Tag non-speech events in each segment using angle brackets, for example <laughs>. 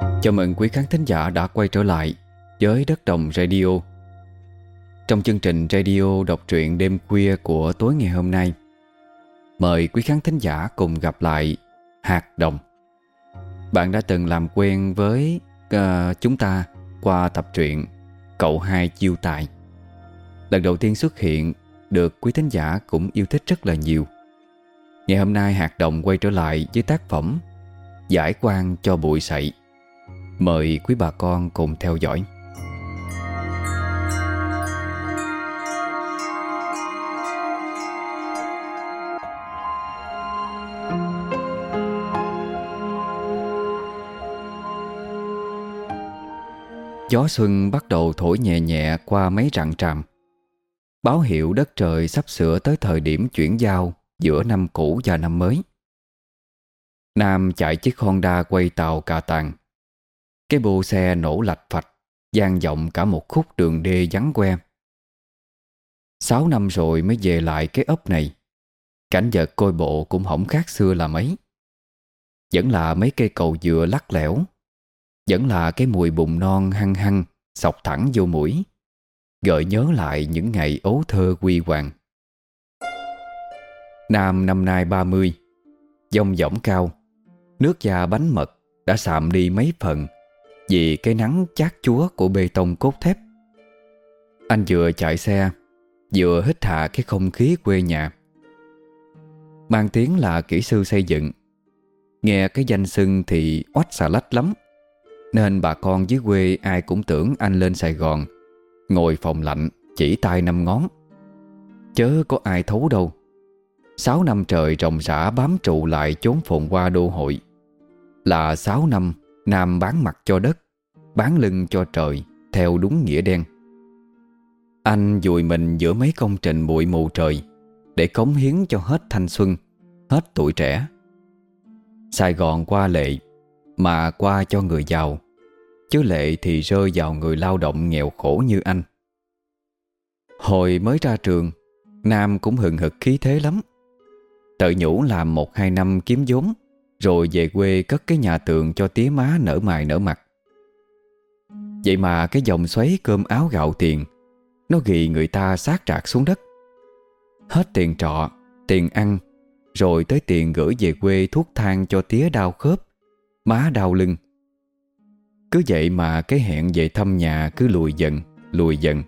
Chào mừng quý khán thính giả đã quay trở lại với Đất Đồng Radio. Trong chương trình radio đọc truyện đêm khuya của tối ngày hôm nay Mời quý khán thính giả cùng gặp lại Hạt Đồng. Bạn đã từng làm quen với uh, chúng ta qua tập truyện Cậu hai chiêu tài. Lần đầu tiên xuất hiện được quý thính giả cũng yêu thích rất là nhiều. Ngày hôm nay Hạt Đồng quay trở lại với tác phẩm Giải quan cho bụi sậy. Mời quý bà con cùng theo dõi. Gió xuân bắt đầu thổi nhẹ nhẹ qua mấy rặng tràm. Báo hiệu đất trời sắp sửa tới thời điểm chuyển giao giữa năm cũ và năm mới. Nam chạy chiếc Honda quay tàu cà tàng. Cái bô xe nổ lạch phạch gian vọng cả một khúc đường đê vắng que. Sáu năm rồi mới về lại cái ấp này. Cảnh vật coi bộ cũng không khác xưa là mấy. Vẫn là mấy cây cầu dừa lắc lẻo. Vẫn là cái mùi bùn non hăng hăng Sọc thẳng vô mũi. Gợi nhớ lại những ngày ấu thơ quy hoàng. Nam năm nay 30 Dông dỏng cao. Nước da bánh mật đã sạm đi mấy phần. Vì cái nắng chát chúa của bê tông cốt thép. Anh vừa chạy xe, Vừa hít hạ cái không khí quê nhà. Mang tiếng là kỹ sư xây dựng. Nghe cái danh xưng thì oách xà lách lắm. Nên bà con dưới quê ai cũng tưởng anh lên Sài Gòn, Ngồi phòng lạnh, chỉ tay năm ngón. Chớ có ai thấu đâu. Sáu năm trời rồng rã bám trụ lại chốn phồn qua đô hội. Là sáu năm Nam bán mặt cho đất, Bán lưng cho trời, Theo đúng nghĩa đen. Anh dùi mình giữa mấy công trình bụi mù trời, Để cống hiến cho hết thanh xuân, Hết tuổi trẻ. Sài Gòn qua lệ, Mà qua cho người giàu, Chứ lệ thì rơi vào người lao động nghèo khổ như anh. Hồi mới ra trường, Nam cũng hừng hực khí thế lắm. Tự nhủ làm một hai năm kiếm vốn rồi về quê cất cái nhà tường cho tía má nở mày nở mặt. Vậy mà cái dòng xoáy cơm áo gạo tiền Nó ghi người ta sát trạc xuống đất. Hết tiền trọ, tiền ăn Rồi tới tiền gửi về quê thuốc thang cho tía đau khớp Má đau lưng. Cứ vậy mà cái hẹn về thăm nhà cứ lùi dần, lùi dần.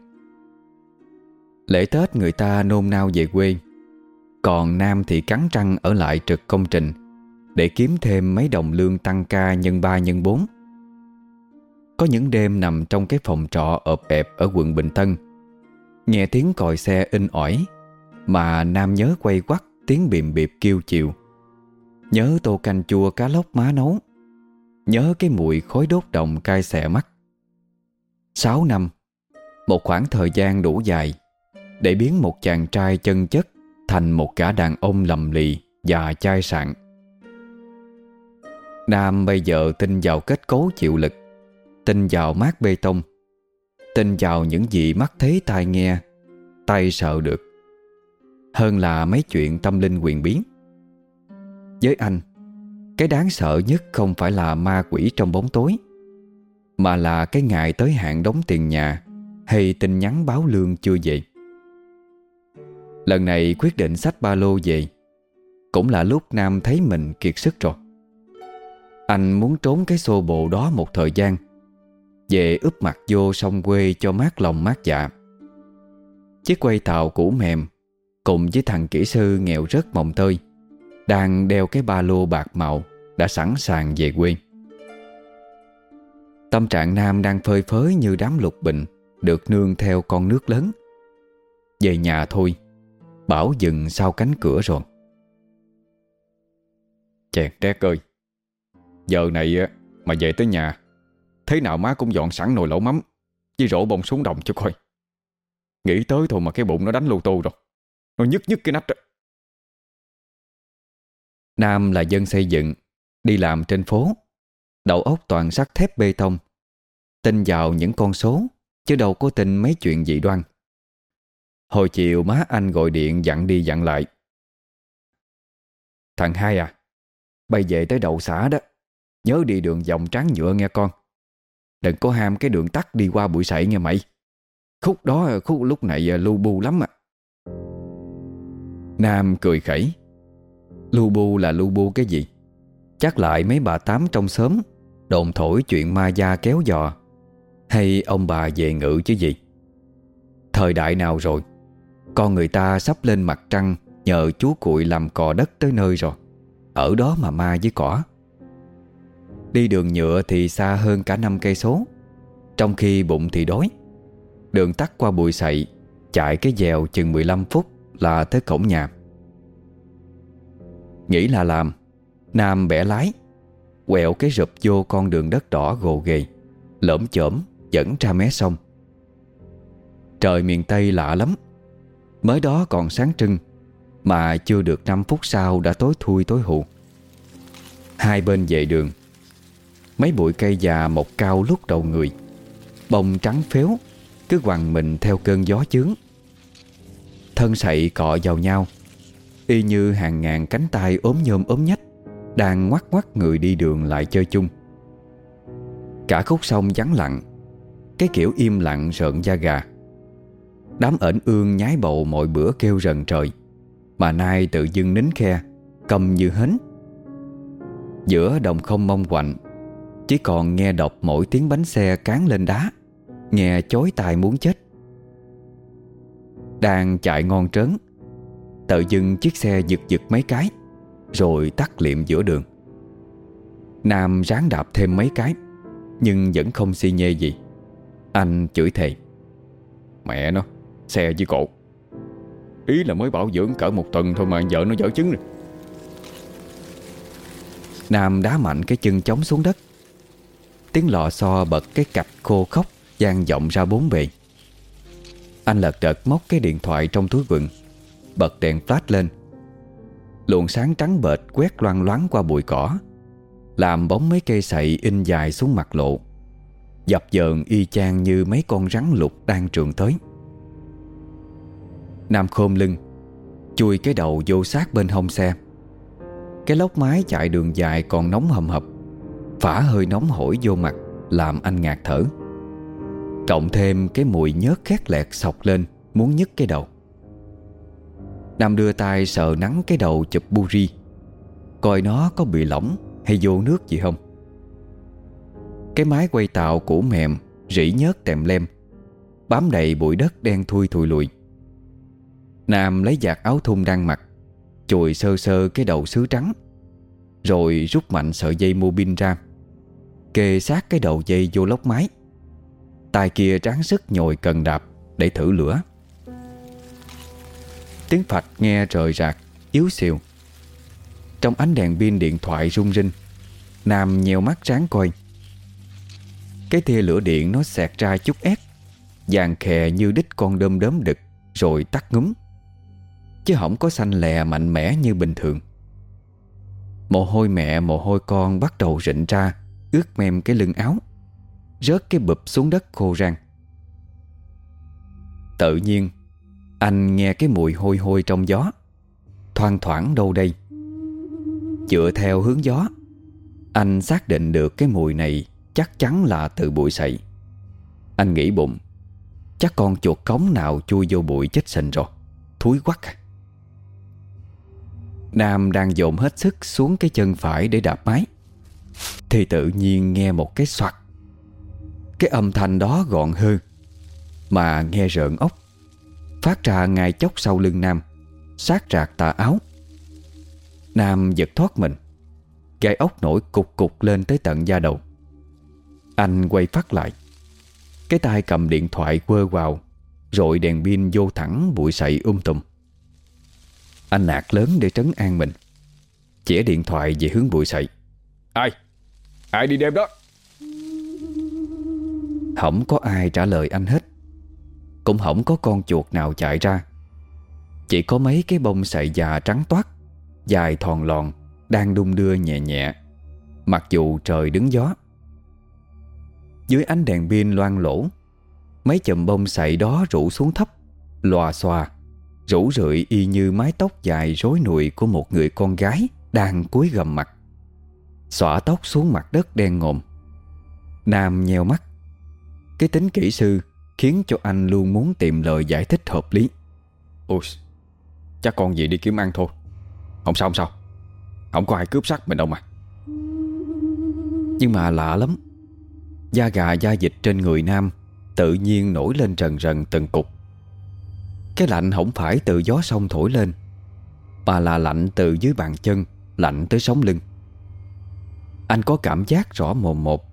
Lễ Tết người ta nôn nao về quê Còn Nam thì cắn răng ở lại trực công trình. Để kiếm thêm mấy đồng lương tăng ca nhân 3 nhân 4 Có những đêm nằm trong cái phòng trọ ợp ẹp ở quận Bình Tân, Nghe tiếng còi xe in ỏi, Mà Nam nhớ quay quắt tiếng bìm bịp kêu chiều. Nhớ tô canh chua cá lóc má nấu, Nhớ cái mùi khói đốt đồng cay xẻ mắt. Sáu năm, Một khoảng thời gian đủ dài, Để biến một chàng trai chân chất Thành một cả đàn ông lầm lì Và chai sạn. Nam bây giờ tin vào kết cấu chịu lực, Tin vào mát bê tông, Tin vào những gì mắt thấy tai nghe Tay sợ được. Hơn là mấy chuyện tâm linh quyền biến. Với anh, Cái đáng sợ nhất không phải là ma quỷ trong bóng tối, Mà là cái ngày tới hạn đóng tiền nhà Hay tin nhắn báo lương chưa về. Lần này quyết định sách ba lô về. Cũng là lúc Nam thấy mình kiệt sức rồi. Anh muốn trốn cái xô bộ đó một thời gian. Về ướp mặt vô sông quê cho mát lòng mát dạ. Chiếc quay tàu cũ mềm, Cùng với thằng kỹ sư nghèo rất mộng tơi, Đang đeo cái ba lô bạc màu Đã sẵn sàng về quê. Tâm trạng Nam đang phơi phới như đám lục bình, Được nương theo con nước lớn. Về nhà thôi, Bảo dừng sau cánh cửa rồi. Chẹt trét ơi! Giờ này mà về tới nhà, Thế nào má cũng dọn sẵn nồi lẩu mắm, Với rổ bông xuống đồng cho coi. Nghĩ tới thôi mà cái bụng nó đánh lô tô rồi, Nó nhức nhức cái nách đó. Nam là dân xây dựng, Đi làm trên phố. Đầu óc toàn sắt thép bê tông, Tin vào những con số, Chứ đâu có tin mấy chuyện dị đoan. Hồi chiều má anh gọi điện dặn đi dặn lại. Thằng hai à Bay về tới đậu xã đó. Nhớ đi đường vòng trắng nhựa nghe con. Đừng có ham cái đường tắt đi qua bụi sậy nghe mày. Khúc đó, khúc lúc này à, lu bu lắm à. Nam cười khẩy. Lu bu là lu bu cái gì? Chắc lại mấy bà tám trong xóm, Đồn thổi chuyện ma gia kéo dò Hay ông bà về ngự chứ gì? Thời đại nào rồi? Con người ta sắp lên mặt trăng Nhờ chú cuội làm cò đất tới nơi rồi. Ở đó mà ma với cỏ. Đi đường nhựa thì xa hơn cả năm cây số. Trong khi bụng thì đói. Đường tắt qua bụi sậy Chạy cái dèo chừng 15 phút Là tới cổng nhà. Nghĩ là làm, Nam bẻ lái, Quẹo cái rụp vô con đường đất đỏ gồ ghề Lỡm chởm dẫn ra mé sông. Trời miền Tây lạ lắm. Mới đó còn sáng trưng, Mà chưa được 5 phút sau đã tối thui tối hụ Hai bên về đường Mấy bụi cây già mọc cao lúc đầu người. Bông trắng phếu, Cứ quằn mình theo cơn gió chướng. Thân sậy cọ vào nhau, Y như hàng ngàn cánh tay ốm nhôm ốm nhách, Đang ngoắt ngoắt người đi đường lại chơi chung. Cả khúc sông vắng lặng, Cái kiểu im lặng rợn da gà. Đám ẩn ương nhái bầu mọi bữa kêu rần trời, Mà nay tự dưng nín khe Cầm như hến. Giữa đồng không mong quạnh chỉ còn nghe đọc mỗi tiếng bánh xe cán lên đá Nghe chối tai muốn chết. Đang chạy ngon trớn Tự dưng chiếc xe giật giật mấy cái Rồi tắt liệm giữa đường. Nam ráng đạp thêm mấy cái Nhưng vẫn không si nhê gì. Anh chửi thề Mẹ nó Xe với cột, Ý là mới bảo dưỡng cỡ một tuần thôi mà vợ nó dở chứng rồi. Nam đá mạnh cái chân chống xuống đất. Tiếng lò xo bật cái cạch khô khóc gian vọng ra bốn bề. Anh lật đật móc cái điện thoại trong túi quần, Bật đèn flash lên. Luồng sáng trắng bệt quét loang loáng qua bụi cỏ, Làm bóng mấy cây sậy in dài xuống mặt lộ. Dập dờn y chang như mấy con rắn lục đang trường tới. Nam khôm lưng, Chui cái đầu vô sát bên hông xe. Cái lốc mái chạy đường dài còn nóng hầm hập. Phả hơi nóng hổi vô mặt, Làm anh ngạt thở. Cộng thêm cái mùi nhớt khét lẹt sọc lên, Muốn nhức cái đầu. Nam đưa tay sờ nắng cái đầu chụp buri. Coi nó có bị lỏng Hay vô nước gì không? Cái mái quay tạo cũ mềm, Rỉ nhớt tèm lem. Bám đầy bụi đất đen thui thùi lùi. Nam lấy giặt áo thun đang mặc, Chùi sơ sơ cái đầu sứ trắng, Rồi rút mạnh sợi dây mô pin ra kề sát cái đầu dây vô lốc máy tay kia tráng sức nhồi cần đạp Để thử lửa. Tiếng phạch nghe rời rạc, Yếu xìu. Trong ánh đèn pin điện thoại rung rinh, Nam nheo mắt ráng coi. Cái thê lửa điện nó xẹt ra chút ép, Vàng khè như đích con đơm đớm đực, Rồi tắt ngúm. Chứ không có xanh lè mạnh mẽ như bình thường. Mồ hôi mẹ, mồ hôi con bắt đầu rịn ra. Ướt mềm cái lưng áo, Rớt cái bụp xuống đất khô rang. Tự nhiên, Anh nghe cái mùi hôi hôi trong gió, Thoang thoảng đâu đây. Dựa theo hướng gió, Anh xác định được cái mùi này Chắc chắn là từ bụi sậy. Anh nghĩ bụng, Chắc con chuột cống nào chui vô bụi chết sình rồi, Thúi quắc à. Nam đang dồn hết sức xuống cái chân phải để đạp máy thì tự nhiên nghe một cái soạt. Cái âm thanh đó gọn hơn, Mà nghe rợn ốc. Phát ra ngay chốc sau lưng Nam, Sát rạc tà áo. Nam giật thoát mình Gai ốc nổi cục cục lên tới tận da đầu. Anh quay phát lại, Cái tay cầm điện thoại quơ vào, Rồi đèn pin vô thẳng bụi sậy um tùm. Anh nạt lớn để trấn an mình Chỉa điện thoại về hướng bụi sậy. Ai? Ai đi đêm đó? Không có ai trả lời anh hết. Cũng không có con chuột nào chạy ra. Chỉ có mấy cái bông sậy già trắng toát, Dài thòn lòn Đang đung đưa nhẹ nhẹ, Mặc dù trời đứng gió. Dưới ánh đèn pin loang lỗ Mấy chùm bông sậy đó rủ xuống thấp, Lòa xòa, Rủ rượi y như mái tóc dài rối nụi Của một người con gái Đang cúi gầm mặt. Xõa tóc xuống mặt đất đen ngòm. Nam nheo mắt. Cái tính kỹ sư Khiến cho anh luôn muốn tìm lời giải thích hợp lý. Ôi, Chắc con gì đi kiếm ăn thôi. Không sao không sao. Không có ai cướp sắc mình đâu mà. Nhưng mà lạ lắm. Da gà, da dịch trên người Nam Tự nhiên nổi lên rần rần từng cục. Cái lạnh không phải từ gió sông thổi lên, Mà là lạnh từ dưới bàn chân, Lạnh tới sống lưng. Anh có cảm giác rõ mồm một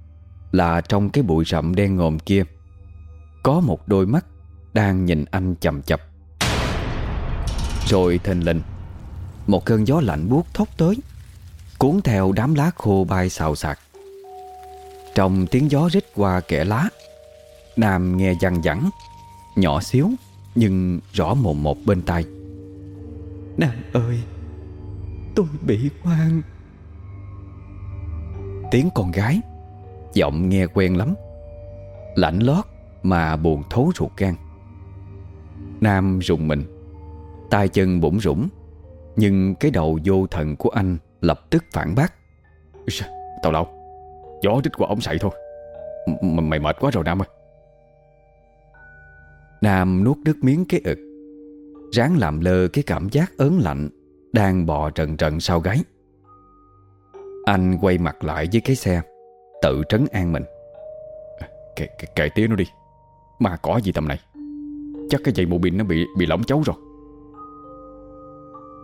Là trong cái bụi rậm đen ngòm kia, Có một đôi mắt Đang nhìn anh chầm chập. Rồi thình lình, Một cơn gió lạnh buốt thốc tới, Cuốn theo đám lá khô bay xào xạc. Trong tiếng gió rít qua kẽ lá, Nam nghe văng vẳng, Nhỏ xíu Nhưng rõ mồm một bên tai. Nam ơi, Tôi bị quan Tiếng con gái. Giọng nghe quen lắm. Lạnh lót mà buồn thấu ruột gan. Nam rùng mình. Tay chân bủng rủng Nhưng cái đầu vô thần của anh Lập tức phản bác. Tào đâu Gió rít qua ống sậy thôi. M Mày mệt quá rồi, Nam ơi. Nam nuốt nước miếng cái ực. Ráng làm lơ cái cảm giác ớn lạnh Đang bò trần trần sau gáy. Anh quay mặt lại với cái xe Tự trấn an mình. Kệ, kệ, kệ tía nó đi. Mà có gì tầm này? Chắc cái dây mô bin nó bị bị lỏng chấu rồi.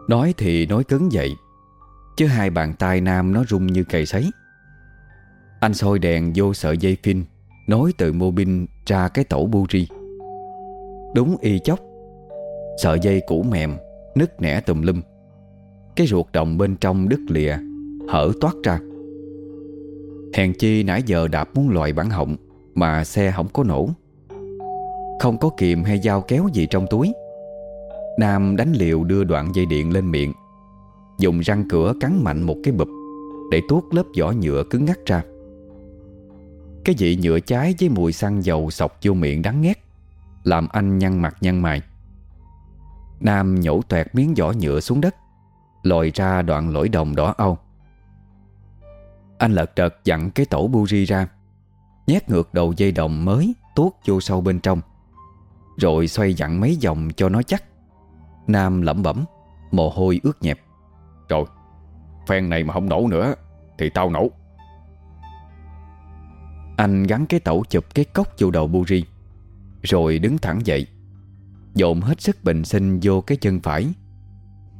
Nói thì nói cứng vậy Chứ hai bàn tay Nam nó rung như cày sấy. Anh soi đèn vô sợi dây pin Nối từ mô bin ra cái tổ bu ri. Đúng y chốc Sợi dây cũ mềm Nứt nẻ tùm lum. Cái ruột đồng bên trong đứt lìa Hở toát ra. Hèn chi nãy giờ đạp muốn loại bản họng Mà xe không có nổ. Không có kìm hay dao kéo gì trong túi. Nam đánh liều đưa đoạn dây điện lên miệng, Dùng răng cửa cắn mạnh một cái bụp Để tuốt lớp vỏ nhựa cứng ngắt ra. Cái vị nhựa cháy với mùi xăng dầu sọc vô miệng đắng ngét làm anh nhăn mặt nhăn mày. Nam nhổ toẹt miếng vỏ nhựa xuống đất, Lòi ra đoạn lỗi đồng đỏ âu anh lật trật dặn cái tổ buri ra. Nhét ngược đầu dây đồng mới Tuốt vô sâu bên trong. Rồi xoay dặn mấy vòng cho nó chắc. Nam lẩm bẩm, Mồ hôi ướt nhẹp. Rồi Phen này mà không nổ nữa, Thì tao nổ. Anh gắn cái tẩu chụp cái cốc vô đầu buri, rồi đứng thẳng dậy. Dồn hết sức bình sinh vô cái chân phải.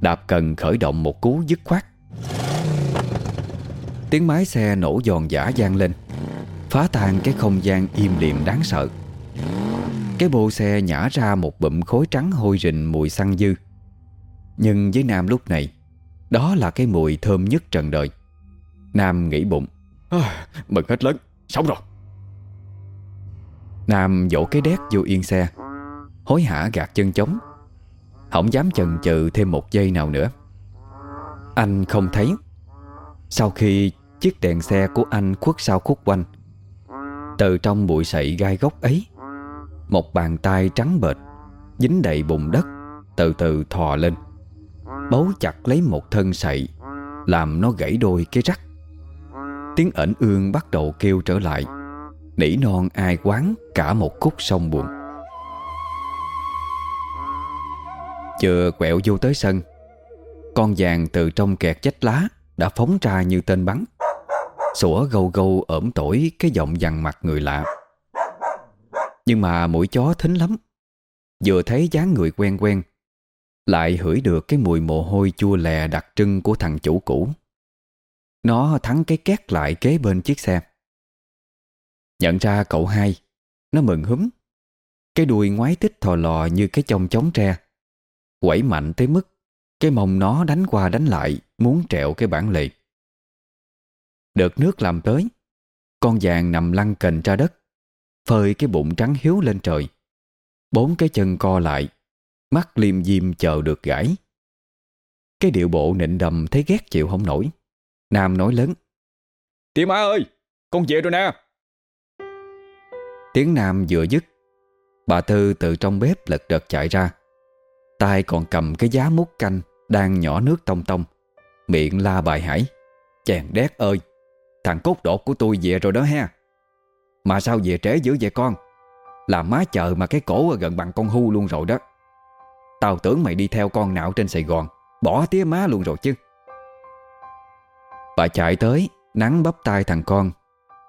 Đạp cần khởi động một cú dứt khoát. Tiếng máy xe nổ giòn giả gian lên Phá tan cái không gian im lìm đáng sợ. Cái bô xe nhả ra một bụm khối trắng hôi rình mùi xăng dư. Nhưng với Nam lúc này Đó là cái mùi thơm nhất trần đời. Nam nghĩ bụng à, Mừng hết lớn, sống rồi. Nam vỗ cái đét vô yên xe Hối hả gạt chân chống Không dám chần chừ thêm một giây nào nữa. Anh không thấy. Sau khi chiếc đèn xe của anh khuất sau khúc quanh. Từ trong bụi sậy gai gốc ấy, Một bàn tay trắng bệt Dính đầy bùn đất, Từ từ thò lên. Bấu chặt lấy một thân sậy, Làm nó gãy đôi cái rắc. Tiếng ẩn ương bắt đầu kêu trở lại, Nỉ non ai quán cả một khúc sông buồn. Chưa quẹo vô tới sân, Con vàng từ trong kẹt chách lá Đã phóng ra như tên bắn. Sủa gâu gâu ổm tổi Cái giọng dằn mặt người lạ. Nhưng mà mũi chó thính lắm. Vừa thấy dáng người quen quen, Lại hửi được cái mùi mồ hôi chua lè đặc trưng của thằng chủ cũ. Nó thắng cái két lại kế bên chiếc xe. Nhận ra cậu hai, Nó mừng húm. Cái đuôi ngoái tích thò lò như cái chông chống tre. Quẩy mạnh tới mức Cái mông nó đánh qua đánh lại, Muốn trẹo cái bản lệ Đợt nước làm tới. Con vàng nằm lăn cành ra đất Phơi cái bụng trắng hiếu lên trời. Bốn cái chân co lại Mắt liêm diêm chờ được gãi. Cái điệu bộ nịnh đầm Thấy ghét chịu không nổi. Nam nói lớn Tiểu má ơi Con về rồi nè. Tiếng Nam vừa dứt Bà Tư từ trong bếp lật đật chạy ra. Tay còn cầm cái giá mút canh Đang nhỏ nước tông tông. Miệng la bài hải Chàng đét ơi Thằng cốt đột của tôi về rồi đó ha. Mà sao về trễ dữ vậy con? Là má chờ mà cái cổ gần bằng con hu luôn rồi đó. Tao tưởng mày đi theo con nào trên Sài Gòn, Bỏ tía má luôn rồi chứ. Bà chạy tới, Nắng bắp tay thằng con.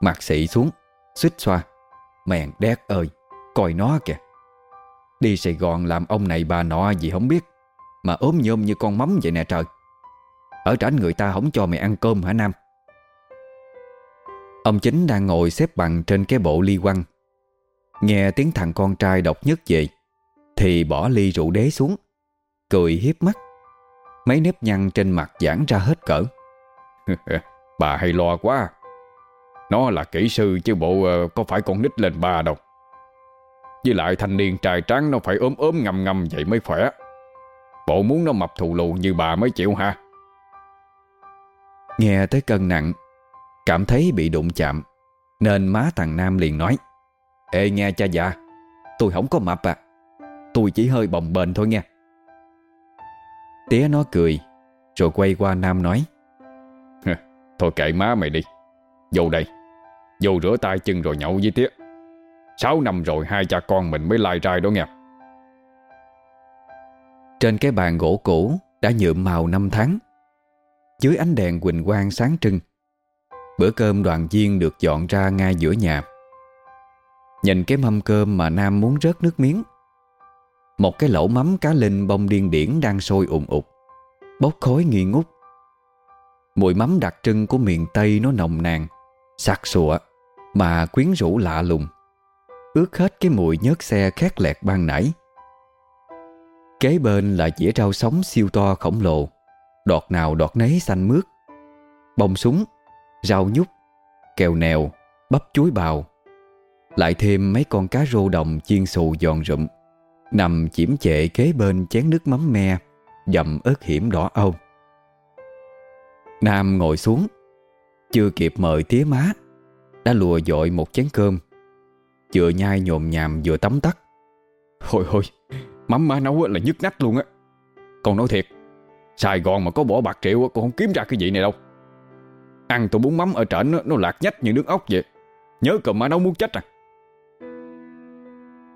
Mặt xị xuống, Xích xoa. Mèn đét ơi, Coi nó kìa. Đi Sài Gòn làm ông này bà nọ gì không biết, Mà ốm nhôm như con mắm vậy nè trời. Ở tránh người ta không cho mày ăn cơm hả Nam? Ông chính đang ngồi xếp bằng trên cái bộ ly quăng. Nghe tiếng thằng con trai độc nhất vậy Thì bỏ ly rượu đế xuống, Cười hiếp mắt. Mấy nếp nhăn trên mặt giãn ra hết cỡ. <laughs> Bà hay lo quá. Nó là kỹ sư chứ bộ ờ, có phải con nít lên ba đâu. Với lại thanh niên trai tráng nó phải ốm ốm ngầm ngầm vậy mới khỏe. Bộ muốn nó mập thù lù như bà mới chịu ha. Nghe tới cân nặng Cảm thấy bị đụng chạm, Nên má thằng Nam liền nói, Ê nghe cha già, Tôi không có mập à Tôi chỉ hơi bồng bềnh thôi nha Tía nó cười, Rồi quay qua Nam nói Thôi kệ má mày đi, Vô đây, Vô rửa tay chân rồi nhậu với tía. Sáu năm rồi hai cha con mình mới lai trai đó nghe. Trên cái bàn gỗ cũ Đã nhuộm màu năm tháng. Dưới ánh đèn quỳnh quang sáng trưng Bữa cơm đoàn viên được dọn ra ngay giữa nhà. Nhìn cái mâm cơm mà Nam muốn rớt nước miếng. Một cái lẩu mắm cá linh bông điên điển đang sôi ủng ụt Bốc khói nghi ngút. Mùi mắm đặc trưng của miền Tây nó nồng nàn, Sặc sụa, Mà quyến rũ lạ lùng. Ướt hết cái mùi nhớt xe khét lẹt ban nãy. Kế bên là dĩa rau sống siêu to khổng lồ. Đọt nào đọt nấy xanh mướt. Bông súng. Rau nhút Kèo nèo, Bắp chuối bào. Lại thêm mấy con cá rô đồng chiên xù giòn rụm, Nằm chiếm chệ kế bên chén nước mắm me, Dầm ớt hiểm đỏ âu. Nam ngồi xuống, Chưa kịp mời tía má, Đã lùa dội một chén cơm. Vừa nhai nhồm nhàm vừa tắm tắt Hồi hồi Mắm má nấu là nhức nách luôn á. Con nói thiệt, Sài Gòn mà có bỏ bạc triệu Con không kiếm ra cái gì này đâu. Ăn tô bún mắm ở trển nó, nó lạc nhách như nước ốc vậy. Nhớ cầm má nấu muốn chết à.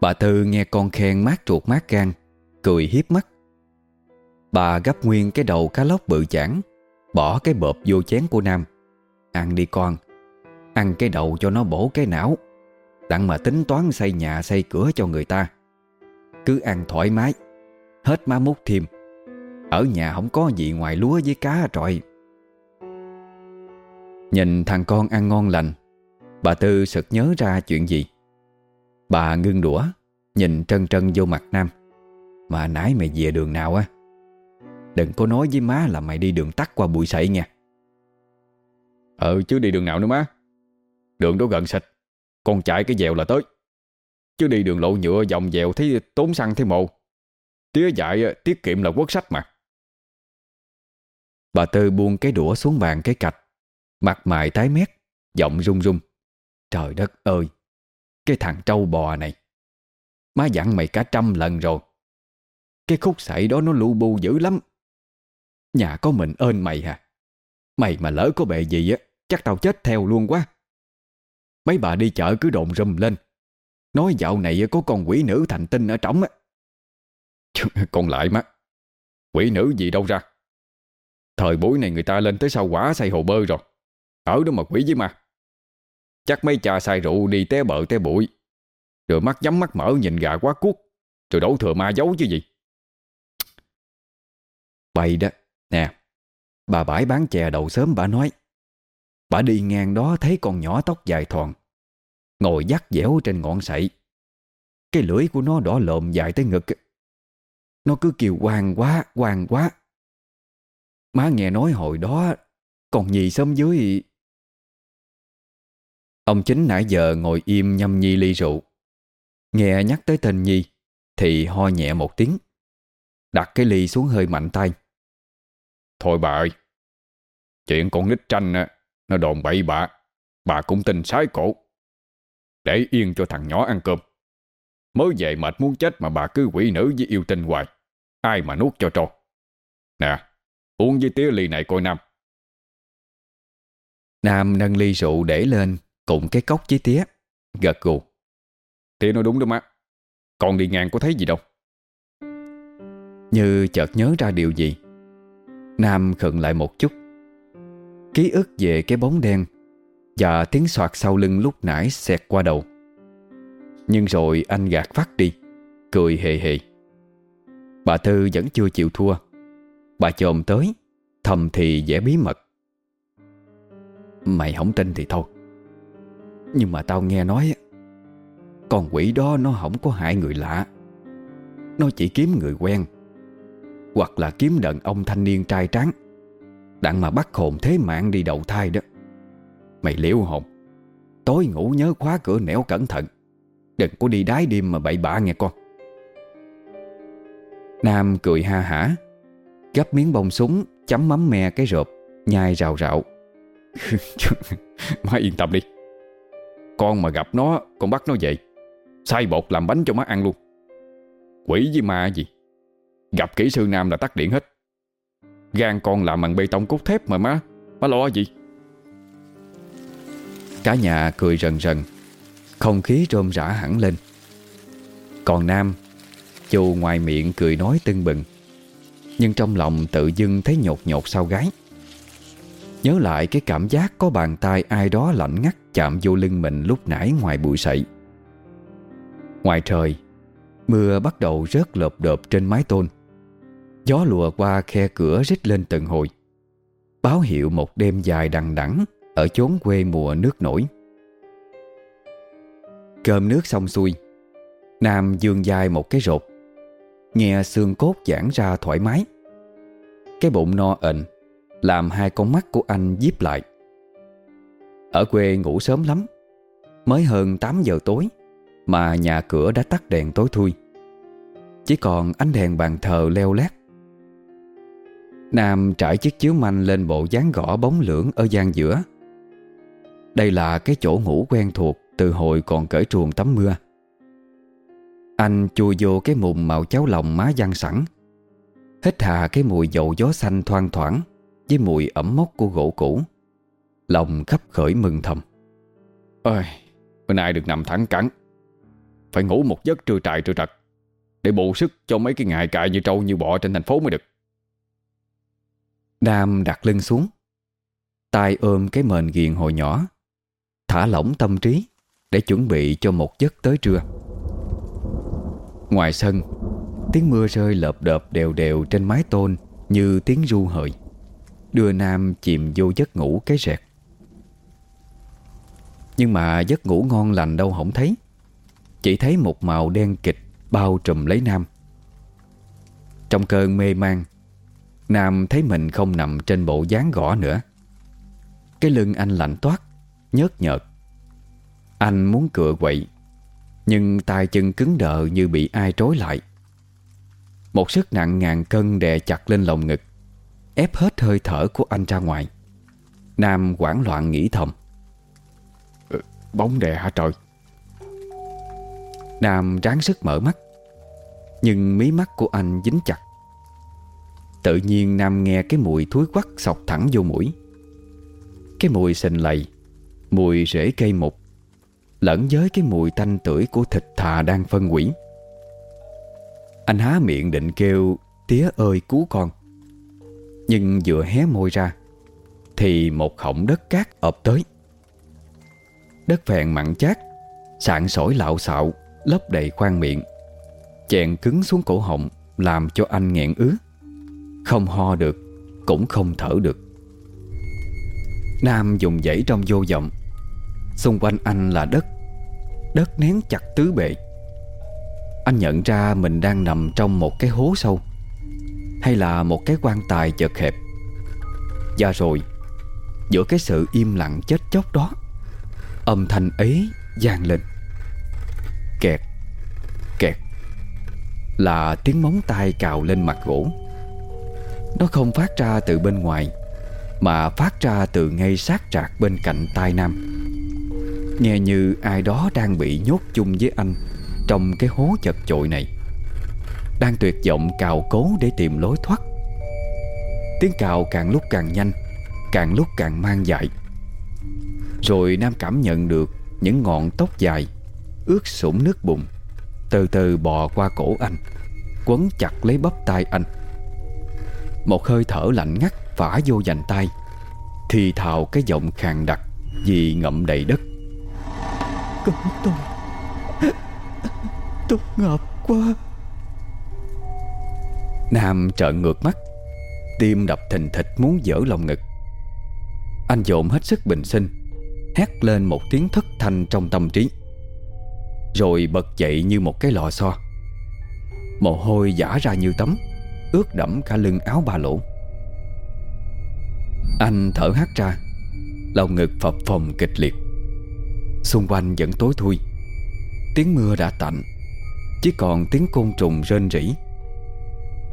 Bà Tư nghe con khen mát ruột mát gan Cười hiếp mắt. Bà gấp nguyên cái đầu cá lóc bự chản Bỏ cái bợp vô chén của Nam. Ăn đi con Ăn cái đầu cho nó bổ cái não. Đặng mà tính toán xây nhà xây cửa cho người ta. Cứ ăn thoải mái Hết má mút thêm. Ở nhà không có gì ngoài lúa với cá trọi. Nhìn thằng con ăn ngon lành Bà Tư sực nhớ ra chuyện gì? Bà ngưng đũa Nhìn trân trân vô mặt Nam. Mà nãy mày về đường nào á? Đừng có nói với má là mày đi đường tắt qua bụi sậy nha. Ờ chứ đi đường nào nữa má? Đường đó gần sạch Con chạy cái dèo là tới. Chứ đi đường lộ nhựa dòng dèo thấy tốn xăng thế mồ. Tía dạy tiết kiệm là quốc sách mà. Bà Tư buông cái đũa xuống bàn cái cạch Mặt mày tái mét, Giọng run run. Trời đất ơi, Cái thằng trâu bò này. Má dặn mày cả trăm lần rồi. Cái khúc sậy đó nó lu bu dữ lắm. Nhà có mình ơn mày hả? Mày mà lỡ có bệ gì á, Chắc tao chết theo luôn quá. Mấy bà đi chợ cứ đồn rùm lên. Nói dạo này có con quỷ nữ thành tinh ở trống á. Còn lại má. Quỷ nữ gì đâu ra? Thời buổi này người ta lên tới sau quả xây hồ bơi rồi? Ở đó mà quỷ với mà Chắc mấy cha xài rượu đi té bợ té bụi. Rồi mắt nhắm mắt mở nhìn gà quá cuốc. Rồi đổ thừa ma giấu chứ gì. Bày đó, Nè, Bà bãi bán chè đầu sớm bà nói. Bà đi ngang đó thấy con nhỏ tóc dài thòn Ngồi dắt dẻo trên ngọn sậy. Cái lưỡi của nó đỏ lồm dài tới ngực. Nó cứ kêu hoàng quá hoàng quá. Má nghe nói hồi đó Còn nhì sớm dưới Ông chính nãy giờ ngồi im nhâm nhi ly rượu. Nghe nhắc tới tên Nhi, Thì ho nhẹ một tiếng. Đặt cái ly xuống hơi mạnh tay. Thôi bà ơi Chuyện con nít tranh Nó đồn bậy bạ Bà cũng tin sái cổ. Để yên cho thằng nhỏ ăn cơm. Mới về mệt muốn chết mà bà cứ quỷ nữ với yêu tinh hoài. Ai mà nuốt cho trò. Nè, Uống với tía ly này coi Nam. Nam nâng ly rượu để lên. Cùng cái cốc với tía. Gật gù. Tía nói đúng đó má. Còn đi ngang có thấy gì đâu. Như chợt nhớ ra điều gì Nam khựng lại một chút. Ký ức về cái bóng đen Và tiếng soạt sau lưng lúc nãy xẹt qua đầu. Nhưng rồi anh gạt phát đi Cười hề hề. Bà Tư vẫn chưa chịu thua. Bà chồm tới Thầm thì vẻ bí mật. Mày không tin thì thôi nhưng mà tao nghe nói Con quỷ đó nó không có hại người lạ. Nó chỉ kiếm người quen, Hoặc là kiếm đàn ông thanh niên trai tráng, Đặng mà bắt hồn thế mạng đi đầu thai đó. Mày liễu hồn, Tối ngủ nhớ khóa cửa nẻo cẩn thận, Đừng có đi đái đêm mà bậy bạ nghe con. Nam cười ha hả Gấp miếng bông súng, Chấm mắm me cái rộp, Nhai rào rạo. <laughs> Má yên tâm đi. Con mà gặp nó, Con bắt nó về. Xay bột làm bánh cho má ăn luôn. Quỷ với ma gì? Gặp kỹ sư nam là tắt điện hết. Gan con làm bằng bê tông cốt thép mà má. Má lo gì? Cả nhà cười rần rần. Không khí rôm rã hẳn lên. Còn Nam, Dù ngoài miệng cười nói tưng bừng, Nhưng trong lòng tự dưng thấy nhột nhột sau gái. Nhớ lại cái cảm giác có bàn tay ai đó lạnh ngắt chạm vô lưng mình lúc nãy ngoài bụi sậy. Ngoài trời, Mưa bắt đầu rớt lợp đợp trên mái tôn. Gió lùa qua khe cửa rít lên từng hồi. Báo hiệu một đêm dài đằng đẵng Ở chốn quê mùa nước nổi. Cơm nước xong xuôi, Nam dương dài một cái rột Nghe xương cốt giãn ra thoải mái. Cái bụng no ệnh làm hai con mắt của anh díp lại. Ở quê ngủ sớm lắm. Mới hơn 8 giờ tối Mà nhà cửa đã tắt đèn tối thui. Chỉ còn ánh đèn bàn thờ leo lét. Nam trải chiếc chiếu manh lên bộ dáng gõ bóng lưỡng ở gian giữa. Đây là cái chỗ ngủ quen thuộc từ hồi còn cởi truồng tắm mưa. Anh chui vô cái mùng màu cháo lòng má gian sẵn, Hít hà cái mùi dầu gió xanh thoang thoảng. Với mùi ẩm mốc của gỗ cũ. Lòng khắp khởi mừng thầm. Ôi, bữa nay được nằm thẳng cẳng. Phải ngủ một giấc trưa trại trưa trật Để bù sức cho mấy cái ngày cại như trâu như bọ trên thành phố mới được. Nam đặt lưng xuống tay ôm cái mền ghiền hồi nhỏ Thả lỏng tâm trí Để chuẩn bị cho một giấc tới trưa. Ngoài sân Tiếng mưa rơi lợp đợp đều đều trên mái tôn Như tiếng ru hợi Đưa Nam chìm vô giấc ngủ cái rẹt. Nhưng mà giấc ngủ ngon lành đâu không thấy. Chỉ thấy một màu đen kịch Bao trùm lấy Nam. Trong cơn mê man, Nam thấy mình không nằm trên bộ dáng gõ nữa. Cái lưng anh lạnh toát, Nhớt nhợt. Anh muốn cựa quậy, Nhưng tay chân cứng đờ như bị ai trối lại. Một sức nặng ngàn cân đè chặt lên lồng ngực. Ép hết hơi thở của anh ra ngoài. Nam hoảng loạn nghĩ thầm. Ừ, Bóng đè hả trời? Nam ráng sức mở mắt Nhưng mí mắt của anh dính chặt. Tự nhiên Nam nghe cái mùi thúi quắc sọc thẳng vô mũi. Cái mùi sình lầy Mùi rễ cây mục Lẫn với cái mùi tanh tưởi của thịt thà đang phân quỷ Anh há miệng định kêu Tía ơi cứu con nhưng vừa hé môi ra, Thì một khổng đất cát ập tới. Đất phèn mặn chát, Sạn sỏi lạo xạo, Lấp đầy khoang miệng, Chèn cứng xuống cổ họng, Làm cho anh nghẹn ứ. Không ho được, Cũng không thở được. Nam dùng dãy trong vô vọng. Xung quanh anh là đất Đất nén chặt tứ bề. Anh nhận ra mình đang nằm trong một cái hố sâu. Hay là một cái quan tài chật hẹp? Và rồi, Giữa cái sự im lặng chết chóc đó, Âm thanh ấy vang lên. Kẹt Kẹt, Là tiếng móng tay cào lên mặt gỗ. Nó không phát ra từ bên ngoài, Mà phát ra từ ngay sát trạc bên cạnh tai Nam. Nghe như ai đó đang bị nhốt chung với anh Trong cái hố chật chội này. Đang tuyệt vọng cào cố để tìm lối thoát. Tiếng cào càng lúc càng nhanh, Càng lúc càng mang dại. Rồi Nam cảm nhận được Những ngọn tóc dài Ướt sũng nước bùn Từ từ bò qua cổ anh, Quấn chặt lấy bắp tay anh. Một hơi thở lạnh ngắt phả vô dành tay, Thì thào cái giọng khàn đặc Vì ngậm đầy đất. Con tôi <laughs> Tôi ngợp quá. Nam trợn ngược mắt. Tim đập thình thịch muốn dở lòng ngực. Anh dồn hết sức bình sinh, Hét lên một tiếng thất thanh trong tâm trí. Rồi bật dậy như một cái lò xo. Mồ hôi giả ra như tấm Ướt đẫm cả lưng áo ba lỗ Anh thở hắt ra, Lòng ngực phập phồng kịch liệt. Xung quanh vẫn tối thui. Tiếng mưa đã tạnh, Chỉ còn tiếng côn trùng rên rỉ.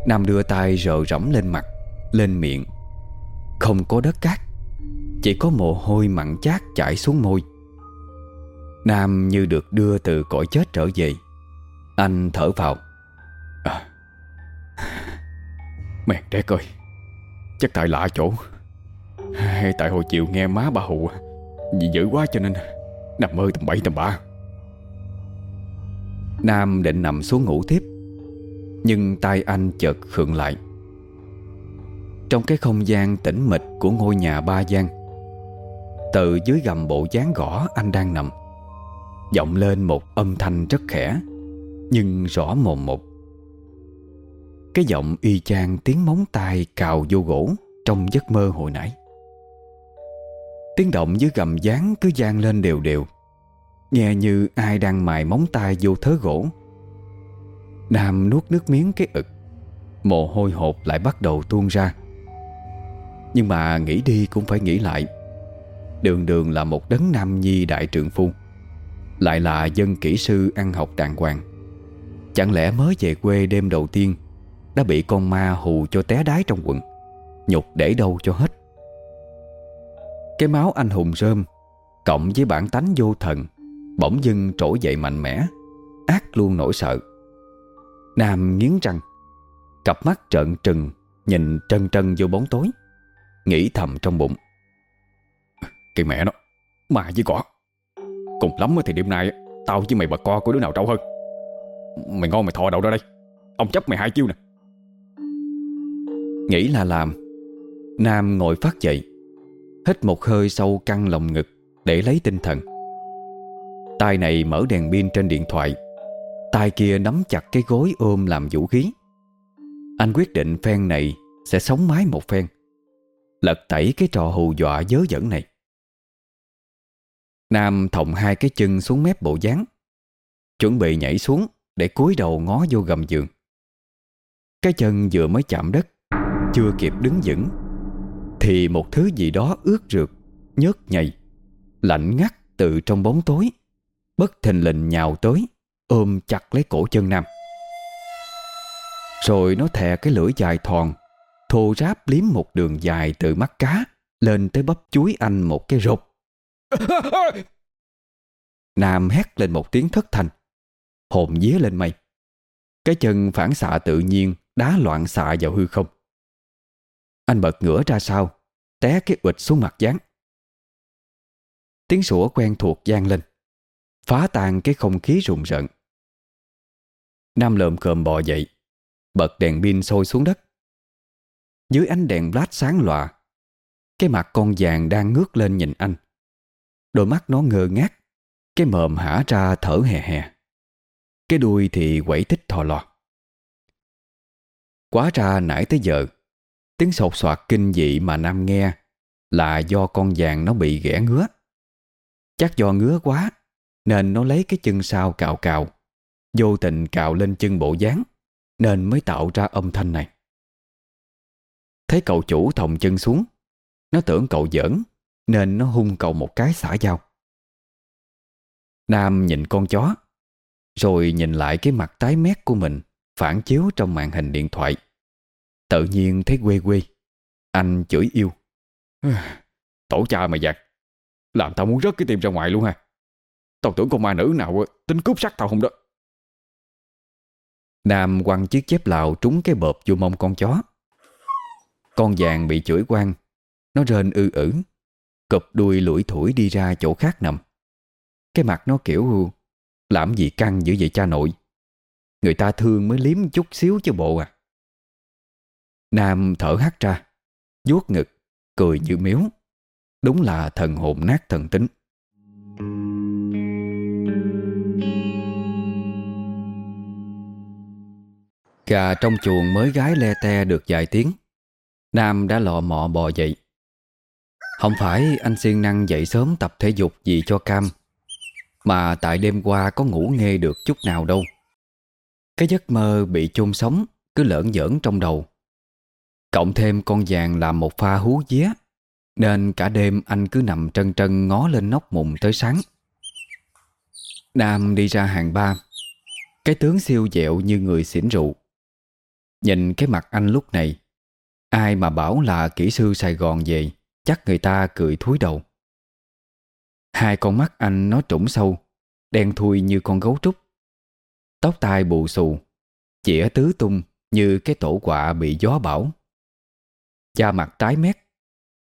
Nam đưa tay rờ rẫm lên mặt, Lên miệng. Không có đất cát, Chỉ có mồ hôi mặn chát chảy xuống môi. Nam như được đưa từ cõi chết trở về. Anh thở vào. À. Mẹ đét ơi, Chắc tại lạ chỗ. Hay tại hồi chiều nghe má bà hù, Vì dữ quá cho nên Nằm mơ tầm bậy tầm ba Nam định nằm xuống ngủ tiếp. Nhưng tay anh chợt khựng lại. Trong cái không gian tĩnh mịch của ngôi nhà ba gian Từ dưới gầm bộ dáng gõ anh đang nằm. Vọng lên một âm thanh rất khẽ, Nhưng rõ mồm một. Cái giọng y chang tiếng móng tay cào vô gỗ Trong giấc mơ hồi nãy. Tiếng động dưới gầm dáng cứ gian lên đều đều. Nghe như ai đang mài móng tay vô thớ gỗ Nam nuốt nước miếng cái ực. Mồ hôi hột lại bắt đầu tuôn ra. Nhưng mà nghĩ đi cũng phải nghĩ lại. Đường đường là một đấng nam nhi đại trượng phu, Lại là dân kỹ sư ăn học đàng hoàng. Chẳng lẽ mới về quê đêm đầu tiên, Đã bị con ma hù cho té đái trong quần, Nhục để đâu cho hết. Cái máu anh hùng rơm, Cộng với bản tánh vô thần, Bỗng dưng trỗi dậy mạnh mẽ, Ác luôn nỗi sợ. Nam nghiến răng, Cặp mắt trợn trừng, Nhìn trân trân vô bóng tối, Nghĩ thầm trong bụng. Cái mẹ nó Mà với cỏ. Cùng lắm thì đêm nay Tao với mày bà co của đứa nào trâu hơn. Mày ngon mày thò đầu ra đây. Ông chấp mày hai chiêu nè. Nghĩ là làm, Nam ngồi phát dậy, Hít một hơi sâu căng lòng ngực Để lấy tinh thần. Tay này mở đèn pin trên điện thoại. Tay kia nắm chặt cái gối ôm làm vũ khí. Anh quyết định phen này Sẽ sống mái một phen. Lật tẩy cái trò hù dọa dớ dẫn này. Nam thòng hai cái chân xuống mép bộ dáng, Chuẩn bị nhảy xuống Để cúi đầu ngó vô gầm giường. Cái chân vừa mới chạm đất, Chưa kịp đứng vững, Thì một thứ gì đó ướt rượt, Nhớt nhầy, Lạnh ngắt từ trong bóng tối, Bất thình lình nhào tới. Ôm chặt lấy cổ chân Nam. Rồi nó thè cái lưỡi dài thòn Thô ráp liếm một đường dài từ mắt cá Lên tới bắp chuối anh một cái rột <laughs> Nam hét lên một tiếng thất thanh Hồn vía lên mây. Cái chân phản xạ tự nhiên Đá loạn xạ vào hư không. Anh bật ngửa ra sau Té cái ụt xuống mặt dán Tiếng sủa quen thuộc gian lên Phá tan cái không khí rùng rợn. Nam lợm cơm bò dậy, Bật đèn pin sôi xuống đất. Dưới ánh đèn flash sáng lòa, Cái mặt con vàng đang ngước lên nhìn anh. Đôi mắt nó ngơ ngác, Cái mồm hả ra thở hè hè. Cái đuôi thì quẩy tích thò lò. Quá ra nãy tới giờ, Tiếng sột soạt kinh dị mà Nam nghe Là do con vàng nó bị ghẻ ngứa. Chắc do ngứa quá. Nên nó lấy cái chân sau cào cào, Vô tình cào lên chân bộ dáng, Nên mới tạo ra âm thanh này. Thấy cậu chủ thòng chân xuống, Nó tưởng cậu giỡn, Nên nó hung cậu một cái xả dao. Nam nhìn con chó, Rồi nhìn lại cái mặt tái mét của mình, Phản chiếu trong màn hình điện thoại. Tự nhiên thấy quê quê, Anh chửi yêu. Tổ cha mày giặc, Làm tao muốn rớt cái tim ra ngoài luôn ha Tao tưởng con ma nữ nào tính cướp sắc tao không đó. Nam quăng chiếc chép lào trúng cái bợp vô mông con chó. Con vàng bị chửi quang, Nó rên ư ử. Cụp đuôi lủi thủi đi ra chỗ khác nằm. Cái mặt nó kiểu, Làm gì căng dữ vậy cha nội? Người ta thương mới liếm chút xíu chứ bộ à. Nam thở hắt ra, vuốt ngực, Cười như miếu. Đúng là thần hồn nát thần tính. Gà trong chuồng mới gái le te được vài tiếng, Nam đã lọ mọ bò dậy. Không phải anh siêng năng dậy sớm tập thể dục gì cho cam, Mà tại đêm qua có ngủ nghe được chút nào đâu. Cái giấc mơ bị chôn sống Cứ lởn giỡn trong đầu. Cộng thêm con vàng làm một pha hú vía, Nên cả đêm anh cứ nằm trân trân ngó lên nóc mùng tới sáng. Nam đi ra hàng ba. Cái tướng siêu dẹo như người xỉn rượu. Nhìn cái mặt anh lúc này, Ai mà bảo là kỹ sư Sài Gòn về, Chắc người ta cười thúi đầu. Hai con mắt anh nó trũng sâu, Đen thui như con gấu trúc. Tóc tai bù xù Chỉa tứ tung như cái tổ quạ bị gió bão. Da mặt tái mét,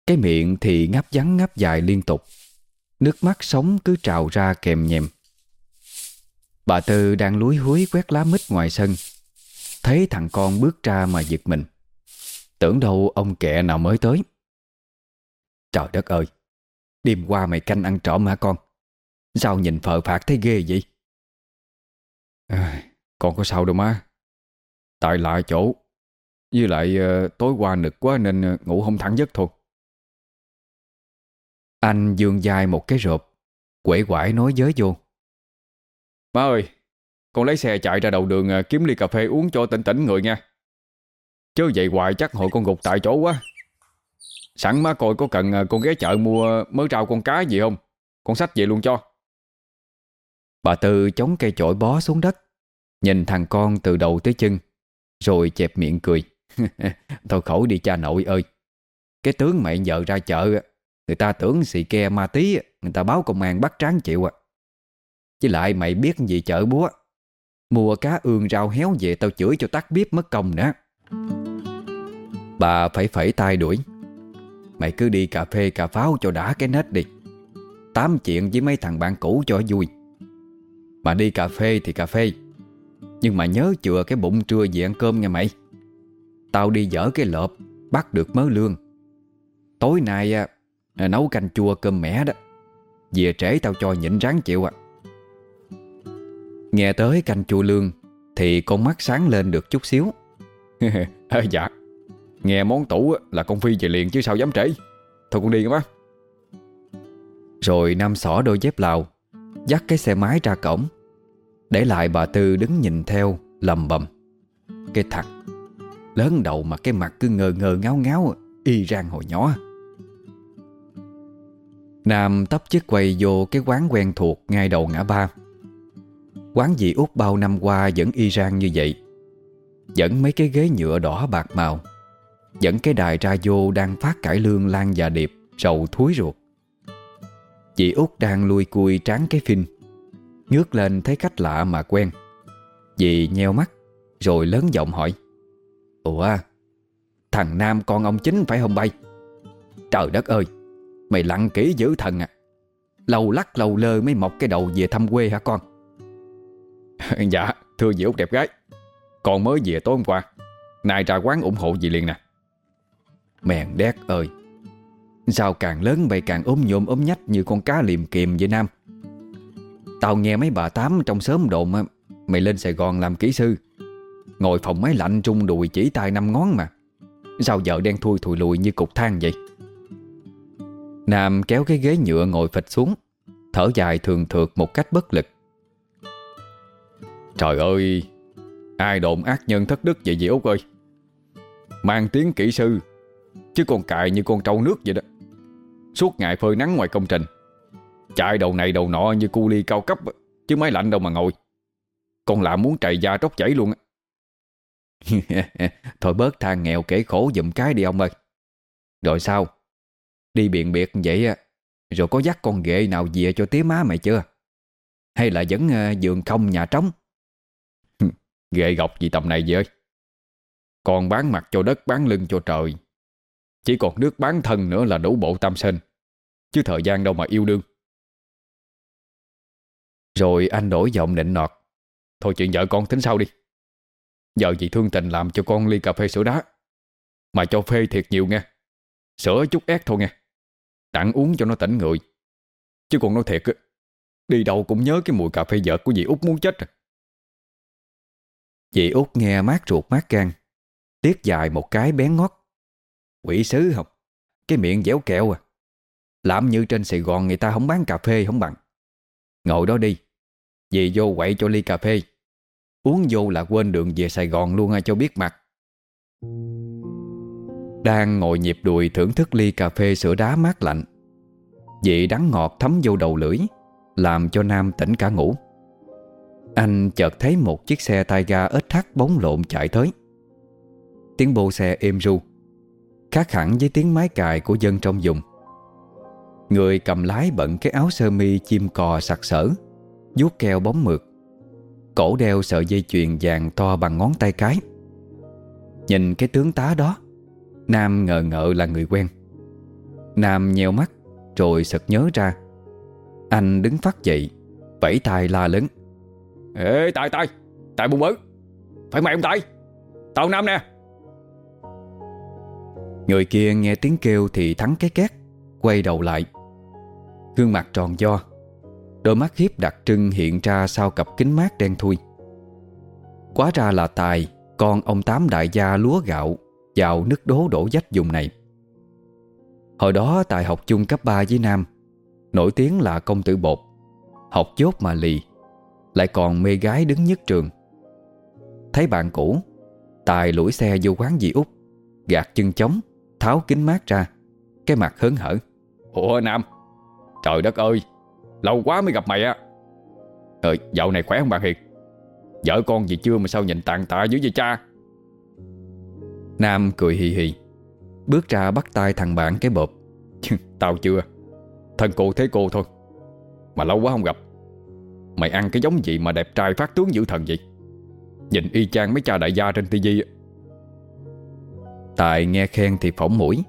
Cái miệng thì ngáp vắng ngáp dài liên tục. Nước mắt sống cứ trào ra kèm nhèm. Bà Tư đang lúi húi quét lá mít ngoài sân. Thấy thằng con bước ra mà giật mình. Tưởng đâu ông kẹ nào mới tới. Trời đất ơi Đêm qua mày canh ăn trộm hả con? Sao nhìn phờ phạt thấy ghê vậy? À, Con có sao đâu má. Tại lạ chỗ Với lại uh, tối qua nực quá nên uh, ngủ không thẳng giấc thôi. Anh dương dài một cái rộp Quể quải nói giới vô. Má ơi con lấy xe chạy ra đầu đường à, kiếm ly cà phê uống cho tỉnh tỉnh người nha. Chứ vậy hoài, chắc hội con gục tại chỗ quá. Sẵn má coi có cần à, con ghé chợ mua mớ rau con cá gì không? Con sách về luôn cho. Bà Tư chống cây chổi bó xuống đất, Nhìn thằng con từ đầu tới chân, Rồi chẹp miệng cười. cười <laughs> Thôi khổ đi cha nội ơi. Cái tướng mày vợ ra chợ à, Người ta tưởng xì ke ma tí Người ta báo công an bắt tráng chịu à. Chứ lại mày biết gì chợ búa? Mua cá ương rau héo về Tao chửi cho tắt bếp mất công nữa Bà phải phẩy tay đuổi. Mày cứ đi cà phê cà pháo cho đã cái nết đi. Tám chuyện với mấy thằng bạn cũ cho vui. Mà đi cà phê thì cà phê. Nhưng mà nhớ chừa cái bụng trưa về ăn cơm nha mày. Tao đi dở cái lợp Bắt được mớ lương. Tối nay à, nấu canh chua cơm mẻ đó. Về trễ tao cho nhịn ráng chịu à. Nghe tới canh chua lương, Thì con mắt sáng lên được chút xíu. <laughs> Dạ. Nghe món tủ là con Phi về liền chứ sao dám trễ. Thôi con đi nghe má Rồi Nam xỏ đôi dép lào, Dắt cái xe máy ra cổng. Để lại bà Tư đứng nhìn theo, lầm bầm. Cái thằng, Lớn đầu mà cái mặt cứ ngờ ngờ ngáo ngáo, Y rang hồi nhỏ. Nam tấp chiếc quầy vô cái quán quen thuộc ngay đầu ngã ba. Quán dì út bao năm qua vẫn y rang như vậy. Vẫn mấy cái ghế nhựa đỏ bạc màu. Vẫn cái đài ra vô đang phát cải lương lan và điệp Rầu thúi ruột. Chị út đang lui cui tráng cái phim Ngước lên thấy cách lạ mà quen. Dì nheo mắt, Rồi lớn giọng hỏi. Ủa, Thằng Nam con ông chính phải không bay? Trời đất ơi, Mày lặng kỹ dữ thần à. Lâu lắc lâu lơ mới mọc cái đầu về thăm quê hả con? <laughs> Dạ thưa dì út đẹp gái. Con mới về tối hôm qua Nay ra quán ủng hộ dì liền nè. Mèn đét ơi, Sao càng lớn mày càng ốm nhôm ốm nhách Như con cá liềm kiềm vậy Nam? Tao nghe mấy bà tám trong sớm đồn Mày lên Sài Gòn làm kỹ sư, Ngồi phòng máy lạnh trung đùi chỉ tay năm ngón mà. Sao vợ đen thui thùi lùi như cục than vậy? Nam kéo cái ghế nhựa ngồi phịch xuống, Thở dài thường thượt một cách bất lực. Trời ơi, Ai đồn ác nhân thất đức vậy dì Út ơi? Mang tiếng kỹ sư, Chứ còn cài như con trâu nước vậy đó. Suốt ngày phơi nắng ngoài công trình. Chạy đầu này đầu nọ như cu ly cao cấp, Chứ máy lạnh đâu mà ngồi. Còn lạ muốn trầy da tróc chảy luôn <laughs> Thôi bớt than nghèo kể khổ dùm cái đi ông ơi. Rồi sao? Đi biện biệt vậy á, Rồi có dắt con ghệ nào về cho tía má mày chưa? Hay là vẫn ờ, giường không, nhà trống? Ghệ gọc gì tầm này vậy Còn bán mặt cho đất, bán lưng cho trời. Chỉ còn nước bán thân nữa là đủ bộ tam sinh. Chứ thời gian đâu mà yêu đương. Rồi anh đổi giọng nịnh nọt. Thôi chuyện vợ con tính sau đi. Giờ chị thương tình làm cho con ly cà phê sữa đá. Mà cho phê thiệt nhiều nghe. Sữa chút ép thôi nghe. Đặng uống cho nó tỉnh người. Chứ còn nói thiệt Đi đâu cũng nhớ cái mùi cà phê vợ của dì Út muốn chết rồi Dì Út nghe mát ruột mát gan, Tiếc dài một cái bén ngót. Quỷ sứ học, Cái miệng dẻo kẹo à. Làm như trên Sài Gòn người ta không bán cà phê không bằng. Ngồi đó đi, Dì vô quậy cho ly cà phê. Uống vô là quên đường về Sài Gòn luôn à, cho biết mặt. Đang ngồi nhịp đùi thưởng thức ly cà phê sữa đá mát lạnh Vị đắng ngọt thấm vô đầu lưỡi, Làm cho Nam tỉnh cả ngủ. Anh chợt thấy một chiếc xe tay ga ít thắt bóng lộn chạy tới. Tiếng bô xe êm ru, Khác hẳn với tiếng máy cài của dân trong vùng. Người cầm lái bận cái áo sơ mi chim cò sặc sỡ, vuốt keo bóng mượt. Cổ đeo sợi dây chuyền vàng to bằng ngón tay cái. Nhìn cái tướng tá đó, Nam ngờ ngợ là người quen. Nam nheo mắt, Rồi sực nhớ ra, Anh đứng phát dậy, Vẫy tay la lớn. Ê, Tài Tài. Tài buồn bớ Phải mày ông Tài. Tao Nam nè. Người kia nghe tiếng kêu thì thắng cái két, Quay đầu lại. Gương mặt tròn do Đôi mắt hiếp đặc trưng hiện ra sau cặp kính mát đen thui. Quá ra là Tài, Con ông Tám đại gia lúa gạo, Vào nước đố đổ dách dùng này. Hồi đó Tài học chung cấp 3 với Nam, Nổi tiếng là công tử bột, Học chốt mà lì. Lại còn mê gái đứng nhất trường. Thấy bạn cũ, Tài lủi xe vô quán dì út, Gạt chân chống Tháo kính mát ra, Cái mặt hớn hở. Ủa Nam, Trời đất ơi, Lâu quá mới gặp mày á. Ờ dạo này khỏe không bạn Hiền? Vợ con gì chưa mà sao nhìn tàn tạ dữ vậy cha? Nam cười hì hì, Bước ra bắt tay thằng bạn cái bộp. <laughs> Tao chưa, Thân cô thế cô thôi, Mà lâu quá không gặp. Mày ăn cái giống gì mà đẹp trai phát tướng dữ thần vậy? Nhìn y chang mấy cha đại gia trên tivi Tài nghe khen thì phỏng mũi,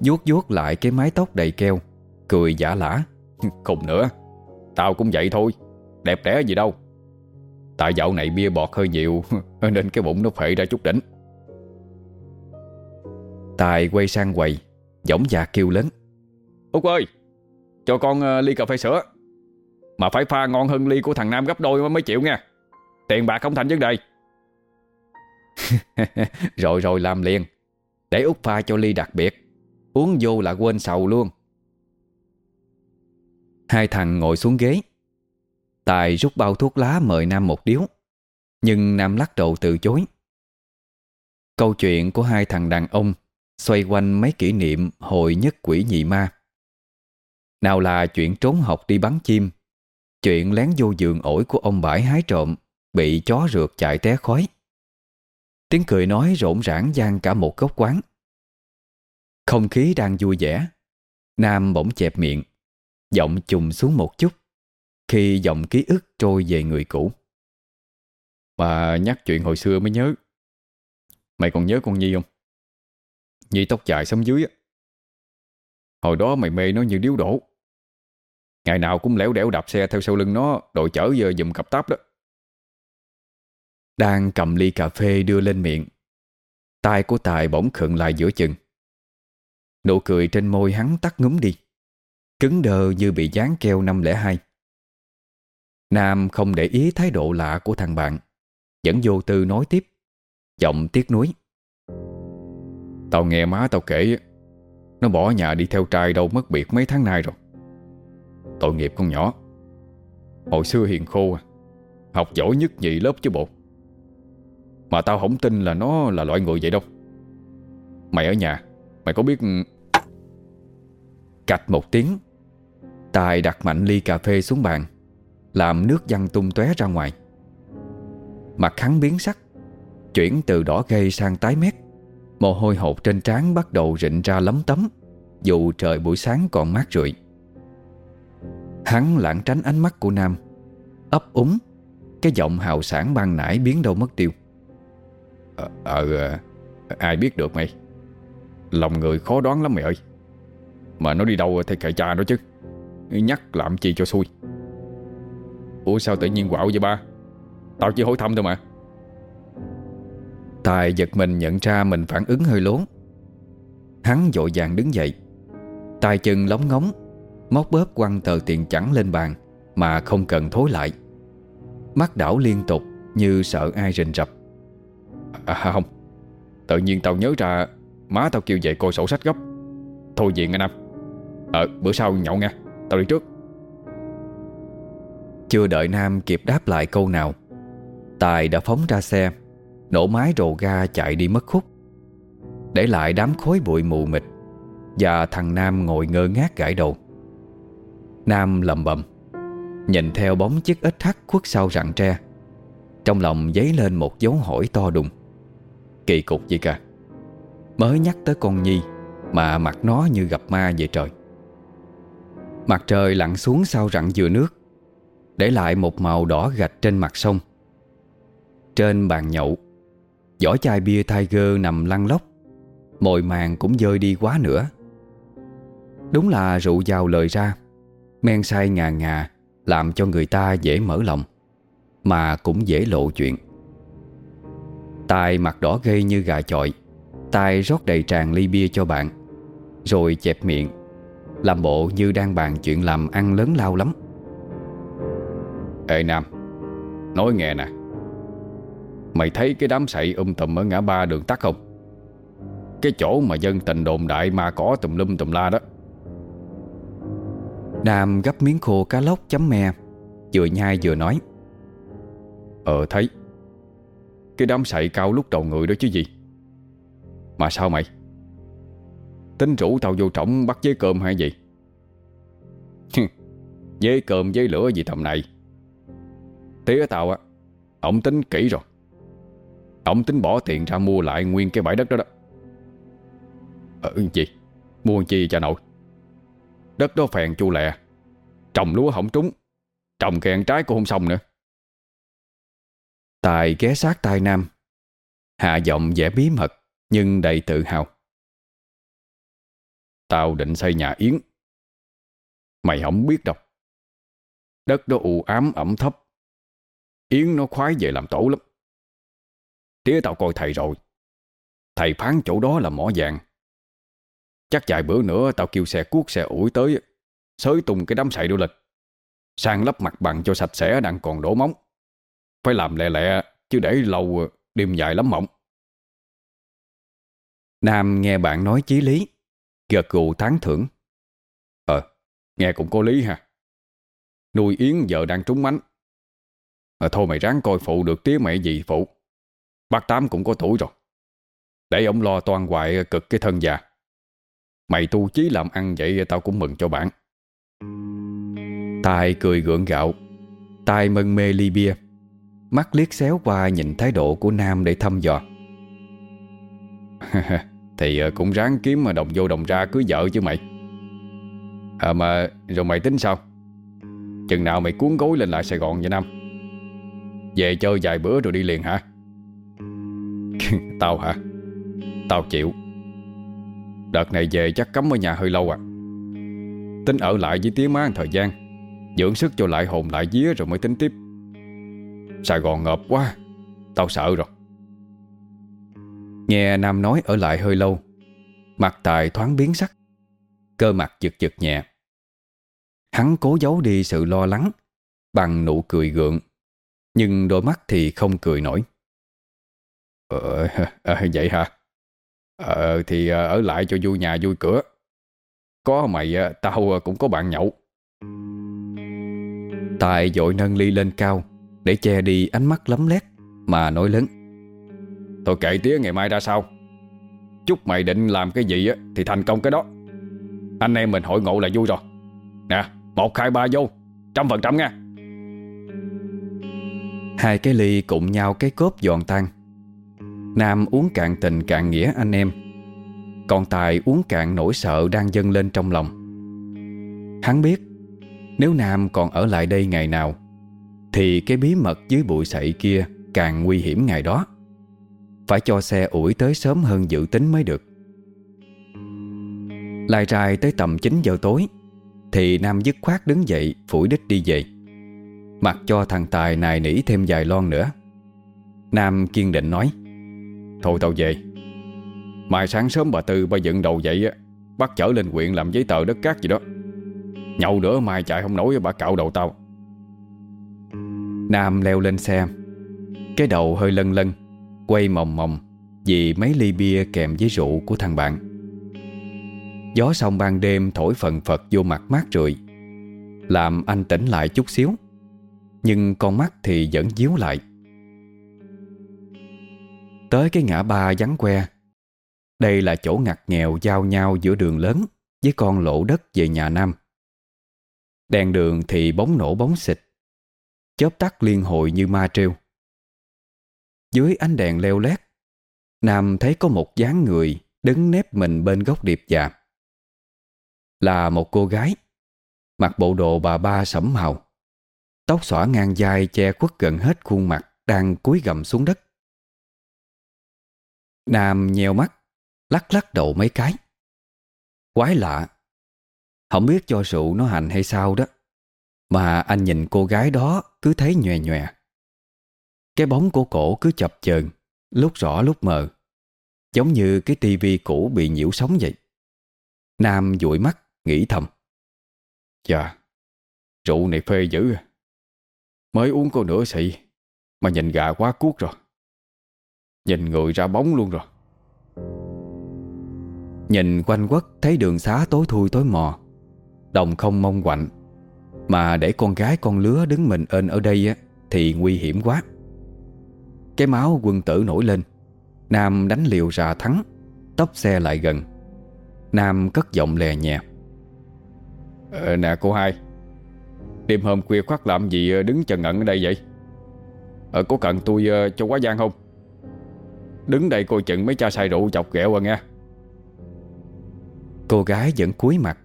vuốt vuốt lại cái mái tóc đầy keo, Cười giả lả. <laughs> Cùng nữa, Tao cũng vậy thôi, Đẹp đẽ gì đâu. Tại dạo này bia bọt hơi nhiều, <laughs> Nên cái bụng nó phệ ra chút đỉnh. Tài quay sang quầy, Giọng già kêu lớn. Út ơi, Cho con ờ, ly cà phê sữa. Mà phải pha ngon hơn ly của thằng Nam gấp đôi mới chịu nha. Tiền bạc không thành vấn đề. <laughs> Rồi rồi, làm liền. Để út pha cho ly đặc biệt. Uống vô là quên sầu luôn. Hai thằng ngồi xuống ghế. Tài rút bao thuốc lá mời Nam một điếu. Nhưng Nam lắc đầu từ chối. Câu chuyện của hai thằng đàn ông Xoay quanh mấy kỷ niệm hồi nhất quỷ nhị ma. Nào là chuyện trốn học đi bắn chim Chuyện lén vô giường ổi của ông bãi hái trộm Bị chó rượt chạy té khói. Tiếng cười nói rộn rãng gian cả một góc quán. Không khí đang vui vẻ. Nam bỗng chẹp miệng, Giọng trùng xuống một chút, Khi giọng ký ức trôi về người cũ. Bà nhắc chuyện hồi xưa mới nhớ. Mày còn nhớ con Nhi không? Nhi tóc dài sống dưới á. Hồi đó mày mê nó như điếu đổ. Ngày nào cũng lẻo đẻo đạp xe theo sau lưng nó, Đội chở giờ dùm cặp táp đó. Đang cầm ly cà phê đưa lên miệng, tay của Tài bỗng khựng lại giữa chừng. Nụ cười trên môi hắn tắt ngúm đi, Cứng đờ như bị dán keo 502 Nam không để ý thái độ lạ của thằng bạn, Vẫn vô tư nói tiếp, Giọng tiếc nuối. Tao nghe má tao kể Nó bỏ nhà đi theo trai đâu mất biệt mấy tháng nay rồi. Tội nghiệp con nhỏ. Hồi xưa hiền khô à, Học giỏi nhất nhị lớp chứ bộ. Mà tao không tin là nó là loại người vậy đâu. Mày ở nhà, Mày có biết Cạch một tiếng, Tài đặt mạnh ly cà phê xuống bàn, Làm nước văng tung tóe ra ngoài. Mặt hắn biến sắc, Chuyển từ đỏ gây sang tái mét. Mồ hôi hột trên trán bắt đầu rịn ra lấm tấm, Dù trời buổi sáng còn mát rượi. Hắn lãng tránh ánh mắt của Nam ấp úng Cái giọng hào sản ban nãy biến đâu mất tiêu. Ờ, ờ Ai biết được mày? Lòng người khó đoán lắm mày ơi. Mà nó đi đâu thì kệ cha nó chứ. Nhắc làm chi cho xui. Ủa sao tự nhiên quạo vậy ba? Tao chỉ hỏi thăm thôi mà. Tài giật mình nhận ra mình phản ứng hơi lốn Hắn dội vàng đứng dậy tay chân lóng ngóng Móc bóp quăng tờ tiền chẳng lên bàn Mà không cần thối lại. Mắt đảo liên tục Như sợ ai rình rập. À, à không, Tự nhiên tao nhớ ra Má tao kêu dậy coi sổ sách gấp Thôi diện anh nam. Ờ bữa sau nhậu nha, Tao đi trước. Chưa đợi Nam kịp đáp lại câu nào, Tài đã phóng ra xe, Nổ máy rồ ga chạy đi mất khúc. Để lại đám khối bụi mù mịt Và thằng Nam ngồi ngơ ngác gãi đầu. Nam lầm bầm. Nhìn theo bóng chiếc ếch thắt khuất sau rặng tre, Trong lòng dấy lên một dấu hỏi to đùng. Kỳ cục gì cả? Mới nhắc tới con Nhi Mà mặt nó như gặp ma vậy trời. Mặt trời lặn xuống sau rặng dừa nước, Để lại một màu đỏ gạch trên mặt sông. Trên bàn nhậu, Vỏ chai bia Tiger nằm lăn lóc, Mồi màng cũng dơi đi quá nữa. Đúng là rượu giàu lời ra Men say ngà ngà, Làm cho người ta dễ mở lòng, Mà cũng dễ lộ chuyện. Tài mặt đỏ gây như gà chọi tài rót đầy tràn ly bia cho bạn, Rồi chẹp miệng, Làm bộ như đang bàn chuyện làm ăn lớn lao lắm. Ê Nam, Nói nghe nè. Mày thấy cái đám sậy um tùm ở ngã ba đường tắt không? Cái chỗ mà dân tình đồn đại mà có tùm lum tùm la đó. Nam gấp miếng khô cá lóc chấm me, Vừa nhai vừa nói. Ờ thấy. Cái đám sậy cao lúc đầu người đó chứ gì? Mà sao mày? Tính rủ tao vô trọng bắt với cơm hay gì? Với cơm với lửa gì tầm này? Tía tao á Ông tính kỹ rồi. Ông tính bỏ tiền ra mua lại nguyên cái bãi đất đó đó. Ờ ừ, gì? Mua chi cha nội? Đất đó phèn chu lẹ. Trồng lúa không trúng. Trồng kèn trái cũng không xong nữa. Tài ghé sát tai Nam. Hạ giọng vẻ bí mật, Nhưng đầy tự hào. Tao định xây nhà yến. Mày không biết đâu. Đất đó u ám, ẩm thấp. Yến nó khoái về làm tổ lắm. Tía tao coi thầy rồi. Thầy phán chỗ đó là mỏ vàng. Chắc vài bữa nữa tao kêu xe cuốc xe ủi tới Xới tung cái đám sậy đô lịch. Sang lấp mặt bằng cho sạch sẽ đang còn đổ móng. Phải làm lẹ lẹ Chứ để lâu đêm dài lắm mộng. Nam nghe bạn nói chí lý Gật gù tán thưởng. Ờ Nghe cũng có lý ha. Nuôi yến giờ đang trúng mánh. À, Thôi mày ráng coi phụ được tía mẹ gì phụ. Bác Tám cũng có tuổi rồi. Để ông lo toan hoại cực cái thân già. Mày tu chí làm ăn vậy tao cũng mừng cho bạn. Tài cười gượng gạo Tài mân mê ly bia, Mắt liếc xéo qua nhìn thái độ của Nam để thăm dò. <laughs> Thì ờ, cũng ráng kiếm mà đồng vô đồng ra cưới vợ chứ mày. À mà rồi mày tính sao? Chừng nào mày cuốn gối lên lại Sài Gòn vậy, Nam? Về chơi vài bữa rồi đi liền hả? <laughs> Tao hả? Tao chịu. Đợt này về chắc cấm ở nhà hơi lâu à. Tính ở lại với tía má một thời gian Dưỡng sức cho lại hồn lại vía rồi mới tính tiếp. Sài Gòn ngợp quá Tao sợ rồi. Nghe Nam nói ở lại hơi lâu Mặt tài thoáng biến sắc Cơ mặt giật giật nhẹ. Hắn cố giấu đi sự lo lắng Bằng nụ cười gượng Nhưng đôi mắt thì không cười nổi. Ờ, à, <laughs> vậy hả? Ờ thì ờ, ở lại cho vui nhà vui cửa. Có mày ờ, tao ờ, cũng có bạn nhậu. Tài dội nâng ly lên cao Để che đi ánh mắt lấm lét Mà nói lớn. Thôi kệ tía, ngày mai ra sao? Chúc mày định làm cái gì á Thì thành công cái đó. Anh em mình hội ngộ là vui rồi. Nè, một, hai, ba vô. Trăm phần trăm nha. Hai cái ly cùng nhau cái cốp giòn tan. Nam uống cạn tình cạn nghĩa anh em. Còn Tài uống cạn nỗi sợ đang dâng lên trong lòng. Hắn biết, Nếu Nam còn ở lại đây ngày nào, Thì cái bí mật dưới bụi sậy kia Càng nguy hiểm ngày đó. Phải cho xe ủi tới sớm hơn dự tính mới được. Lai rai tới tầm 9 giờ tối, Thì Nam dứt khoát đứng dậy, Phủi đích đi về. Mặc cho thằng Tài nài nỉ thêm vài lon nữa. Nam kiên định nói. Thôi tao về. Mai sáng sớm bà Tư bà dựng đầu dậy Bắt chở lên huyện làm giấy tờ đất cát gì đó. Nhậu nữa mai chạy không nổi, bà cạo đầu tao Nam leo lên xe. Cái đầu hơi lân lân Quay mòng mòng Vì mấy ly bia kèm với rượu của thằng bạn. Gió sông ban đêm thổi phần phật vô mặt mát rượi, Làm anh tỉnh lại chút xíu. Nhưng con mắt thì vẫn díu lại. Tới cái ngã ba vắng que. Đây là chỗ ngặt nghèo giao nhau giữa đường lớn Với con lộ đất về nhà Nam. Đèn đường thì bóng nổ bóng xịt, Chớp tắt liên hồi như ma treo Dưới ánh đèn leo lét, Nam thấy có một dáng người Đứng nép mình bên gốc điệp già. Là một cô gái, Mặc bộ đồ bà ba sẫm màu, Tóc xõa ngang dài che khuất gần hết khuôn mặt Đang cúi gầm xuống đất. Nam nheo mắt, Lắc lắc đầu mấy cái. Quái lạ, Không biết cho rượu nó hành hay sao đó, Mà anh nhìn cô gái đó Cứ thấy nhòe nhòe. Cái bóng của cổ cứ chập chờn, Lúc rõ lúc mờ, Giống như cái tivi cũ bị nhiễu sóng vậy. Nam dụi mắt, Nghĩ thầm. Chà, Rượu này phê dữ. À. Mới uống có nửa xị, Mà nhìn gà quá cuốc rồi. Nhìn người ra bóng luôn rồi. Nhìn quanh quất thấy đường xá tối thui tối mò. Đồng không mong quạnh. Mà để con gái con lứa đứng mình ên ở đây á Thì nguy hiểm quá. Cái máu quân tử nổi lên. Nam đánh liều ra thắng Tóc xe lại gần. Nam cất giọng lè nhẹ ờ, Nè cô hai Đêm hôm khuya khoát làm gì ờ, đứng chờ ngẩn ở đây vậy? Ờ, có cần tôi uh, cho quá gian không? Đứng đây coi chừng mấy cha say rượu chọc ghẹo à nghe. Cô gái vẫn cúi mặt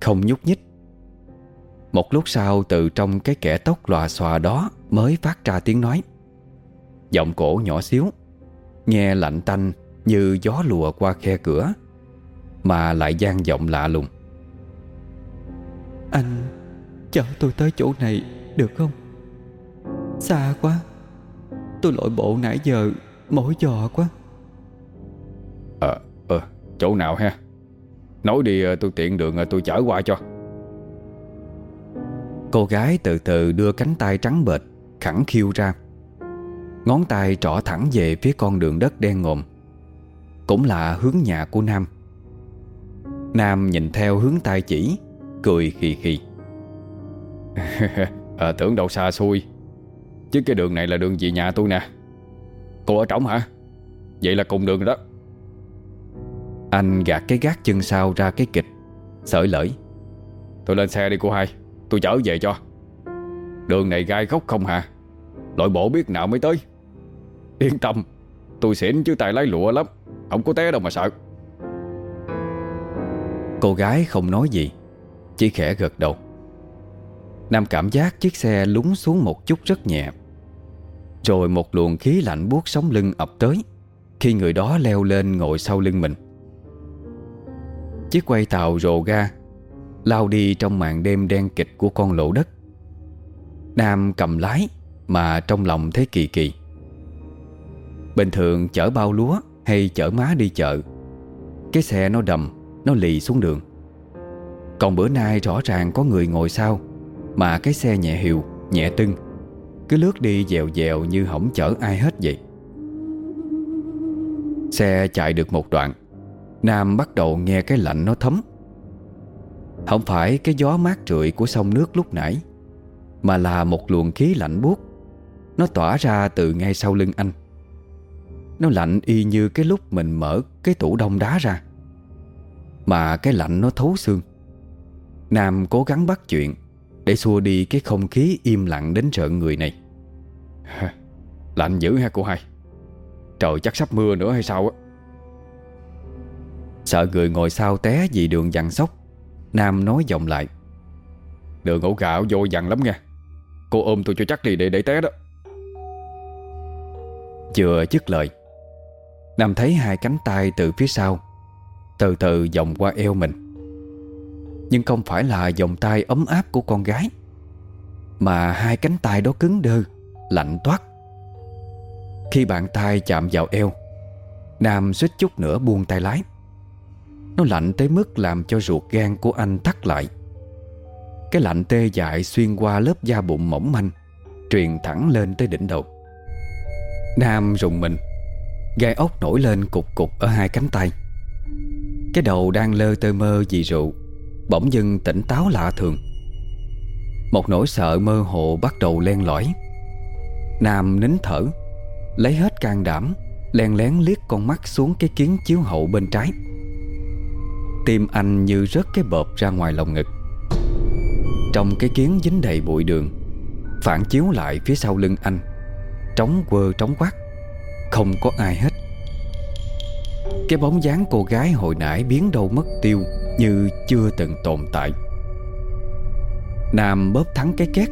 Không nhúc nhích. Một lúc sau từ trong cái kẻ tóc lòa xòa đó Mới phát ra tiếng nói. Giọng cổ nhỏ xíu Nghe lạnh tanh như gió lùa qua khe cửa Mà lại gian giọng lạ lùng. Anh chở tôi tới chỗ này được không? Xa quá Tôi lội bộ nãy giờ Mỏi giò quá. Ờ, ờ, chỗ nào ha? Nói đi ờ, tôi tiện đường ờ, tôi chở qua cho. Cô gái từ từ đưa cánh tay trắng bệch Khẳng khiêu ra. Ngón tay trỏ thẳng về phía con đường đất đen ngòm. Cũng là hướng nhà của Nam. Nam nhìn theo hướng tay chỉ Cười khì khì. À, <laughs> Tưởng đâu xa xui Chứ cái đường này là đường về nhà tôi nè Cô ở trống hả? Vậy là cùng đường rồi đó. Anh gạt cái gác chân sau ra cái kịch, Sởi lỡi Tôi lên xe đi cô hai, Tôi chở về cho. Đường này gai góc không hả Lội bộ biết nào mới tới. Yên tâm, Tôi xỉn chứ tài lái lụa lắm, Không có té đâu mà sợ. Cô gái không nói gì, Chỉ khẽ gật đầu. Nam cảm giác chiếc xe lúng xuống một chút rất nhẹ. Rồi một luồng khí lạnh buốt sống lưng ập tới Khi người đó leo lên ngồi sau lưng mình. Chiếc quay tàu rồ ga Lao đi trong màn đêm đen kịch của con lỗ đất. Nam cầm lái Mà trong lòng thấy kỳ kỳ. Bình thường chở bao lúa Hay chở má đi chợ Cái xe nó đầm Nó lì xuống đường. Còn bữa nay rõ ràng có người ngồi sau Mà cái xe nhẹ hiệu, Nhẹ tưng. Cứ lướt đi dèo dèo như không chở ai hết vậy. Xe chạy được một đoạn, Nam bắt đầu nghe cái lạnh nó thấm. Không phải cái gió mát rượi của sông nước lúc nãy, Mà là một luồng khí lạnh buốt. Nó tỏa ra từ ngay sau lưng anh. Nó lạnh y như cái lúc mình mở cái tủ đông đá ra. Mà cái lạnh nó thấu xương. Nam cố gắng bắt chuyện để xua đi cái không khí im lặng đến rợn người này. Lạnh dữ ha cô hai. Trời chắc sắp mưa nữa hay sao á? Sợ người ngồi sau té vì đường dằn sóc, Nam nói giọng lại. Đường ổ gạo vô dằn lắm nha. Cô ôm tôi cho chắc đi để để té đó. Chưa dứt lời, Nam thấy hai cánh tay từ phía sau Từ từ vòng qua eo mình. Nhưng không phải là vòng tay ấm áp của con gái, Mà hai cánh tay đó cứng đơ, Lạnh toát. Khi bàn tay chạm vào eo, Nam suýt chút nữa buông tay lái. Nó lạnh tới mức làm cho ruột gan của anh thắt lại. Cái lạnh tê dại xuyên qua lớp da bụng mỏng manh, Truyền thẳng lên tới đỉnh đầu. Nam rùng mình, Gai ốc nổi lên cục cục ở hai cánh tay. Cái đầu đang lơ tơ mơ vì rượu. Bỗng dưng tỉnh táo lạ thường. Một nỗi sợ mơ hồ bắt đầu len lỏi Nam nín thở, Lấy hết can đảm, Len lén liếc con mắt xuống cái kiến chiếu hậu bên trái. Tim anh như rớt cái bợp ra ngoài lồng ngực. Trong cái kiến dính đầy bụi đường, Phản chiếu lại phía sau lưng anh. Trống quơ trống quát, Không có ai hết. Cái bóng dáng cô gái hồi nãy biến đâu mất tiêu như chưa từng tồn tại. Nam bóp thắng cái két,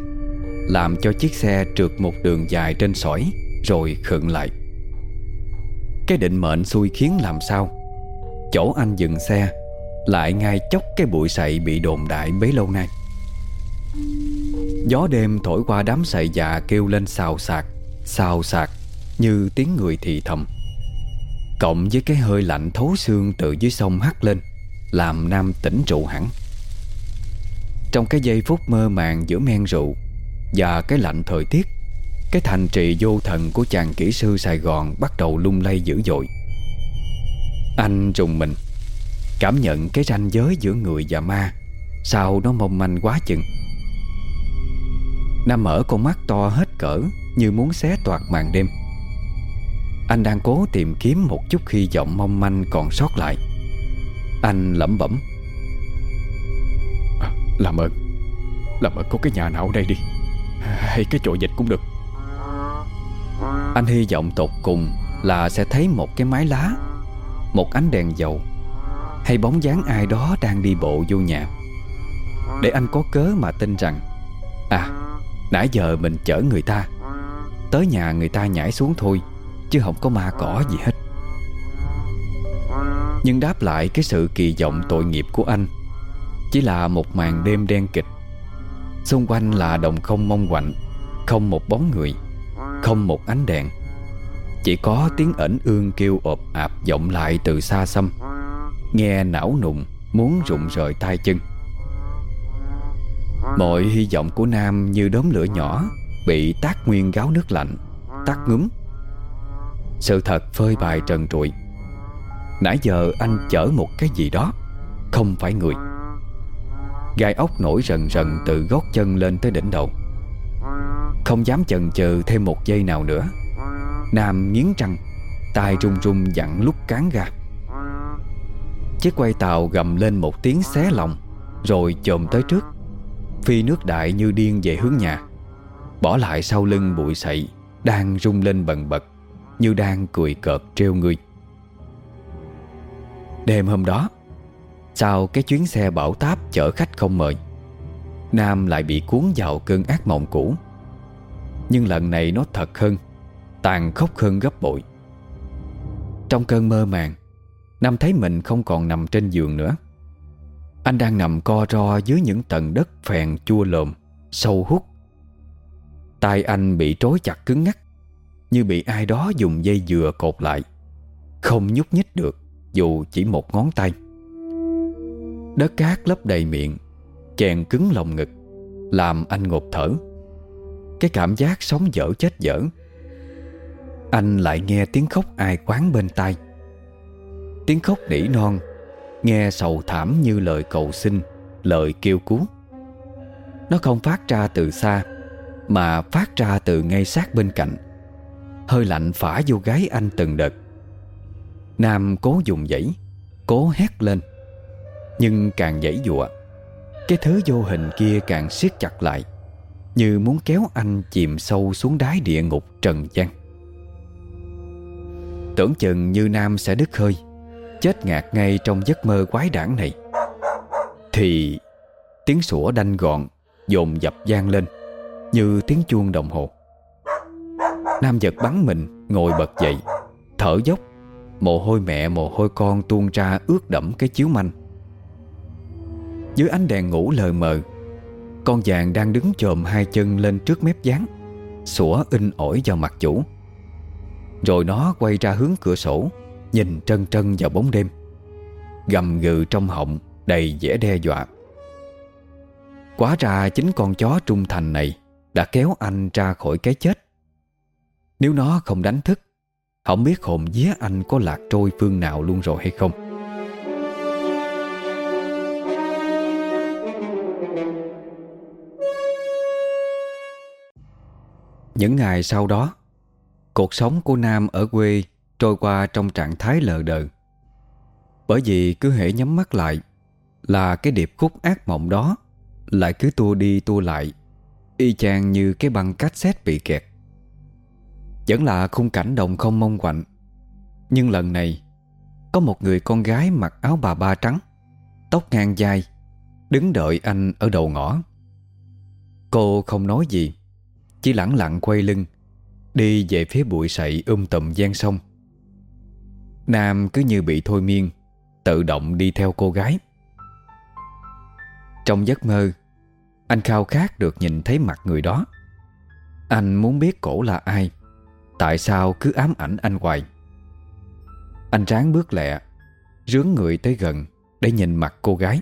Làm cho chiếc xe trượt một đường dài trên sỏi, Rồi khựng lại. Cái định mệnh xui khiến làm sao? Chỗ anh dừng xe, Lại ngay chốc cái bụi sậy bị đồn đại bấy lâu nay. Gió đêm thổi qua đám sậy già kêu lên xào xạc Xào xạc Như tiếng người thì thầm. Cộng với cái hơi lạnh thấu xương từ dưới sông hắt lên. Làm Nam tỉnh rượu hẳn. Trong cái giây phút mơ màng giữa men rượu Và cái lạnh thời tiết, Cái thành trì vô thần của chàng kỹ sư Sài Gòn Bắt đầu lung lay dữ dội. Anh trùng mình, Cảm nhận cái ranh giới giữa người và ma, Sao nó mong manh quá chừng. Nam mở con mắt to hết cỡ Như muốn xé toạc màn đêm. Anh đang cố tìm kiếm một chút hy vọng mong manh còn sót lại. Anh lẩm bẩm. À, Làm ơn Làm ơn có cái nhà nào ở đây đi. Hay cái chỗ dịch cũng được. Anh hy vọng tột cùng là sẽ thấy một cái mái lá Một ánh đèn dầu Hay bóng dáng ai đó đang đi bộ vô nhà. Để anh có cớ mà tin rằng À Nãy giờ mình chở người ta Tới nhà người ta nhảy xuống thôi Chứ không có ma cỏ gì hết nhưng đáp lại cái sự kỳ vọng tội nghiệp của anh Chỉ là một màn đêm đen kịch. Xung quanh là đồng không mong quạnh, Không một bóng người, Không một ánh đèn. Chỉ có tiếng ẩn ương kêu ộp ạp vọng lại từ xa xăm. Nghe não nụng Muốn rụng rời tay chân. Mọi hy vọng của Nam như đốm lửa nhỏ Bị tác nguyên gáo nước lạnh Tắt ngúm. Sự thật phơi bài trần trụi. Nãy giờ anh chở một cái gì đó. Không phải người. Gai ốc nổi rần rần từ gót chân lên tới đỉnh đầu. Không dám chần chừ thêm một giây nào nữa. Nam nghiến răng tay run run dặn lúc cán ra Chiếc quay tàu gầm lên một tiếng xé lòng, Rồi chồm tới trước. Phi nước đại như điên về hướng nhà. Bỏ lại sau lưng bụi sậy, Đang rung lên bần bật, Như đang cười cợt treo người. Đêm hôm đó, Sau cái chuyến xe bảo táp chở khách không mời, Nam lại bị cuốn vào cơn ác mộng cũ. Nhưng lần này nó thật hơn, Tàn khốc hơn gấp bội. Trong cơn mơ màng, Nam thấy mình không còn nằm trên giường nữa. Anh đang nằm co ro dưới những tầng đất phèn chua lồm, Sâu hút. Tay anh bị trối chặt cứng ngắc, Như bị ai đó dùng dây dừa cột lại, Không nhúc nhích được. Dù chỉ một ngón tay. Đất cát lấp đầy miệng, Chèn cứng lòng ngực, Làm anh ngột thở. Cái cảm giác sống dở chết dở. Anh lại nghe tiếng khóc ai quán bên tai. Tiếng khóc nỉ non, Nghe sầu thảm như lời cầu xin, Lời kêu cứu. Nó không phát ra từ xa, Mà phát ra từ ngay sát bên cạnh. Hơi lạnh phả vô gái anh từng đợt. Nam cố dùng dãy, Cố hét lên. Nhưng càng dãy dụa, Cái thứ vô hình kia càng siết chặt lại, Như muốn kéo anh chìm sâu xuống đáy địa ngục trần gian. Tưởng chừng như Nam sẽ đứt hơi, Chết ngạt ngay trong giấc mơ quái đản này. Thì, Tiếng sủa đanh gọn, Dồn dập gian lên, Như tiếng chuông đồng hồ. Nam giật bắn mình, Ngồi bật dậy, Thở dốc. Mồ hôi mẹ, mồ hôi con tuôn ra ướt đẫm cái chiếu manh. Dưới ánh đèn ngủ lờ mờ, Con vàng đang đứng chồm hai chân lên trước mép gián Sủa in ỏi vào mặt chủ. Rồi nó quay ra hướng cửa sổ, Nhìn trân trân vào bóng đêm. Gầm gừ trong họng, Đầy vẻ đe dọa. Quá ra chính con chó trung thành này Đã kéo anh ra khỏi cái chết. Nếu nó không đánh thức không biết hồn vía anh có lạc trôi phương nào luôn rồi hay không? Những ngày sau đó, Cuộc sống của Nam ở quê Trôi qua trong trạng thái lờ đờ. Bởi vì cứ hễ nhắm mắt lại Là cái điệp khúc ác mộng đó Lại cứ tua đi tua lại, Y chang như cái băng cassette bị kẹt. Vẫn là khung cảnh đồng không mong quạnh. Nhưng lần này, Có một người con gái mặc áo bà ba trắng, Tóc ngang vai Đứng đợi anh ở đầu ngõ. Cô không nói gì, chỉ lẳng lặng quay lưng, Đi về phía bụi sậy um tùm gian sông. Nam cứ như bị thôi miên, Tự động đi theo cô gái. Trong giấc mơ, Anh khao khát được nhìn thấy mặt người đó. Anh muốn biết cổ là ai. Tại sao cứ ám ảnh anh hoài? Anh ráng bước lẹ, Rướng người tới gần Để nhìn mặt cô gái.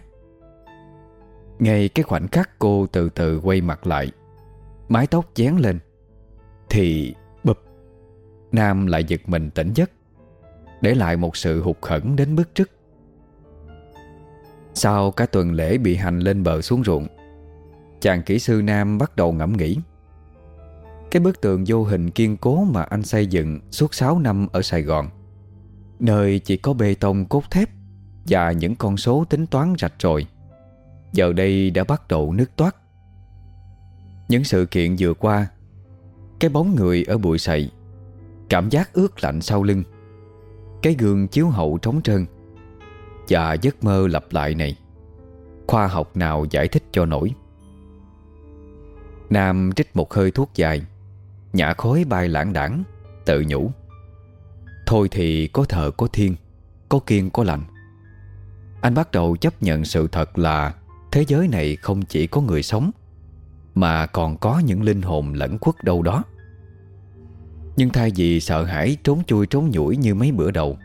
Ngay cái khoảnh khắc cô từ từ quay mặt lại, Mái tóc dán lên, Thì bụp, Nam lại giật mình tỉnh giấc, Để lại một sự hụt khẩn đến bức trức Sau cả tuần lễ bị hành lên bờ xuống ruộng, Chàng kỹ sư Nam bắt đầu ngẫm nghĩ. Cái bức tường vô hình kiên cố mà anh xây dựng suốt 6 năm ở Sài Gòn. Nơi chỉ có bê tông cốt thép Và những con số tính toán rạch rồi Giờ đây đã bắt đầu nứt toát. Những sự kiện vừa qua, Cái bóng người ở bụi sậy, Cảm giác ướt lạnh sau lưng, Cái gương chiếu hậu trống trơn Và giấc mơ lặp lại này, Khoa học nào giải thích cho nổi? Nam trích một hơi thuốc dài. Nhả khói bay lãng đảng, Tự nhủ. Thôi thì có thờ có thiên Có kiên có lạnh Anh bắt đầu chấp nhận sự thật là Thế giới này không chỉ có người sống, mà còn có những linh hồn lẫn khuất đâu đó. Nhưng thay vì sợ hãi, trốn chui trốn nhủi như mấy bữa đầu,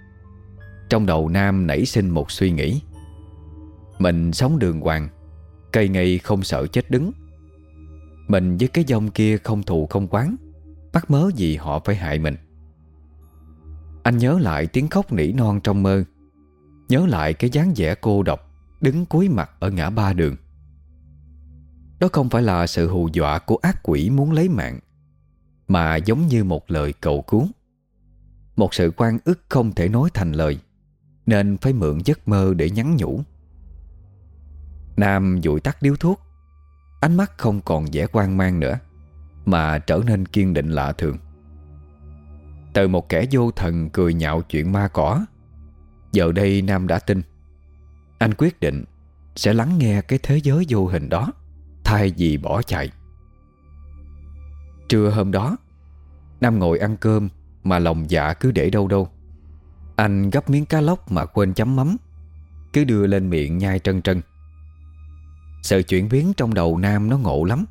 Trong đầu Nam nảy sinh một suy nghĩ. Mình sống đường hoàng, Cây ngây không sợ chết đứng. Mình với cái dông kia không thù không quán. Bắt mớ gì họ phải hại mình. Anh nhớ lại tiếng khóc nỉ non trong mơ. Nhớ lại cái dáng vẻ cô độc Đứng cuối mặt ở ngã ba đường. Đó không phải là sự hù dọa của ác quỷ muốn lấy mạng, Mà giống như một lời cầu cứu. Một sự quan ức không thể nói thành lời, Nên phải mượn giấc mơ để nhắn nhủ. Nam dụi tắt điếu thuốc, Ánh mắt không còn vẻ quan mang nữa. Mà trở nên kiên định lạ thường. Từ một kẻ vô thần cười nhạo chuyện ma cỏ, Giờ đây Nam đã tin. Anh quyết định Sẽ lắng nghe cái thế giới vô hình đó, Thay vì bỏ chạy. Trưa hôm đó, Nam ngồi ăn cơm Mà lòng dạ cứ để đâu đâu. Anh gấp miếng cá lóc mà quên chấm mắm, Cứ đưa lên miệng nhai trân trân. Sự chuyển biến trong đầu Nam nó ngộ lắm.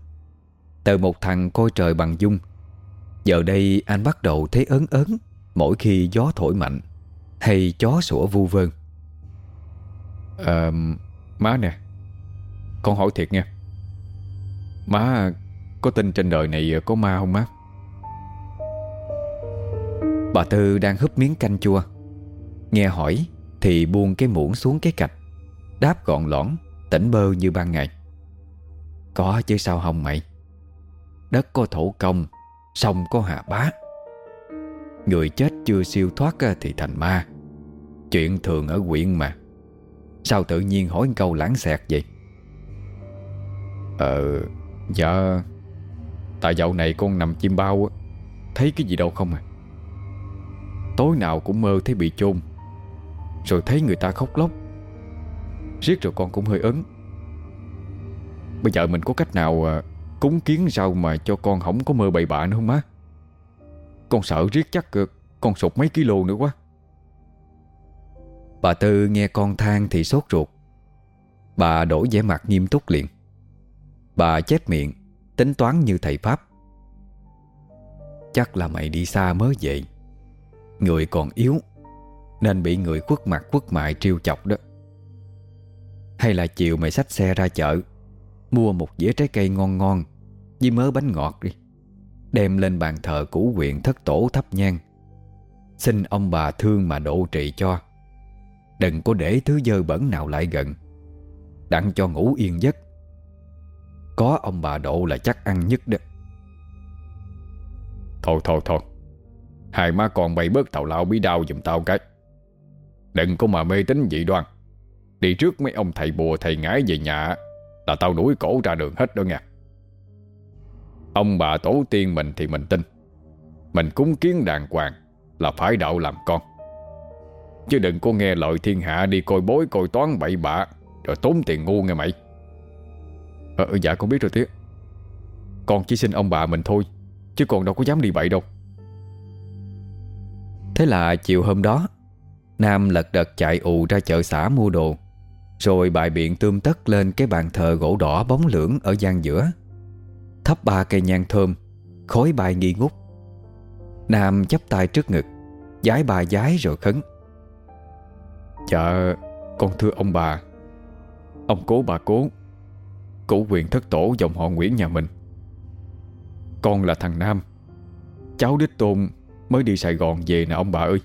Từ một thằng coi trời bằng dung. Giờ đây anh bắt đầu thấy ớn ớn Mỗi khi gió thổi mạnh Hay chó sủa vu vơn Ờ Má nè Con hỏi thiệt nha. Má có tin trên đời này có ma không má? Bà Tư đang húp miếng canh chua. Nghe hỏi Thì buông cái muỗng xuống cái cạch Đáp gọn lõn Tỉnh bơ như ban ngày. Có chứ sao không mày Đất có thổ công, Sông có hạ bá. Người chết chưa siêu thoát à, thì thành ma. Chuyện thường ở quyện mà. Sao tự nhiên hỏi câu lãng xẹt vậy? Ờ Dạ Tại dạo này con nằm chim bao Thấy cái gì đâu không à. Tối nào cũng mơ thấy bị chôn, Rồi thấy người ta khóc lóc. Riết rồi con cũng hơi ấn Bây giờ mình có cách nào à, Cúng kiến sao mà cho con không có mơ bậy bạ nữa không má? Con sợ riết chắc Con sụt mấy ký lô nữa quá. Bà Tư nghe con than thì sốt ruột. Bà đổi vẻ mặt nghiêm túc liền. Bà chép miệng, Tính toán như thầy Pháp. Chắc là mày đi xa mới vậy Người còn yếu, Nên bị người quất mặt quất mại trêu chọc đó. Hay là chiều mày xách xe ra chợ? Mua một dĩa trái cây ngon ngon, Với mớ bánh ngọt đi. Đem lên bàn thờ cũ quyện thất tổ thắp nhang. Xin ông bà thương mà độ trị cho. Đừng có để thứ dơ bẩn nào lại gần. Đặng cho ngủ yên giấc. Có ông bà độ là chắc ăn nhất đó. Thôi thôi thôi. Hai má con bay bớt tàu lao bí đau giùm tao cái. Đừng có mà mê tín dị đoan. Đi trước mấy ông thầy bùa thầy ngái về nhà. Là tao đuổi cổ ra đường hết đó nha Ông bà tổ tiên mình thì mình tin. Mình cúng kiến đàng hoàng Là phải đạo làm con. Chứ đừng có nghe lời thiên hạ Đi coi bối, coi toán, bậy bạ, Rồi tốn tiền ngu nghe mày. Ờ ừ, dạ con biết rồi tía Con chỉ xin ông bà mình thôi, Chứ còn đâu có dám đi bậy đâu. Thế là chiều hôm đó, Nam lật đật chạy ù ra chợ xã mua đồ. Rồi bài biện tươm tất lên cái bàn thờ gỗ đỏ bóng lưỡng ở gian giữa. Thắp ba cây nhang thơm, Khói bài nghi ngút. Nam chắp tay trước ngực, Giái bà giái rồi khấn. Dạ Con thưa ông bà. Ông cố bà cố Cổ quyền thất tổ dòng họ Nguyễn nhà mình. Con là thằng Nam, Cháu đích tôn Mới đi Sài Gòn về nè ông bà ơi.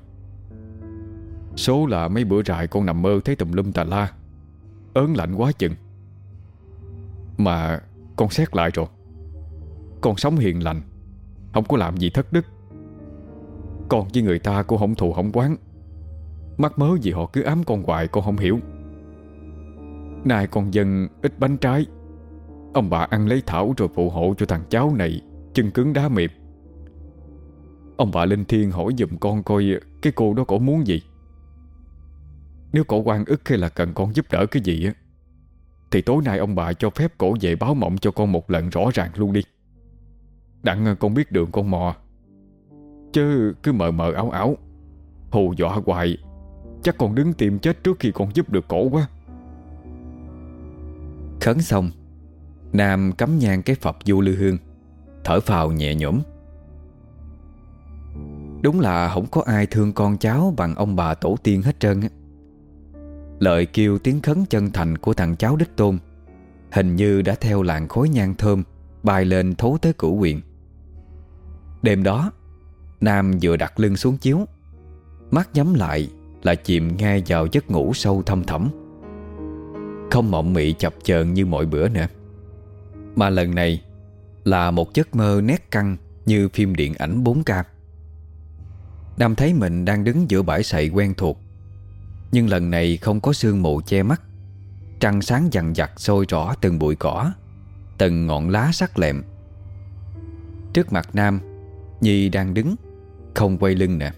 Số là mấy bữa rại con nằm mơ thấy tùm lum tà la. Ớn lạnh quá chừng. Mà con xét lại rồi. Con sống hiền lành, Không có làm gì thất đức. Con với người ta cũng không thù không quán Mắc mớ gì họ cứ ám con hoài con không hiểu. Nay con dân ít bánh trái. Ông bà ăn lấy thảo rồi phụ hộ cho thằng cháu này, Chân cứng đá mềm Ông bà Linh Thiên hỏi giùm con coi Cái cô đó cổ muốn gì. Nếu cổ quan ức hay là cần con giúp đỡ cái gì á, Thì tối nay ông bà cho phép cổ về báo mộng cho con một lần rõ ràng luôn đi. Đặng à, con biết đường con mò. Chứ cứ mờ mờ áo áo, Hù dọa hoài, Chắc con đứng tìm chết trước khi con giúp được cổ quá. Khấn xong, Nam cắm nhang cái phập du lư hương, Thở phào nhẹ nhõm. Đúng là không có ai thương con cháu Bằng ông bà tổ tiên hết trơn á. Lời kêu tiếng khấn chân thành Của thằng cháu đích tôn. Hình như đã theo làn khối nhang thơm, bay lên thấu tới cửu quyền Đêm đó, Nam vừa đặt lưng xuống chiếu. Mắt nhắm lại Là chìm ngay vào giấc ngủ sâu thâm thẳm. Không mộng mị chập chờn như mọi bữa nữa. Mà lần này Là một giấc mơ nét căng Như phim điện ảnh 4K Nam thấy mình đang đứng giữa bãi sậy quen thuộc nhưng lần này không có sương mù che mắt. Trăng sáng dằn dặt sôi rõ từng bụi cỏ, Từng ngọn lá sắc lẹm. Trước mặt Nam, Nhi đang đứng, Không quay lưng nè.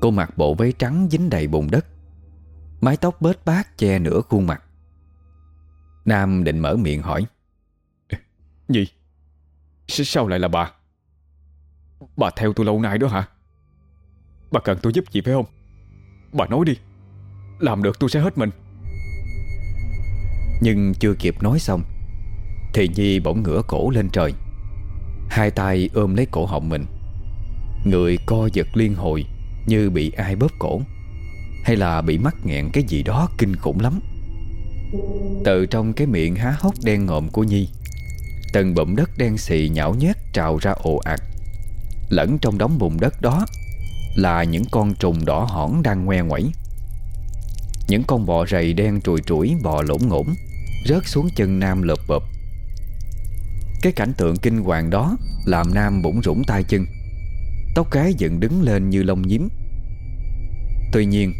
Cô mặc bộ váy trắng dính đầy bùn đất, Mái tóc bết bát che nửa khuôn mặt. Nam định mở miệng hỏi Nhi Sao lại là bà? Bà theo tôi lâu nay đó hả? Bà cần tôi giúp gì phải không? Bà nói đi. Làm được tôi sẽ hết mình. Nhưng chưa kịp nói xong, Thì Nhi bỗng ngửa cổ lên trời. Hai tay ôm lấy cổ họng mình. Người co giật liên hồi Như bị ai bóp cổ, Hay là bị mắc nghẹn cái gì đó kinh khủng lắm. Từ trong cái miệng há hốc đen ngộm của Nhi, Từng bụng đất đen xì nhão nhét trào ra ồ ạt, Lẫn trong đống bùn đất đó. Là những con trùng đỏ hỏn đang ngoe ngoẩy. Những con bọ rầy đen trùi trũi bò lổn ngổn Rớt xuống chân Nam lợp bợp. Cái cảnh tượng kinh hoàng đó Làm Nam bủng rủng tay chân. Tóc gái dựng đứng lên như lông nhím. Tuy nhiên,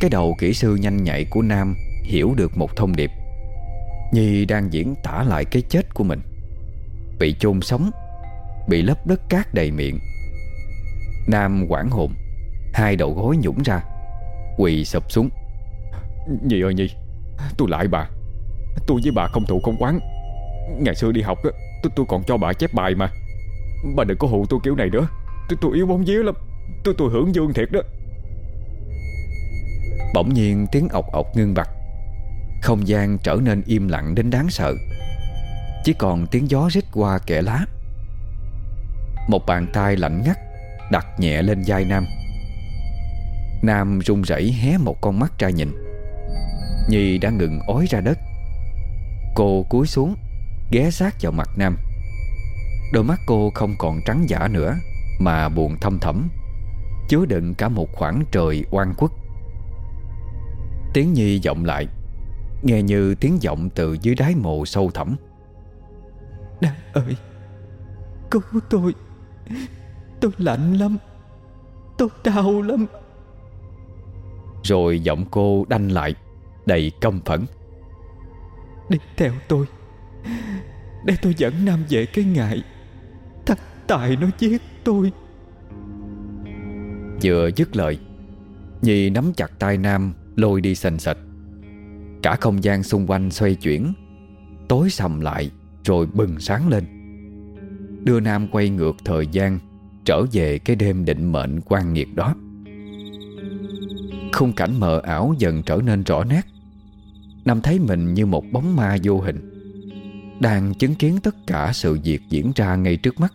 Cái đầu kỹ sư nhanh nhạy của Nam Hiểu được một thông điệp. Nhi đang diễn tả lại cái chết của mình. Bị chôn sống, Bị lấp đất cát đầy miệng. Nam quảng hồn. Hai đầu gối nhũng ra. Quỳ sụp xuống. Nhi ơi Nhi Tôi lại bà. Tôi với bà không thù không quán Ngày xưa đi học tôi, tôi còn cho bà chép bài mà. Bà đừng có hụ tôi kiểu này nữa. Tôi, tôi yếu bóng vía lắm. Tôi tôi hưởng dương thiệt đó. Bỗng nhiên tiếng ọc ọc ngưng bặt Không gian trở nên im lặng đến đáng sợ. Chỉ còn tiếng gió rít qua kẽ lá. Một bàn tay lạnh ngắt Đặt nhẹ lên vai Nam. Nam run rẩy hé một con mắt ra nhìn. Nhi đã ngừng ói ra đất. Cô cúi xuống, Ghé sát vào mặt Nam. Đôi mắt cô không còn trắng giả nữa, Mà buồn thâm thẳm, Chứa đựng cả một khoảng trời oan khuất. Tiếng Nhi vọng lại, Nghe như tiếng vọng từ dưới đáy mộ sâu thẳm. Nam ơi, Cứu tôi. Tôi lạnh lắm. Tôi đau lắm. Rồi giọng cô đanh lại Đầy căm phẫn. Đi theo tôi. Để tôi dẫn Nam về cái ngại. Thằng Tài nó giết tôi. Vừa dứt lời Nhi nắm chặt tay Nam Lôi đi sành sạch. Cả không gian xung quanh xoay chuyển Tối sầm lại Rồi bừng sáng lên. Đưa Nam quay ngược thời gian Trở về cái đêm định mệnh quan nghiệt đó. Khung cảnh mờ ảo dần trở nên rõ nét. Nam thấy mình như một bóng ma vô hình, Đang chứng kiến tất cả sự việc diễn ra ngay trước mắt.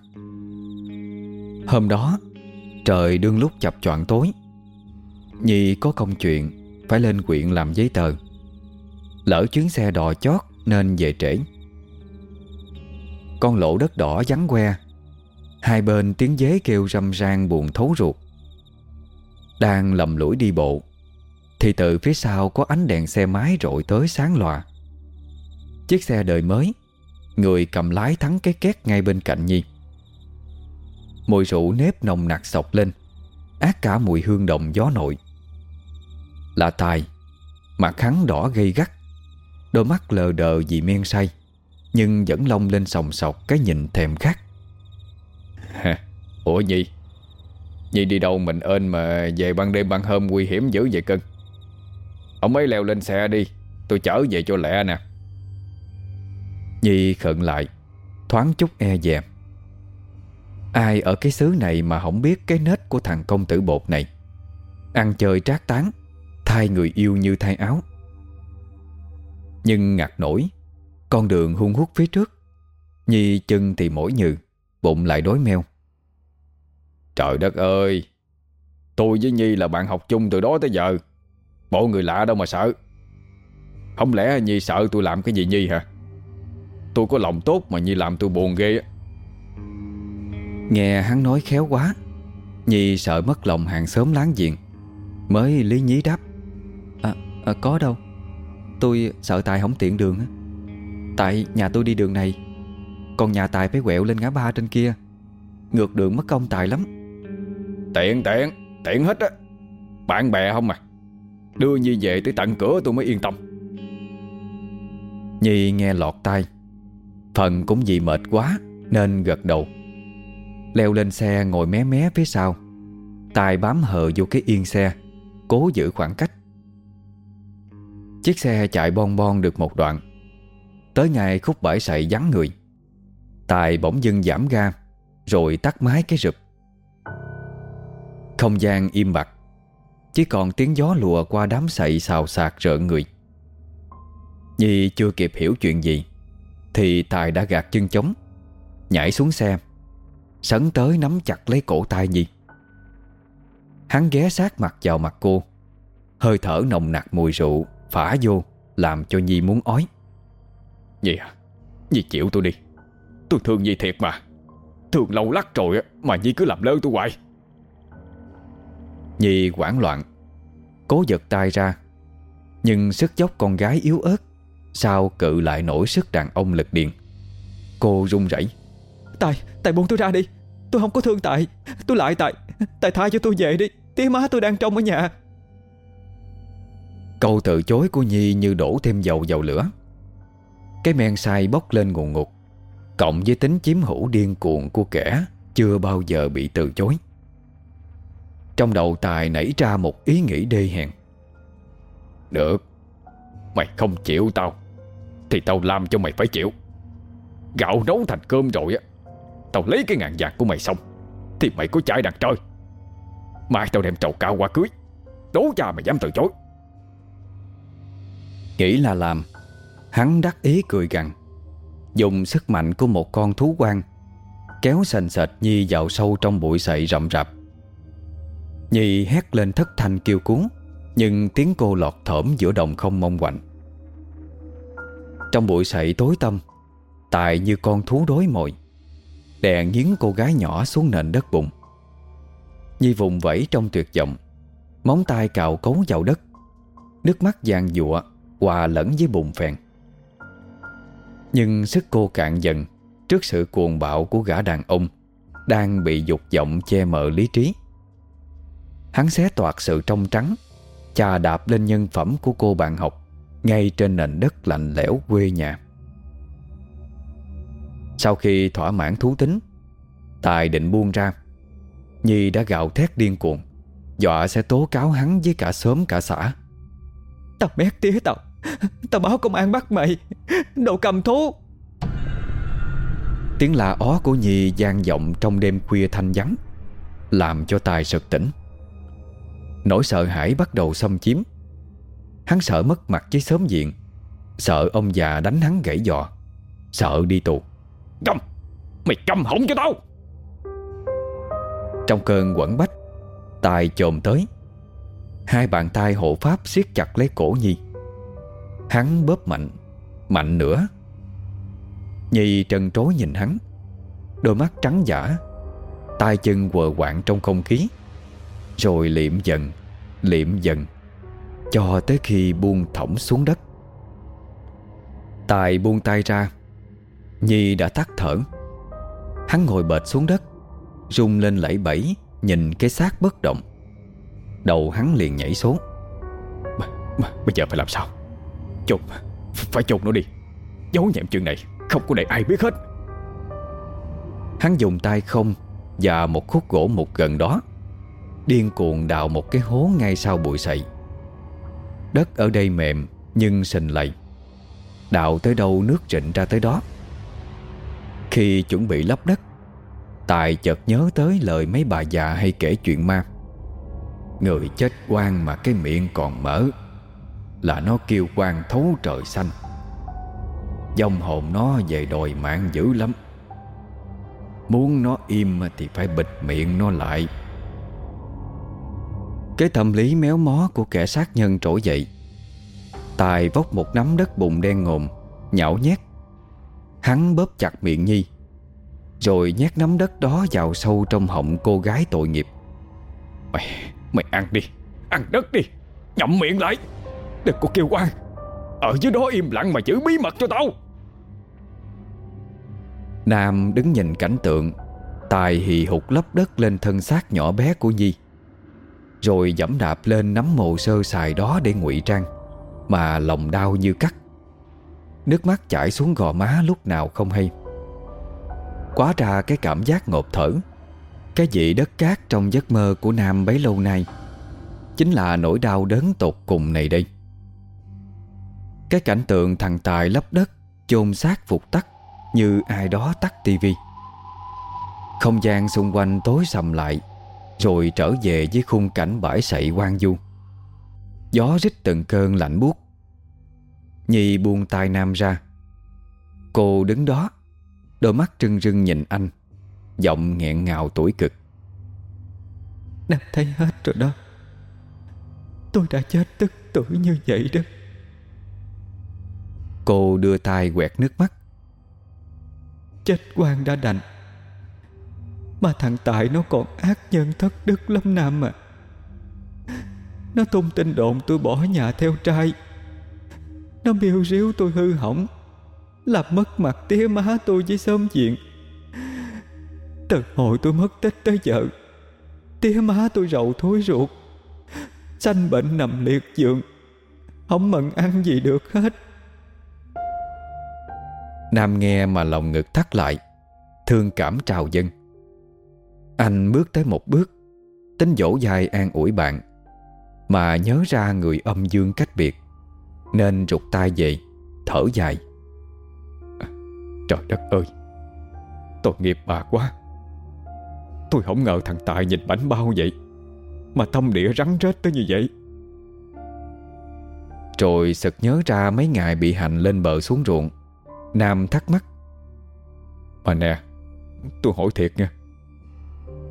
Hôm đó, Trời đương lúc chập choạng tối. Nhi có công chuyện, Phải lên quyện làm giấy tờ. Lỡ chuyến xe đò chót, Nên về trễ. Con lộ đất đỏ vắng que Hai bên tiếng dế kêu râm ran buồn thấu ruột. Đang lầm lũi đi bộ, Thì từ phía sau có ánh đèn xe máy rội tới sáng lòa Chiếc xe đời mới, Người cầm lái thắng cái két ngay bên cạnh Nhi. Mùi rượu nếp nồng nặc sọc lên, Ác cả mùi hương đồng gió nội. Là Tài, Mặt hắn đỏ gây gắt, Đôi mắt lờ đờ vì men say, Nhưng vẫn lông lên sòng sọc Cái nhìn thèm khát. Ủa Nhi? Nhi đi đâu mình ơn mà Về ban đêm ban hôm nguy hiểm dữ vậy cưng Ông ấy leo lên xe đi, Tôi chở về cho lẹ nè. Nhi khận lại, Thoáng chút e dè. Ai ở cái xứ này mà không biết Cái nết của thằng công tử bột này? Ăn chơi trác tán, Thay người yêu như thay áo. Nhưng ngặt nổi, Con đường hung hút phía trước, Nhi chân thì mỏi nhừ. Bụng lại đói meo. Trời đất ơi Tôi với Nhi là bạn học chung từ đó tới giờ. Bộ người lạ đâu mà sợ. Không lẽ Nhi sợ tôi làm cái gì Nhi hả? Tôi có lòng tốt mà Nhi làm tôi buồn ghê Nghe hắn nói khéo quá Nhi sợ mất lòng hàng xóm láng giềng Mới lý nhí đáp. À, à, Có đâu Tôi sợ Tài không tiện đường Tại nhà tôi đi đường này Còn nhà Tài phải quẹo lên ngã ba trên kia. Ngược đường mất công Tài lắm. Tiện tiện Tiện hết á. Bạn bè không mà Đưa Nhi về tới tận cửa tôi mới yên tâm. Nhi nghe lọt tai. Phần cũng vì mệt quá Nên gật đầu. Leo lên xe ngồi mé mé phía sau. Tài bám hờ vô cái yên xe Cố giữ khoảng cách. Chiếc xe chạy bon bon được một đoạn. Tới ngày khúc bãi sậy vắng người Tài bỗng dưng giảm ga, Rồi tắt máy cái rụp. Không gian im bặt, Chỉ còn tiếng gió lùa qua đám sậy xào xạc rợn người. Nhi chưa kịp hiểu chuyện gì, Thì Tài đã gạt chân chống, Nhảy xuống xe, Sấn tới nắm chặt lấy cổ tay Nhi. Hắn ghé sát mặt vào mặt cô, Hơi thở nồng nặc mùi rượu Phả vô, Làm cho Nhi muốn ói. Nhi à Nhi chịu tôi đi? Tôi thương Nhi thiệt mà. Thương lâu lắc rồi Mà Nhi cứ làm lơ tôi hoài. Nhi hoảng loạn Cố giật tay ra Nhưng sức dốc con gái yếu ớt Sao cự lại nổi sức đàn ông lực điện Cô run rẩy Tài, Tài buông tôi ra đi Tôi không có thương Tài Tôi lại Tài Tài tha cho tôi về đi Tía má tôi đang trong ở nhà. Câu từ chối của Nhi như đổ thêm dầu vào lửa. Cái men say bốc lên ngùn ngụt Cộng với tính chiếm hữu điên cuồng của kẻ Chưa bao giờ bị từ chối. Trong đầu Tài nảy ra một ý nghĩ đê hèn. Được, Mày không chịu tao, Thì tao làm cho mày phải chịu. Gạo nấu thành cơm rồi á, Tao lấy cái ngàn vàng của mày xong, Thì mày có chạy đằng trời. Mai tao đem trầu cao qua cưới, Đố cha mày dám từ chối. Nghĩ là làm, Hắn đắc ý cười gằn. Dùng sức mạnh của một con thú quan Kéo sành sệt Nhi vào sâu trong bụi sậy rậm rạp. Nhi hét lên thất thanh kêu cuốn Nhưng tiếng cô lọt thởm giữa đồng không mong quạnh Trong bụi sậy tối tăm, Tài như con thú đối mồi, Đè nghiến cô gái nhỏ xuống nền đất bụng Nhi vùng vẫy trong tuyệt vọng, Móng tay cào cấu vào đất, Nước mắt vàng dụa Hòa lẫn với bụng phèn. Nhưng sức cô cạn dần Trước sự cuồng bạo của gã đàn ông Đang bị dục vọng che mờ lý trí. Hắn xé toạc sự trong trắng, Chà đạp lên nhân phẩm của cô bạn học Ngay trên nền đất lạnh lẽo quê nhà. Sau khi thỏa mãn thú tính, Tài định buông ra, Nhi đã gào thét điên cuồng, Dọa sẽ tố cáo hắn với cả sớm cả xã Tao mét tía tao. Tao báo công an bắt mày. Đồ cầm thú. Tiếng la ó của Nhi gian vọng trong đêm khuya thanh vắng, Làm cho Tài sực tỉnh. Nỗi sợ hãi bắt đầu xâm chiếm. Hắn sợ mất mặt với sớm diện, Sợ ông già đánh hắn gãy giò, Sợ đi tù. Câm Mày câm hỏng cho tao. Trong cơn quẩn bách, Tài chồm tới. Hai bàn tay hộ pháp siết chặt lấy cổ Nhi. Hắn bóp mạnh Mạnh nữa. Nhi trần trối nhìn hắn, Đôi mắt trắng giả, tay chân quờ quạng trong không khí. Rồi liệm dần Liệm dần, Cho tới khi buông thõng xuống đất. Tài buông tay ra Nhi đã tắt thở. Hắn ngồi bệt xuống đất, Rung lên lẫy bẫy, Nhìn cái xác bất động. Đầu hắn liền nhảy xuống. B Bây giờ phải làm sao? Chụp. Phải chụp nó đi. Giấu nhẹm chuyện này, Không có để ai biết hết. Hắn dùng tay không Và một khúc gỗ một gần đó. Điên cuồng đào một cái hố ngay sau bụi sậy. Đất ở đây mềm, Nhưng sình lầy. Đào tới đâu nước rịn ra tới đó. Khi chuẩn bị lấp đất, Tài chợt nhớ tới lời mấy bà già hay kể chuyện ma. Người chết quan mà cái miệng còn mở. Là nó kêu quang thấu trời xanh. Dòng hồn nó về đòi mạng dữ lắm. Muốn nó im thì phải bịt miệng nó lại. Cái tâm lý méo mó của kẻ sát nhân trỗi dậy. Tài vốc một nắm đất bùn đen ngồm Nhão nhét. Hắn bóp chặt miệng Nhi Rồi nhét nắm đất đó vào sâu trong họng cô gái tội nghiệp. Mày, mày ăn đi Ăn đất đi Nhậm miệng lại. Đừng có kêu quan Ở dưới đó im lặng mà giữ bí mật cho tao. Nam đứng nhìn cảnh tượng Tài hì hục lấp đất lên thân xác nhỏ bé của Nhi. Rồi dẫm đạp lên nắm mồ sơ xài đó để ngụy trang, Mà lòng đau như cắt. Nước mắt chảy xuống gò má lúc nào không hay. Quá ra cái cảm giác ngộp thở, Cái vị đất cát trong giấc mơ của Nam bấy lâu nay, Chính là nỗi đau đớn tột cùng này đây. Cái cảnh tượng thằng Tài lấp đất, chôn xác phục tắt, Như ai đó tắt tivi Không gian xung quanh tối sầm lại, Rồi trở về với khung cảnh bãi sậy quang du Gió rít từng cơn lạnh buốt. Nhi buông tay Nam ra. Cô đứng đó, Đôi mắt trưng rưng nhìn anh, Giọng nghẹn ngào tuổi cực. Nam thấy hết rồi đó. Tôi đã chết tức tuổi như vậy đó. Cô đưa tay quẹt nước mắt. Chết quan đã đành. Mà thằng tại nó còn ác nhân thất đức lắm Nam à. Nó tung tin đồn tôi bỏ nhà theo trai. Nó biêu ríu tôi hư hỏng. Làm mất mặt tía má tôi với sớm diện. Từ hồi tôi mất tích tới giờ, Tía má tôi rầu thối ruột. Sanh bệnh nằm liệt giường. Không mần ăn gì được hết. Nam nghe mà lòng ngực thắt lại, Thương cảm trào dân Anh bước tới một bước, Tính dỗ dài an ủi bạn, Mà nhớ ra người âm dương cách biệt, Nên rụt tay về, Thở dài. Trời đất ơi, Tội nghiệp bà quá. Tôi không ngờ thằng Tài nhìn bánh bao vậy, Mà tâm địa rắn rết tới như vậy. Rồi sực nhớ ra mấy ngày bị hành lên bờ xuống ruộng Nam thắc mắc. Mà nè Tôi hỏi thiệt nha.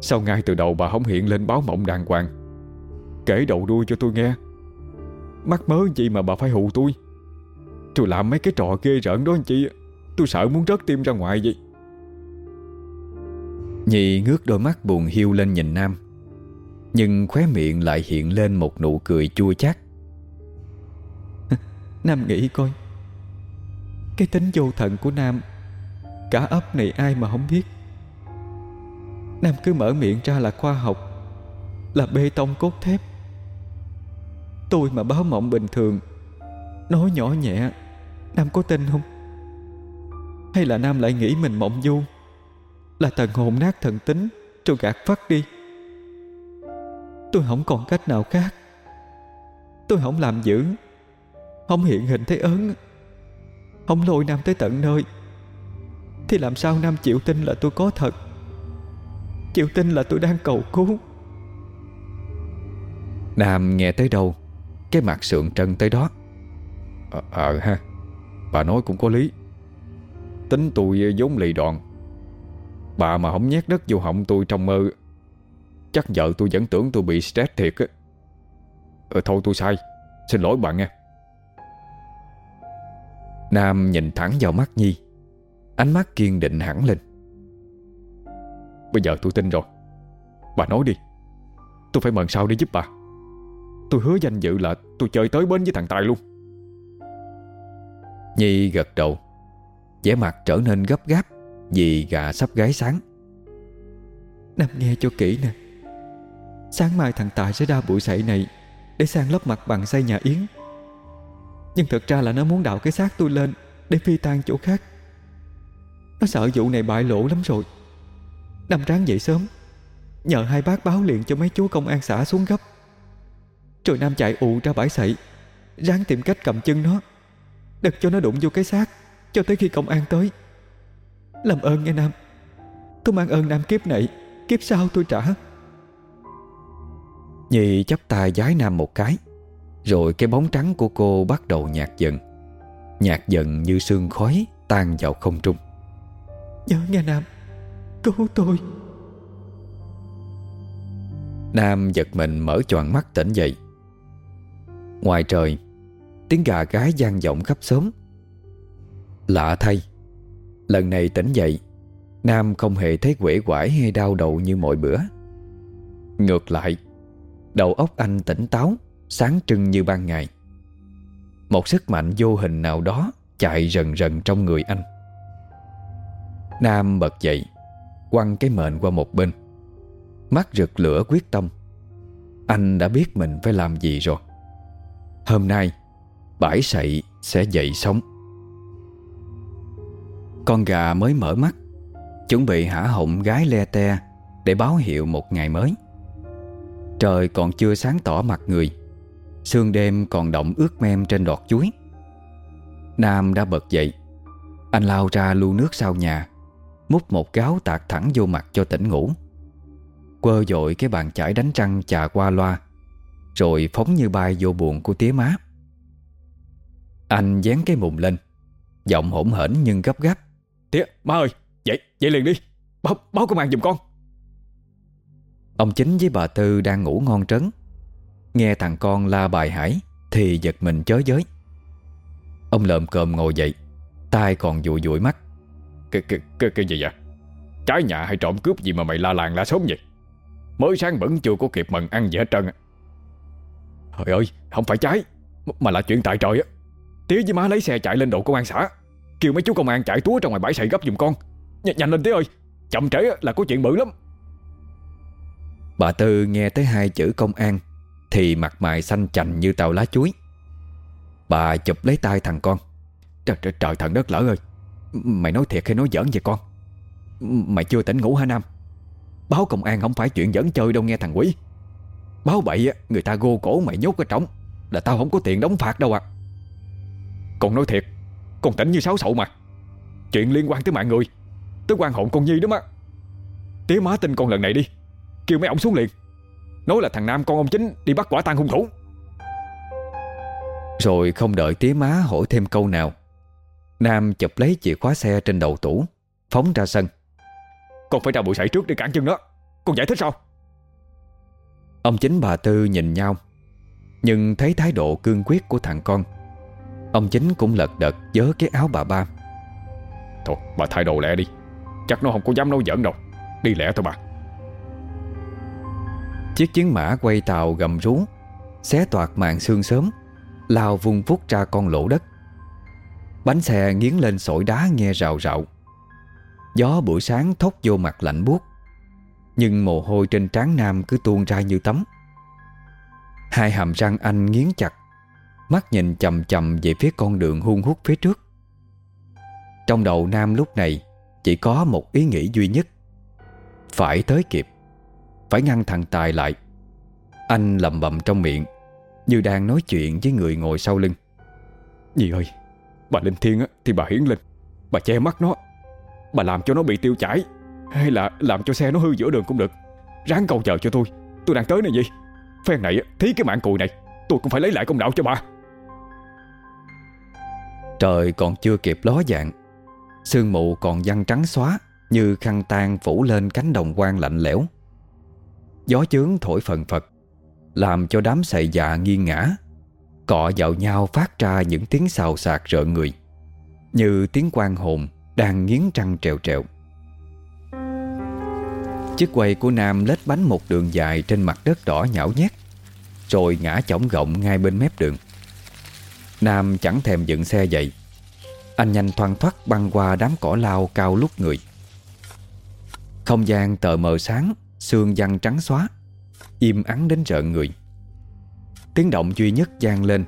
Sao ngay từ đầu bà không hiện lên báo mộng đàng hoàng? Kể đầu đuôi cho tôi nghe. Mắc mớ gì mà bà phải hù tôi? Tôi làm mấy cái trò ghê rợn đó anh chị. Tôi sợ muốn rớt tim ra ngoài vậy. Nhi ngước đôi mắt buồn hiu lên nhìn Nam. Nhưng khóe miệng lại hiện lên một nụ cười chua chát. <laughs> Nam nghĩ coi cái tính vô thận của Nam, Cả ấp này ai mà không biết. Nam cứ mở miệng ra là khoa học, Là bê tông cốt thép. Tôi mà báo mộng bình thường, Nói nhỏ nhẹ, Nam có tin không? Hay là Nam lại nghĩ mình mộng du Là thần hồn nát thần tính Rồi gạt phát đi? Tôi không còn cách nào khác. Tôi không làm dữ, Không hiện hình thấy ớn. Không lôi Nam tới tận nơi. Thì làm sao Nam chịu tin là tôi có thật? Chịu tin là tôi đang cầu cứu. Nam nghe tới đâu Cái mặt sượng trân tới đó. Ờ à, ha Bà nói cũng có lý. Tính tôi vốn lì đoạn Bà mà không nhét đất vô họng tôi trong mơ Chắc vợ tôi vẫn tưởng tôi bị stress thiệt á. Ờ thôi tôi sai Xin lỗi bạn nghe. Nam nhìn thẳng vào mắt Nhi. Ánh mắt kiên định hẳn lên. Bây giờ tôi tin rồi. Bà nói đi. Tôi phải mần sao để giúp bà. Tôi hứa danh dự là tôi chơi tới bến với thằng Tài luôn. Nhi gật đầu. Vẻ mặt trở nên gấp gáp Vì gà sắp gái sáng. Nam nghe cho kỹ nè. Sáng mai thằng Tài sẽ ra buổi sậy này Để sang lấp mặt bằng xây nhà Yến. Nhưng thật ra là nó muốn đào cái xác tôi lên Để phi tan chỗ khác. Nó sợ vụ này bại lộ lắm rồi. Nam ráng dậy sớm, Nhờ hai bác báo liền cho mấy chú công an xã xuống gấp. Rồi Nam chạy ù ra bãi sậy, Ráng tìm cách cầm chân nó Đừng cho nó đụng vô cái xác Cho tới khi công an tới. Làm ơn nghe Nam, Tôi mang ơn Nam kiếp này, Kiếp sau tôi trả. Nhị chắp tay giái Nam một cái. Rồi cái bóng trắng của cô bắt đầu nhạt dần. Nhạt dần như sương khói Tan vào không trung. Nhớ nghe Nam Cứu tôi. Nam giật mình mở choàng mắt tỉnh dậy. Ngoài trời Tiếng gà gái gian vọng khắp xóm. Lạ thay Lần này tỉnh dậy Nam không hề thấy quể quải hay đau đầu như mọi bữa. Ngược lại Đầu óc anh tỉnh táo Sáng trưng như ban ngày. Một sức mạnh vô hình nào đó Chạy rần rần trong người anh. Nam bật dậy, Quăng cái mền qua một bên. Mắt rực lửa quyết tâm. Anh đã biết mình phải làm gì rồi. Hôm nay, Bãi sậy sẽ dậy sống Con gà mới mở mắt, Chuẩn bị hả họng gái le te Để báo hiệu một ngày mới. Trời còn chưa sáng tỏ mặt người. Sương đêm còn động ướt mem trên đọt chuối. Nam đã bật dậy. Anh lao ra lu nước sau nhà Múc một gáo tạt thẳng vô mặt cho tỉnh ngủ. Quơ dội cái bàn chải đánh trăng chà qua loa Rồi phóng như bay vô buồn của tía má. Anh dán cái mùng lên Giọng hỗn hển nhưng gấp gáp. Tía, má ơi, dậy, dậy liền đi. Báo, báo công an giùm con. Ông chính với bà Tư đang ngủ ngon trấn Nghe thằng con la bài hải Thì giật mình chớ giới. Ông lợm cơm ngồi dậy tay còn dụi dụi mắt. Cái, cái, cái, cái gì vậy? Trái nhà hay trộm cướp gì mà mày la làng la sớm vậy? Mới sáng vẫn chưa có kịp mần ăn gì hết trơn Trời ơi Không phải trái Mà là chuyện tại trời á. Tía với má lấy xe chạy lên đội công an xã Kêu mấy chú công an chạy túa trong ngoài bãi sậy gấp giùm con. Nh Nhanh lên tía ơi Chậm trễ là có chuyện bự lắm. Bà Tư nghe tới hai chữ công an thì mặt mày xanh chành như tàu lá chuối. Bà chụp lấy tay thằng con. Trời, trời, trời thằng đất lỡ ơi. Mày nói thiệt hay nói giỡn vậy con? Mày chưa tỉnh ngủ hả Nam? Báo công an không phải chuyện giỡn chơi đâu nghe thằng quý Báo bậy Người ta gô cổ mày nhốt ở trống Là tao không có tiền đóng phạt đâu à. Con nói thiệt Con tỉnh như sáu sậu mà. Chuyện liên quan tới mạng người Tới quan hồn con Nhi đó mà Tía má tin con lần này đi. Kêu mấy ông xuống liền. Nói là thằng Nam con ông chính Đi bắt quả tang hung thủ. Rồi không đợi tía má hỏi thêm câu nào Nam chụp lấy chìa khóa xe trên đầu tủ Phóng ra sân. Con phải ra bụi sậy trước để cản chân nó. Con giải thích sao? Ông chính bà Tư nhìn nhau Nhưng thấy thái độ cương quyết của thằng con. Ông chính cũng lật đật Dớ cái áo bà ba. Thôi bà thay đồ lẹ đi. Chắc nó không có dám nấu giỡn đâu. Đi lẹ thôi bà Chiếc chiến mã quay tàu gầm rú, Xé toạc mạng xương sớm, Lao vung vút ra con lỗ đất. Bánh xe nghiến lên sỏi đá nghe rào rạo. Gió buổi sáng thốc vô mặt lạnh buốt, Nhưng mồ hôi trên trán Nam cứ tuôn ra như tắm. Hai hàm răng anh nghiến chặt, Mắt nhìn chầm chầm về phía con đường hung hút phía trước. Trong đầu Nam lúc này Chỉ có một ý nghĩ duy nhất, Phải tới kịp. Phải ngăn thằng Tài lại. Anh lầm bầm trong miệng, Như đang nói chuyện với người ngồi sau lưng. Dì ơi, Bà linh thiên á, thì bà hiển lên Bà che mắt nó. Bà làm cho nó bị tiêu chảy. Hay là làm cho xe nó hư giữa đường cũng được. Ráng cầu chờ cho tôi. Tôi đang tới này gì Phen này thí cái mạng cùi này, Tôi cũng phải lấy lại công đạo cho bà. Trời còn chưa kịp ló dạng, Sương mù còn văng trắng xóa Như khăn tan phủ lên cánh đồng quang lạnh lẽo. Gió chướng thổi phần phật, Làm cho đám sậy dạ nghiêng ngã Cọ vào nhau phát ra những tiếng xào xạc rợn người, Như tiếng quan hồn Đang nghiến trăng trèo trèo. Chiếc quầy của Nam lết bánh một đường dài Trên mặt đất đỏ nhão nhét, Rồi ngã chỏng gọng ngay bên mép đường. Nam chẳng thèm dựng xe dậy. Anh nhanh thoăn thoắt băng qua đám cỏ lao cao lúc người. Không gian tờ mờ sáng Sương văng trắng xóa, Im ắng đến rợn người. Tiếng động duy nhất gian lên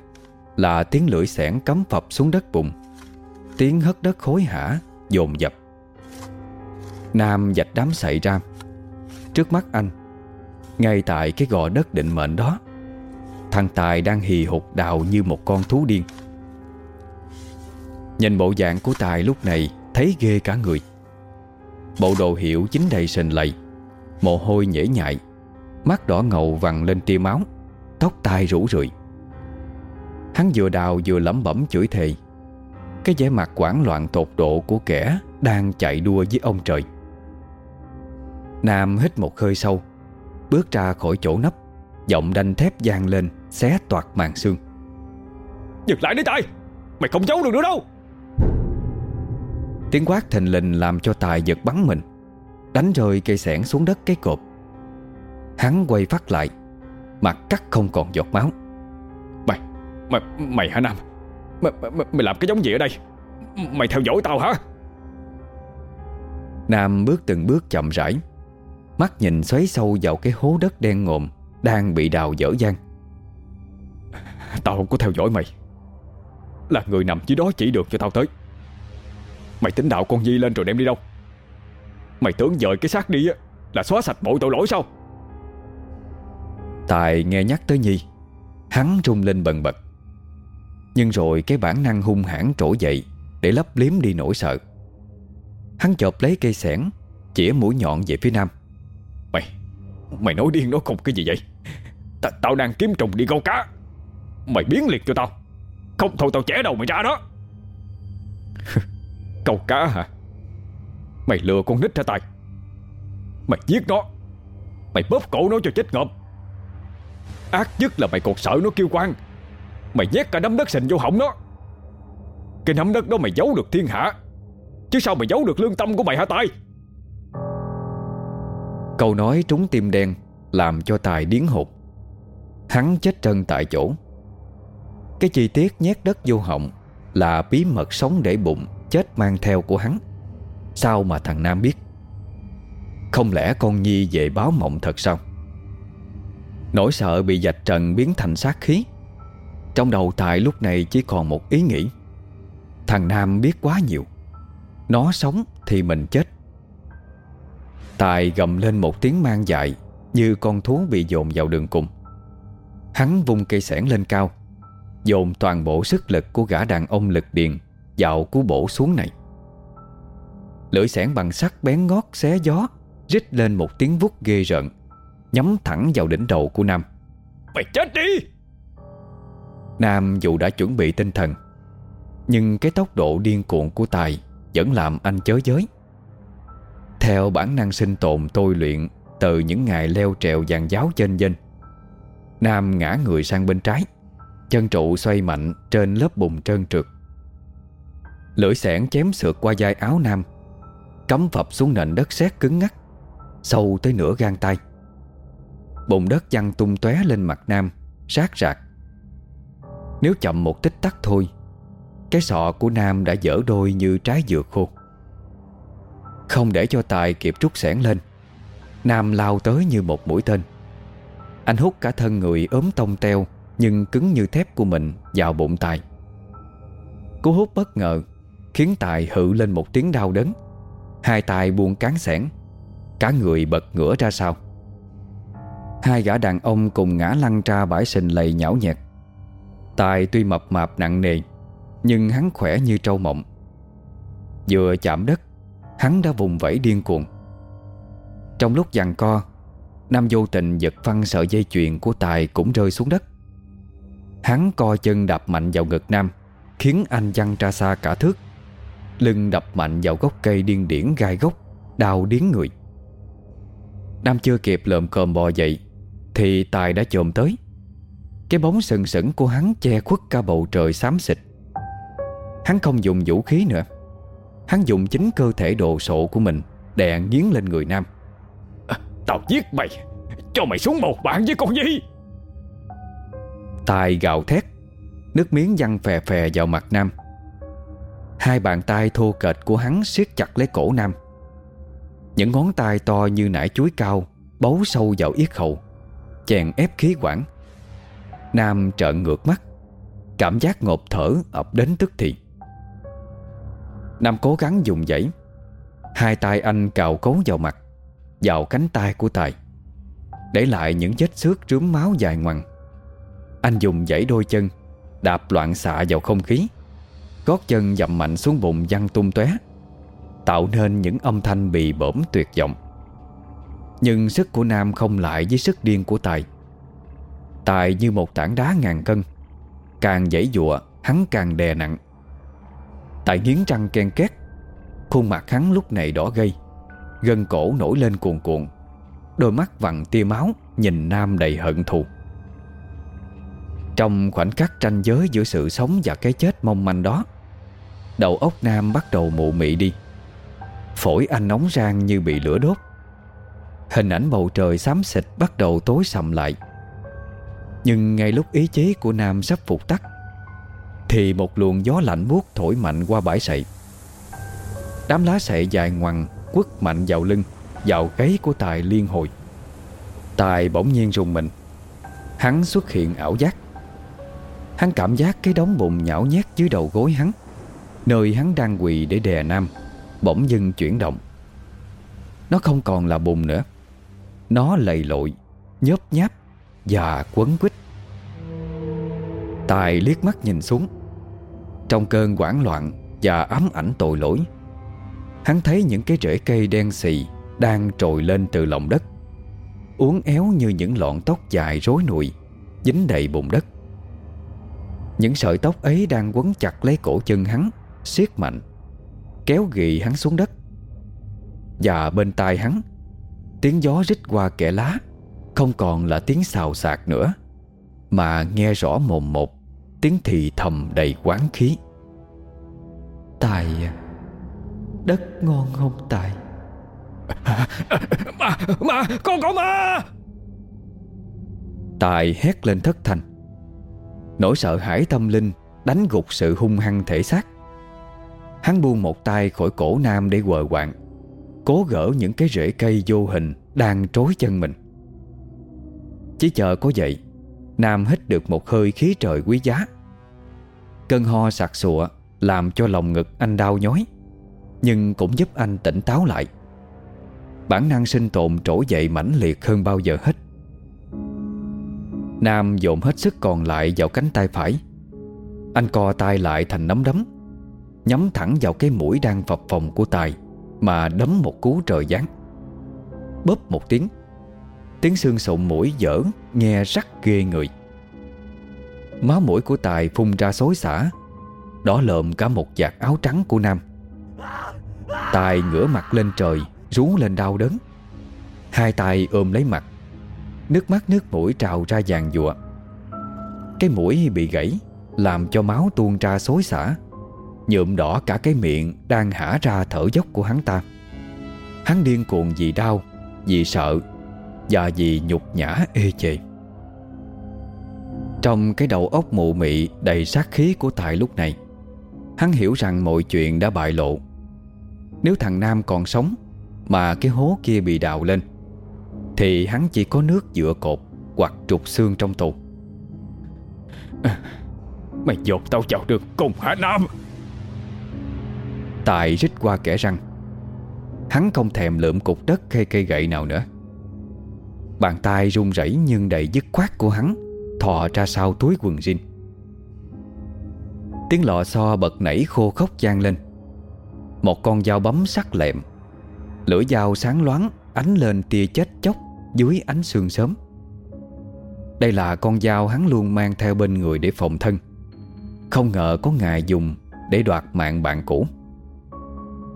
Là tiếng lưỡi xẻng cắm phập xuống đất bụng Tiếng hất đất khối hả Dồn dập. Nam dạch đám sậy ra. Trước mắt anh, Ngay tại cái gò đất định mệnh đó, Thằng Tài đang hì hục đào như một con thú điên. Nhìn bộ dạng của Tài lúc này Thấy ghê cả người. Bộ đồ hiệu chính đầy sình lầy. Mồ hôi nhễ nhại Mắt đỏ ngầu vằn lên tia máu Tóc tai rủ rượi. Hắn vừa đào vừa lẩm bẩm chửi thề. Cái vẻ mặt quảng loạn tột độ của kẻ Đang chạy đua với ông trời. Nam hít một hơi sâu Bước ra khỏi chỗ nấp Giọng đanh thép gian lên Xé toạc màn xương. Dừng lại đi Tài! Mày không giấu được nữa đâu! Tiếng quát thình lình làm cho Tài giật bắn mình Đánh rơi cây sẻn xuống đất cái cột. Hắn quay phát lại Mặt cắt không còn giọt máu. Mày Mày, mày hả Nam? Mày, mày, mày làm cái giống gì ở đây? Mày theo dõi tao hả? Nam bước từng bước chậm rãi Mắt nhìn xoáy sâu vào cái hố đất đen ngòm Đang bị đào dở dang. Tao không có theo dõi mày. Là người nằm dưới đó chỉ được cho tao tới. Mày tính đạo con Di lên rồi đem đi đâu Mày tưởng dời cái xác đi á Là xóa sạch mọi tội lỗi sao? Tài nghe nhắc tới Nhi Hắn rung lên bần bật. Nhưng rồi cái bản năng hung hãn trỗi dậy Để lấp liếm đi nỗi sợ. Hắn chộp lấy cây sẻn Chỉa mũi nhọn về phía nam. Mày Mày nói điên nó không cái gì vậy? T Tao đang kiếm trùng đi câu cá. Mày biến liệt cho tao. Không thôi tao chẻ đầu mày ra đó. <laughs> Câu cá hả Mày lừa con nít hả Tài Mày giết nó. Mày bóp cổ nó cho chết ngợp Ác nhất là mày còn sợ nó kêu quan Mày nhét cả nắm đất sình vô họng nó. Cái nắm đất đó mày giấu được thiên hạ. Chứ sao mày giấu được lương tâm của mày hả Tài? Câu nói trúng tim đen Làm cho Tài điến hụt Hắn chết chân tại chỗ. Cái chi tiết nhét đất vô họng Là bí mật sống để bụng, Chết mang theo của hắn. Sao mà thằng Nam biết? Không lẽ con Nhi về báo mộng thật sao? Nỗi sợ bị dạch trần biến thành sát khí. Trong đầu Tài lúc này chỉ còn một ý nghĩ. Thằng Nam biết quá nhiều. Nó sống thì mình chết. Tài gầm lên một tiếng mang dại, Như con thú bị dồn vào đường cùng. Hắn vung cây sẻn lên cao, Dồn toàn bộ sức lực của gã đàn ông lực điền dạo cú bổ xuống này. Lưỡi sẻn bằng sắt bén ngót xé gió Rít lên một tiếng vút ghê rợn Nhắm thẳng vào đỉnh đầu của Nam. Mày chết đi! Nam dù đã chuẩn bị tinh thần Nhưng cái tốc độ điên cuồng của Tài Vẫn làm anh chớ giới. Theo bản năng sinh tồn tôi luyện Từ những ngày leo trèo dàn giáo trên dinh Nam ngã người sang bên trái Chân trụ xoay mạnh trên lớp bùn trơn trượt. Lưỡi xẻng chém sượt qua vai áo Nam Cắm phập xuống nền đất sét cứng ngắc, Sâu tới nửa gan tay. Bùn đất văng tung tóe lên mặt Nam, Sát rạc. Nếu chậm một tích tắc thôi, Cái sọ của Nam đã dở đôi như trái dừa khô. Không để cho Tài kịp rút sẻn lên, Nam lao tới như một mũi tên. Anh hút cả thân người ốm tông teo, Nhưng cứng như thép của mình vào bụng Tài. Cú hút bất ngờ Khiến Tài hự lên một tiếng đau đớn. Hai tay buông cán sẻn Cả người bật ngửa ra sau. Hai gã đàn ông cùng ngã lăn ra bãi sình lầy nhão nhẹt. Tài tuy mập mạp nặng nề, Nhưng hắn khỏe như trâu mộng. Vừa chạm đất, Hắn đã vùng vẫy điên cuồng. Trong lúc giằng co, Nam vô tình giật phăng sợi dây chuyền của Tài cũng rơi xuống đất. Hắn co chân đạp mạnh vào ngực Nam, Khiến anh văng ra xa cả thước. Lưng đập mạnh vào gốc cây điên điển gai gốc Đào điến người. Nam chưa kịp lợm cơm bò dậy Thì Tài đã chồm tới. Cái bóng sừng sững của hắn che khuất cả bầu trời xám xịt. Hắn không dùng vũ khí nữa. Hắn dùng chính cơ thể đồ sộ của mình Đè nghiến lên người Nam. À, Tao giết mày Cho mày xuống một bạn với con gì Tài gào thét Nước miếng văng phè phè vào mặt Nam Hai bàn tay thô kệch của hắn siết chặt lấy cổ Nam. Những ngón tay to như nải chuối cao, Bấu sâu vào yết hầu, Chèn ép khí quản. Nam trợn ngược mắt, Cảm giác ngộp thở ập đến tức thì. Nam cố gắng dùng dãy, Hai tay anh cào cấu vào mặt, Vào cánh tay của Tài, Để lại những vết xước rướm máu dài ngoằng. Anh dùng dãy đôi chân, Đạp loạn xạ vào không khí. Gót chân dậm mạnh xuống bụng văng tung tóe, Tạo nên những âm thanh bị bổm tuyệt vọng. Nhưng sức của Nam không lại với sức điên của Tài. Tài như một tảng đá ngàn cân, Càng dãy dụa, Hắn càng đè nặng. Tài nghiến răng ken két, Khuôn mặt hắn lúc này đỏ gây Gân cổ nổi lên cuồn cuộn, Đôi mắt vặn tia máu, Nhìn Nam đầy hận thù. Trong khoảnh khắc tranh giới giữa sự sống và cái chết mong manh đó, Đầu óc Nam bắt đầu mụ mị đi. Phổi anh nóng rang như bị lửa đốt. Hình ảnh bầu trời xám xịt bắt đầu tối sầm lại. Nhưng ngay lúc ý chí của Nam sắp phục tắt Thì một luồng gió lạnh buốt thổi mạnh qua bãi sậy. Đám lá sậy dài ngoằng quất mạnh vào lưng, Vào gáy của Tài liên hồi. Tài bỗng nhiên rùng mình. Hắn xuất hiện ảo giác. Hắn cảm giác cái đống bụng nhão nhét dưới đầu gối hắn. Nơi hắn đang quỳ để đè Nam Bỗng dưng chuyển động. Nó không còn là bùn nữa. Nó lầy lội Nhớp nháp Và quấn quýt. Tài liếc mắt nhìn xuống. Trong cơn hoảng loạn Và ám ảnh tội lỗi Hắn thấy những cái rễ cây đen xì Đang trồi lên từ lòng đất Uốn éo như những lọn tóc dài rối nùi, Dính đầy bùn đất. Những sợi tóc ấy đang quấn chặt lấy cổ chân hắn siết mạnh Kéo ghi hắn xuống đất. Và bên tai hắn Tiếng gió rít qua kẽ lá Không còn là tiếng xào xạc nữa Mà nghe rõ mồm một Tiếng thì thầm đầy quán khí. Tài à Đất ngon không Tài? <laughs> Ma Ma Con có ma Tài hét lên thất thanh Nỗi sợ hãi tâm linh, Đánh gục sự hung hăng thể xác. Hắn buông một tay khỏi cổ Nam để quờ quạng, Cố gỡ những cái rễ cây vô hình Đang trối chân mình. Chỉ chờ có vậy, Nam hít được một hơi khí trời quý giá. Cơn ho sặc sụa Làm cho lòng ngực anh đau nhói, Nhưng cũng giúp anh tỉnh táo lại. Bản năng sinh tồn trỗi dậy mãnh liệt hơn bao giờ hết. Nam dồn hết sức còn lại vào cánh tay phải. Anh co tay lại thành nắm đấm, Nhắm thẳng vào cái mũi đang phập phồng của Tài Mà đấm một cú trời giáng. Bóp một tiếng Tiếng xương sụn mũi dở, Nghe rắc ghê người. Máu mũi của Tài phun ra xối xả, Đỏ lợm cả một vạt áo trắng của Nam. Tài ngửa mặt lên trời, Rú lên đau đớn. Hai tay ôm lấy mặt Nước mắt nước mũi trào ra vàng dụa Cái mũi bị gãy, Làm cho máu tuôn ra xối xả. Nhuộm đỏ cả cái miệng Đang hả ra thở dốc của hắn ta. Hắn điên cuồng vì đau, Vì sợ, Và vì nhục nhã ê chề. Trong cái đầu óc mụ mị Đầy sát khí của Tài lúc này, Hắn hiểu rằng mọi chuyện đã bại lộ. Nếu thằng Nam còn sống, Mà cái hố kia bị đào lên thì hắn chỉ có nước dựa cột Hoặc trục xương trong tù. À, Mày dột tao vào được cùng hả Nam. Tài rít qua kẻ răng. Hắn không thèm lượm cục đất hay cây gậy nào nữa. Bàn tay run rẩy nhưng đầy dứt khoát của hắn Thò ra sau túi quần jean. Tiếng lọ xo bật nảy khô khốc gian lên. Một con dao bấm sắc lẹm Lưỡi dao sáng loáng Ánh lên tia chết chóc Dưới ánh sương sớm. Đây là con dao hắn luôn mang theo bên người để phòng thân. Không ngờ có ngài dùng Để đoạt mạng bạn cũ.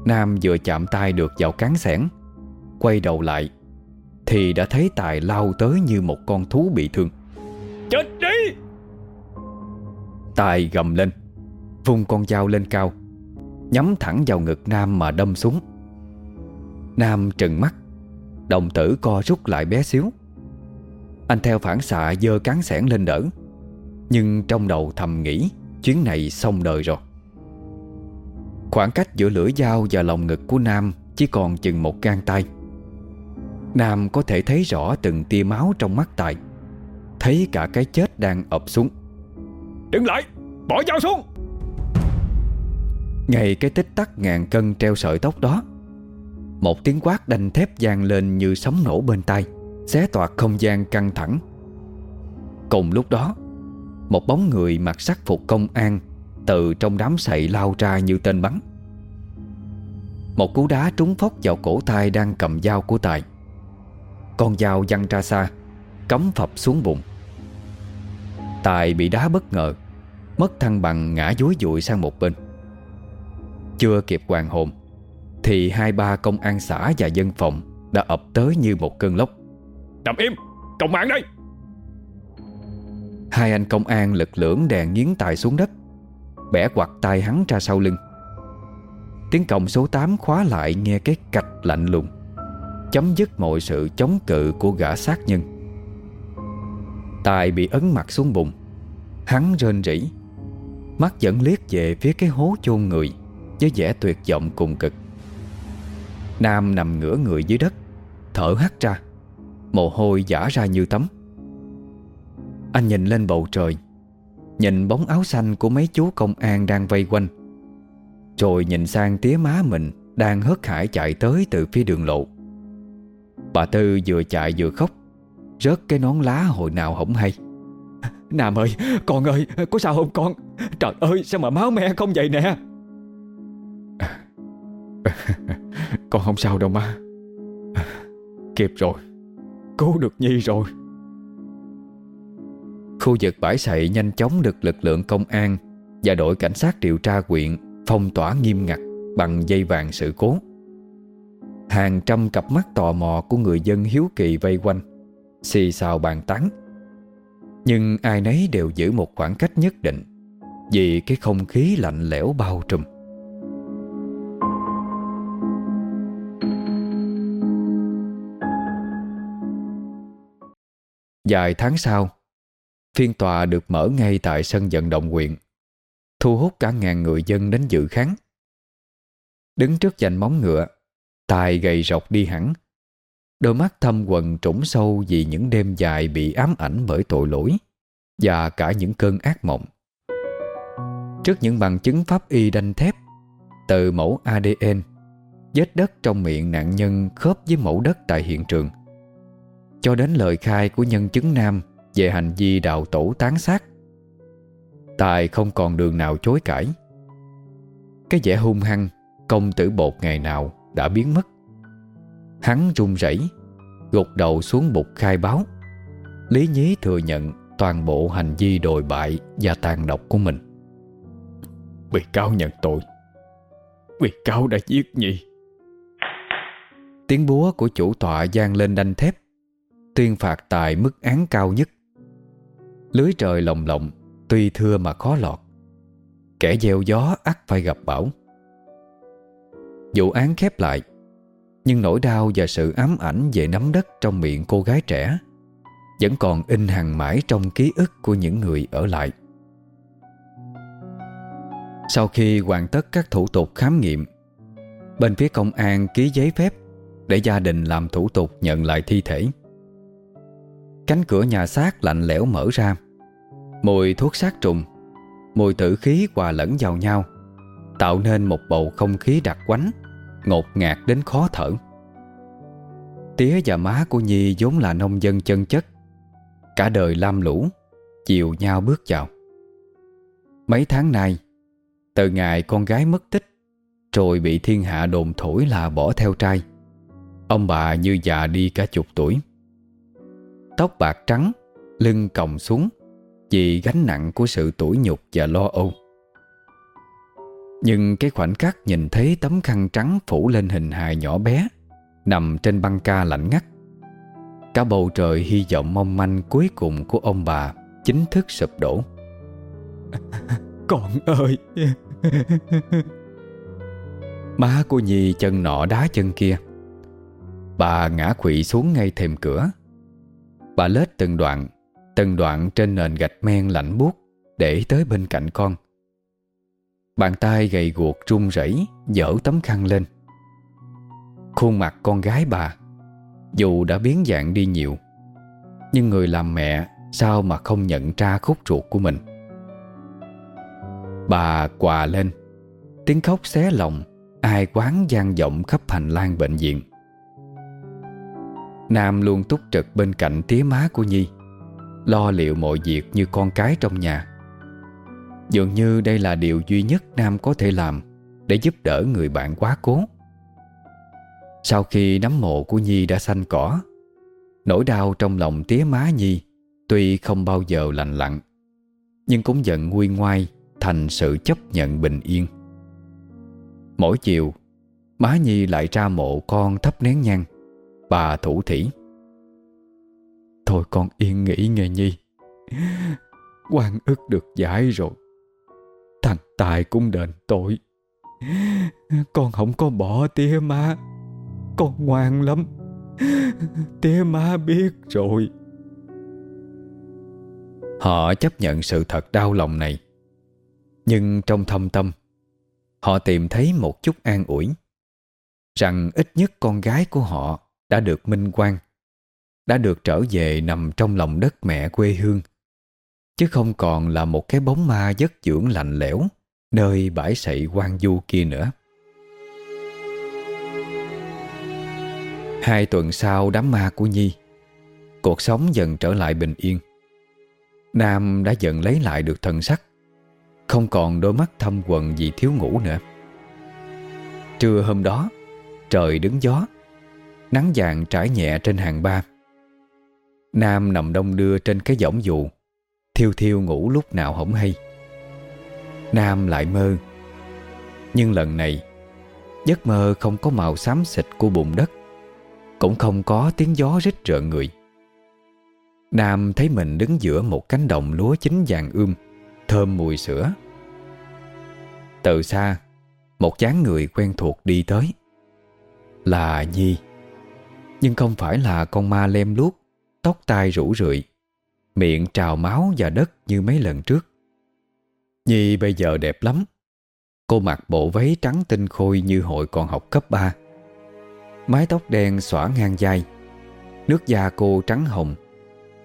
Nam vừa chạm tay được vào cán sẻn Quay đầu lại Thì đã thấy Tài lao tới như một con thú bị thương. Chết đi! Tài gầm lên Vung con dao lên cao Nhắm thẳng vào ngực Nam mà đâm xuống. Nam trừng mắt Đồng tử co rút lại bé xíu. Anh theo phản xạ dơ cán sẻn lên đỡ. Nhưng trong đầu thầm nghĩ Chuyến này xong đời rồi. Khoảng cách giữa lưỡi dao và lòng ngực của Nam Chỉ còn chừng một gang tay. Nam có thể thấy rõ từng tia máu trong mắt Tài. Thấy cả cái chết đang ập xuống. Đừng lại! Bỏ dao xuống! Ngày cái tích tắc ngàn cân treo sợi tóc đó một tiếng quát đanh thép vang lên như sóng nổ bên tai, Xé toạc không gian căng thẳng. Cùng lúc đó, Một bóng người mặc sắc phục công an Từ trong đám sậy lao ra như tên bắn. Một cú đá trúng phốc vào cổ tay đang cầm dao của Tài. Con dao văng ra xa, Cắm phập xuống bụng. Tài bị đá bất ngờ, Mất thăng bằng ngã dúi dụi sang một bên. Chưa kịp hoàng hồn thì hai ba công an xã và dân phòng Đã ập tới như một cơn lốc. Nằm im, công an đây. Hai anh công an lực lưỡng đèn nghiến tài xuống đất Bẻ quặt tay hắn ra sau lưng. Tiếng còng số 8 khóa lại nghe cái cạch lạnh lùng Chấm dứt mọi sự chống cự của gã sát nhân. Tài bị ấn mặt xuống bụng Hắn rên rỉ Mắt vẫn liếc về phía cái hố chôn người với vẻ tuyệt vọng cùng cực Nam nằm ngửa người dưới đất Thở hắt ra Mồ hôi giả ra như tấm Anh nhìn lên bầu trời Nhìn bóng áo xanh của mấy chú công an đang vây quanh Rồi nhìn sang tía má mình Đang hớt hải chạy tới từ phía đường lộ. Bà Tư vừa chạy vừa khóc Rớt cái nón lá hồi nào hổng hay. <laughs> Nam ơi, con ơi, có sao không con? Trời ơi, sao mà máu me không vậy nè? <laughs> Con không sao đâu má. À, kịp rồi. Cứu được Nhi rồi. Khu vực bãi sậy nhanh chóng được lực lượng công an Và đội cảnh sát điều tra quyện Phong tỏa nghiêm ngặt Bằng dây vàng sự cố. Hàng trăm cặp mắt tò mò Của người dân hiếu kỳ vây quanh, Xì xào bàn tán. Nhưng ai nấy đều giữ một khoảng cách nhất định Vì cái không khí lạnh lẽo bao trùm. Vài tháng sau, Phiên tòa được mở ngay tại sân vận động huyện, Thu hút cả ngàn người dân đến dự kháng. Đứng trước dành móng ngựa Tài gầy rọc đi hẳn, Đôi mắt thâm quần trũng sâu Vì những đêm dài bị ám ảnh bởi tội lỗi Và cả những cơn ác mộng. Trước những bằng chứng pháp y đanh thép, Từ mẫu ADN Vết đất trong miệng nạn nhân khớp với mẫu đất tại hiện trường cho đến lời khai của nhân chứng nam Về hành vi đào tổ tán xác Tài không còn đường nào chối cãi Cái vẻ hung hăng Công tử bột ngày nào Đã biến mất Hắn run rẩy Gục đầu xuống bục khai báo Lý nhí thừa nhận toàn bộ hành vi đồi bại và tàn độc của mình. Bị cáo nhận tội. Bị cáo đã giết Nhi. Tiếng búa của chủ tọa gian lên đanh thép, tuyên phạt tài mức án cao nhất. Lưới trời lồng lộng, tuy thưa mà khó lọt. Kẻ gieo gió ắt phải gặp bão. Vụ án khép lại, nhưng nỗi đau và sự ám ảnh về nắm đất trong miệng cô gái trẻ vẫn còn in hằn mãi trong ký ức của những người ở lại. Sau khi hoàn tất các thủ tục khám nghiệm, bên phía công an ký giấy phép để gia đình làm thủ tục nhận lại thi thể. Cánh cửa nhà xác lạnh lẽo mở ra, mùi thuốc sát trùng, mùi tử khí hòa lẫn vào nhau, tạo nên một bầu không khí đặc quánh, ngột ngạt đến khó thở. Tía và má của Nhi vốn là nông dân chân chất. Cả đời lam lũ Chiều nhau bước vào. Mấy tháng nay Từ ngày con gái mất tích Rồi bị thiên hạ đồn thổi là bỏ theo trai. Ông bà như già đi cả chục tuổi. Tóc bạc trắng Lưng còng xuống Vì gánh nặng của sự tủi nhục và lo âu. Nhưng cái khoảnh khắc nhìn thấy tấm khăn trắng phủ lên hình hài nhỏ bé Nằm trên băng ca lạnh ngắt. Cả bầu trời hy vọng mong manh cuối cùng của ông bà Chính thức sụp đổ. <laughs> Con ơi! <laughs> Má của Nhi chân nọ đá chân kia. Bà ngã quỵ xuống ngay thềm cửa Bà lết từng đoạn Từng đoạn trên nền gạch men lạnh buốt Để tới bên cạnh con. Bàn tay gầy guộc run rẩy, Dở tấm khăn lên. Khuôn mặt con gái bà, Dù đã biến dạng đi nhiều, Nhưng người làm mẹ Sao mà không nhận ra khúc ruột của mình? Bà quà lên, Tiếng khóc xé lòng, Ai quán gian vọng khắp hành lang bệnh viện. Nam luôn túc trực bên cạnh tía má của Nhi, Lo liệu mọi việc như con cái trong nhà. Dường như đây là điều duy nhất Nam có thể làm Để giúp đỡ người bạn quá cố. Sau khi nắm mộ của Nhi đã xanh cỏ, Nỗi đau trong lòng tía má Nhi Tuy không bao giờ lành lặng Nhưng cũng dần nguôi ngoai Thành sự chấp nhận bình yên. Mỗi chiều, Má Nhi lại ra mộ con thắp nén nhang. Bà thủ thỉ. Thôi con yên nghỉ nghe Nhi. Quan ức được giải rồi. Thằng Tài cũng đền tội. Con không có bỏ tía má con ngoan lắm. Tía má biết rồi. Họ chấp nhận sự thật đau lòng này. Nhưng trong thâm tâm, Họ tìm thấy một chút an ủi, Rằng ít nhất con gái của họ đã được minh quang, Đã được trở về nằm trong lòng đất mẹ quê hương. Chứ không còn là một cái bóng ma giấc dưỡng lạnh lẽo Nơi bãi sậy quan du kia nữa. Hai tuần sau, đám ma của Nhi, Cuộc sống dần trở lại bình yên. Nam đã dần lấy lại được thần sắc, Không còn đôi mắt thâm quần vì thiếu ngủ nữa. Trưa hôm đó, Trời đứng gió Nắng vàng trải nhẹ trên hàng ba. Nam nằm đông đưa trên cái võng dù, Thiêu thiêu ngủ lúc nào hổng hay. Nam lại mơ, Nhưng lần này, Giấc mơ không có màu xám xịt của bụng đất, cũng không có tiếng gió rít rợn người. Nam thấy mình đứng giữa một cánh đồng lúa chín vàng ươm Thơm mùi sữa. Từ xa, Một dáng người quen thuộc đi tới, Là Nhi. Nhưng không phải là con ma lem luốc, Tóc tai rủ rượi, Miệng trào máu và đất như mấy lần trước. Nhi bây giờ đẹp lắm. Cô mặc bộ váy trắng tinh khôi như hội còn học cấp 3 Mái tóc đen xõa ngang vai. Nước da cô trắng hồng.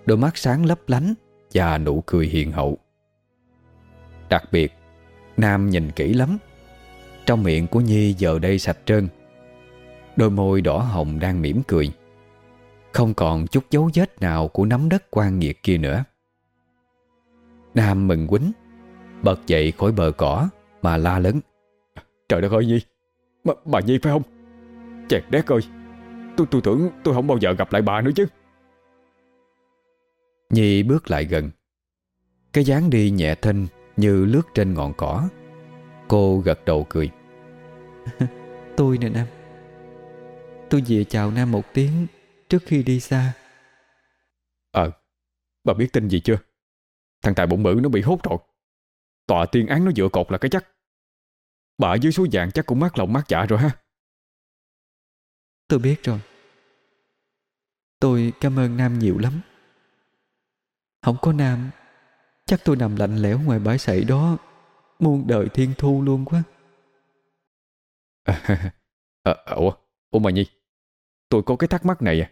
Đôi mắt sáng lấp lánh Và nụ cười hiền hậu. Đặc biệt, Nam nhìn kỹ lắm. Trong miệng của Nhi giờ đây sạch trơn. Đôi môi đỏ hồng đang mỉm cười. Không còn chút dấu vết nào Của nắm đất quan nghiệt kia nữa. Nam mừng quýnh Bật dậy khỏi bờ cỏ Mà la lớn. Trời đất ơi Nhi! Bà, bà Nhi phải không? Chẹt đét ơi! Tôi tôi tưởng tôi không bao giờ gặp lại bà nữa chứ. Nhi bước lại gần. Cái dáng đi nhẹ thinh Như lướt trên ngọn cỏ. Cô gật đầu cười. cười. <laughs> Tôi nè Nam Tôi về chào Nam một tiếng Trước khi đi xa. Ờ Bà biết tin gì chưa? Thằng Tài bụng bự nó bị hốt rồi. Tòa tiên án nó dựa cột là cái chắc. Bà ở dưới suối vàng chắc cũng mát lòng mát dạ rồi ha. Tôi biết rồi. Tôi cảm ơn Nam nhiều lắm. Không có Nam Chắc tôi nằm lạnh lẽo ngoài bãi sậy đó Muôn đời thiên thu luôn quá. À, <laughs> à, Ủa Ủa mà Nhi Tôi có cái thắc mắc này à.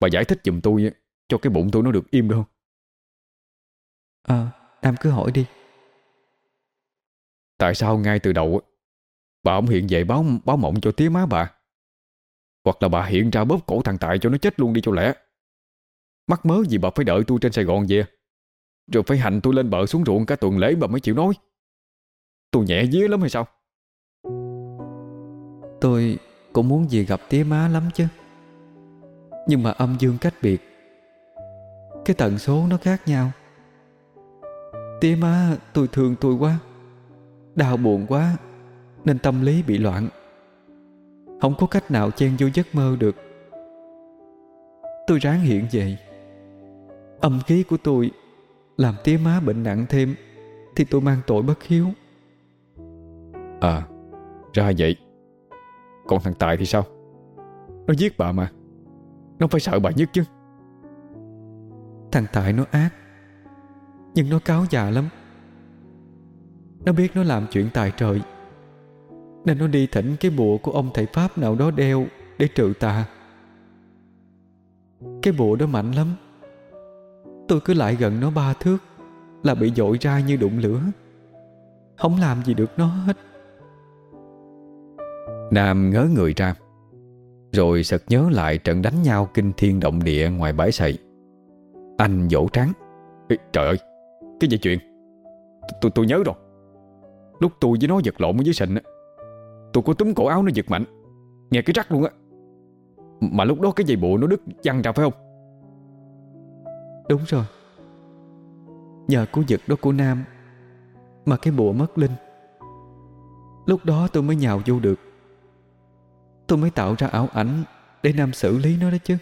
Bà giải thích giùm tôi Cho cái bụng tôi nó được im được không? Ờ Nam cứ hỏi đi. Tại sao ngay từ đầu Bà không hiện về báo báo mộng cho tía má bà? Hoặc là bà hiện ra bóp cổ thằng Tài cho nó chết luôn đi cho lẽ Mắc mớ gì bà phải đợi tôi trên Sài Gòn về? Rồi phải hành tôi lên bờ xuống ruộng cả tuần lễ bà mới chịu nói. Tôi nhẹ día lắm hay sao? Tôi cũng muốn về gặp tía má lắm chứ? Nhưng mà âm dương cách biệt, Cái tần số nó khác nhau. Tía má, tôi thương tôi quá, Đau buồn quá, Nên tâm lý bị loạn. Không có cách nào chen vô giấc mơ được. Tôi ráng hiện vậy Âm khí của tôi Làm tía má bệnh nặng thêm, Thì tôi mang tội bất hiếu. À Ra vậy. Còn thằng Tài thì sao? Nó giết bà mà. Nó phải sợ bà nhất chứ. Thằng Tài nó ác, Nhưng nó cáo già lắm. Nó biết nó làm chuyện tài trời, Nên nó đi thỉnh cái bùa của ông thầy Pháp nào đó đeo Để trừ tà. Cái bùa đó mạnh lắm. Tôi cứ lại gần nó ba thước Là bị dội ra như đụng lửa. Không làm gì được nó hết. Nam ngớ người ra Rồi sực nhớ lại trận đánh nhau kinh thiên động địa ngoài bãi sậy. Anh vỗ trắng Ê, Trời ơi Cái gì chuyện Tôi tôi nhớ rồi. Lúc tôi với nó giật lộn ở dưới sình Tôi có túm cổ áo nó giật mạnh Nghe cái rắc luôn á. Mà lúc đó cái dây bộ nó đứt văng ra phải không? Đúng rồi. Nhờ cú giật đó của Nam Mà cái bùa mất linh. Lúc đó tôi mới nhào vô được. Tôi mới tạo ra ảo ảnh Để Nam xử lý nó đó chứ.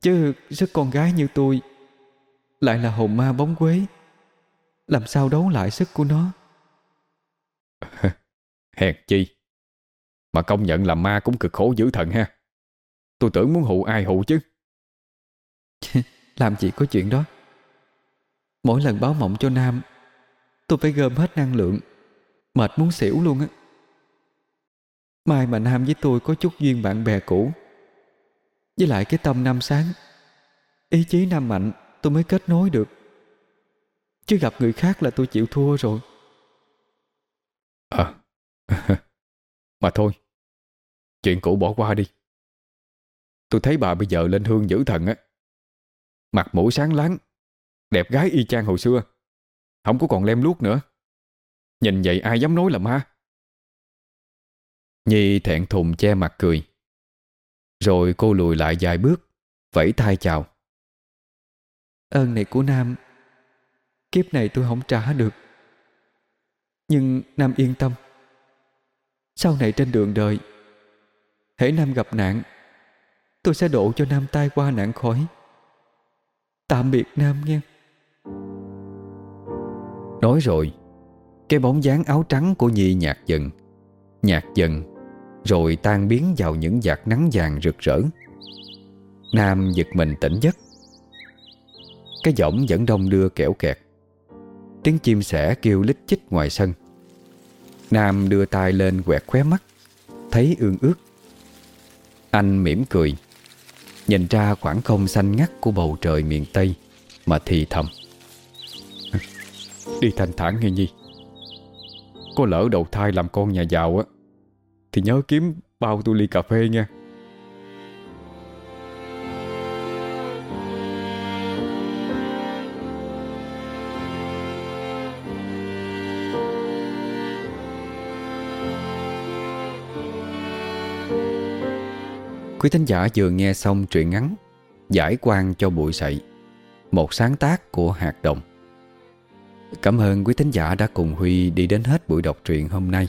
Chứ sức con gái như tôi Lại là hồn ma bóng quế Làm sao đấu lại sức của nó? <laughs> Hèn chi. Mà công nhận là ma cũng cực khổ dữ thần ha. Tôi tưởng muốn hụ ai hụ chứ. <laughs> Làm gì có chuyện đó. Mỗi lần báo mộng cho Nam Tôi phải gom hết năng lượng Mệt muốn xỉu luôn á Mai mà Nam với tôi có chút duyên bạn bè cũ. Với lại cái tâm Nam sáng, Ý chí Nam mạnh Tôi mới kết nối được. Chứ gặp người khác là tôi chịu thua rồi. À <laughs> Mà thôi, Chuyện cũ bỏ qua đi. Tôi thấy bà bây giờ lên hương giữ thần á. Mặt mũi sáng láng, Đẹp gái y chang hồi xưa. Không có còn lem luốc nữa. Nhìn vậy ai dám nói là ma? Nhi thẹn thùng che mặt cười. Rồi cô lùi lại vài bước Vẫy tay chào. Ơn này của Nam Kiếp này tôi không trả được. Nhưng Nam yên tâm. Sau này trên đường đời Hễ Nam gặp nạn Tôi sẽ độ cho Nam tai qua nạn khỏi. Tạm biệt Nam nghe Nói rồi Cái bóng dáng áo trắng của Nhi nhạt dần Nhạt dần rồi tan biến vào những giọt nắng vàng rực rỡ. Nam giật mình tỉnh giấc. Cái giọng vẫn đông đưa kẻo kẹt. Tiếng chim sẻ kêu lít chích ngoài sân. Nam đưa tay lên quẹt khóe mắt, Thấy ương ướt Anh mỉm cười, Nhìn ra khoảng không xanh ngắt của bầu trời miền Tây Mà thì thầm. <laughs> Đi thanh thản nghe Nhi. Có lỡ đầu thai làm con nhà giàu á. Thì nhớ kiếm bao tôi ly cà phê nha. Quý thính giả vừa nghe xong truyện ngắn Giải quan cho bụi sậy, Một sáng tác của Hạt Đồng. Cảm ơn quý thính giả đã cùng Huy đi đến hết buổi đọc truyện hôm nay.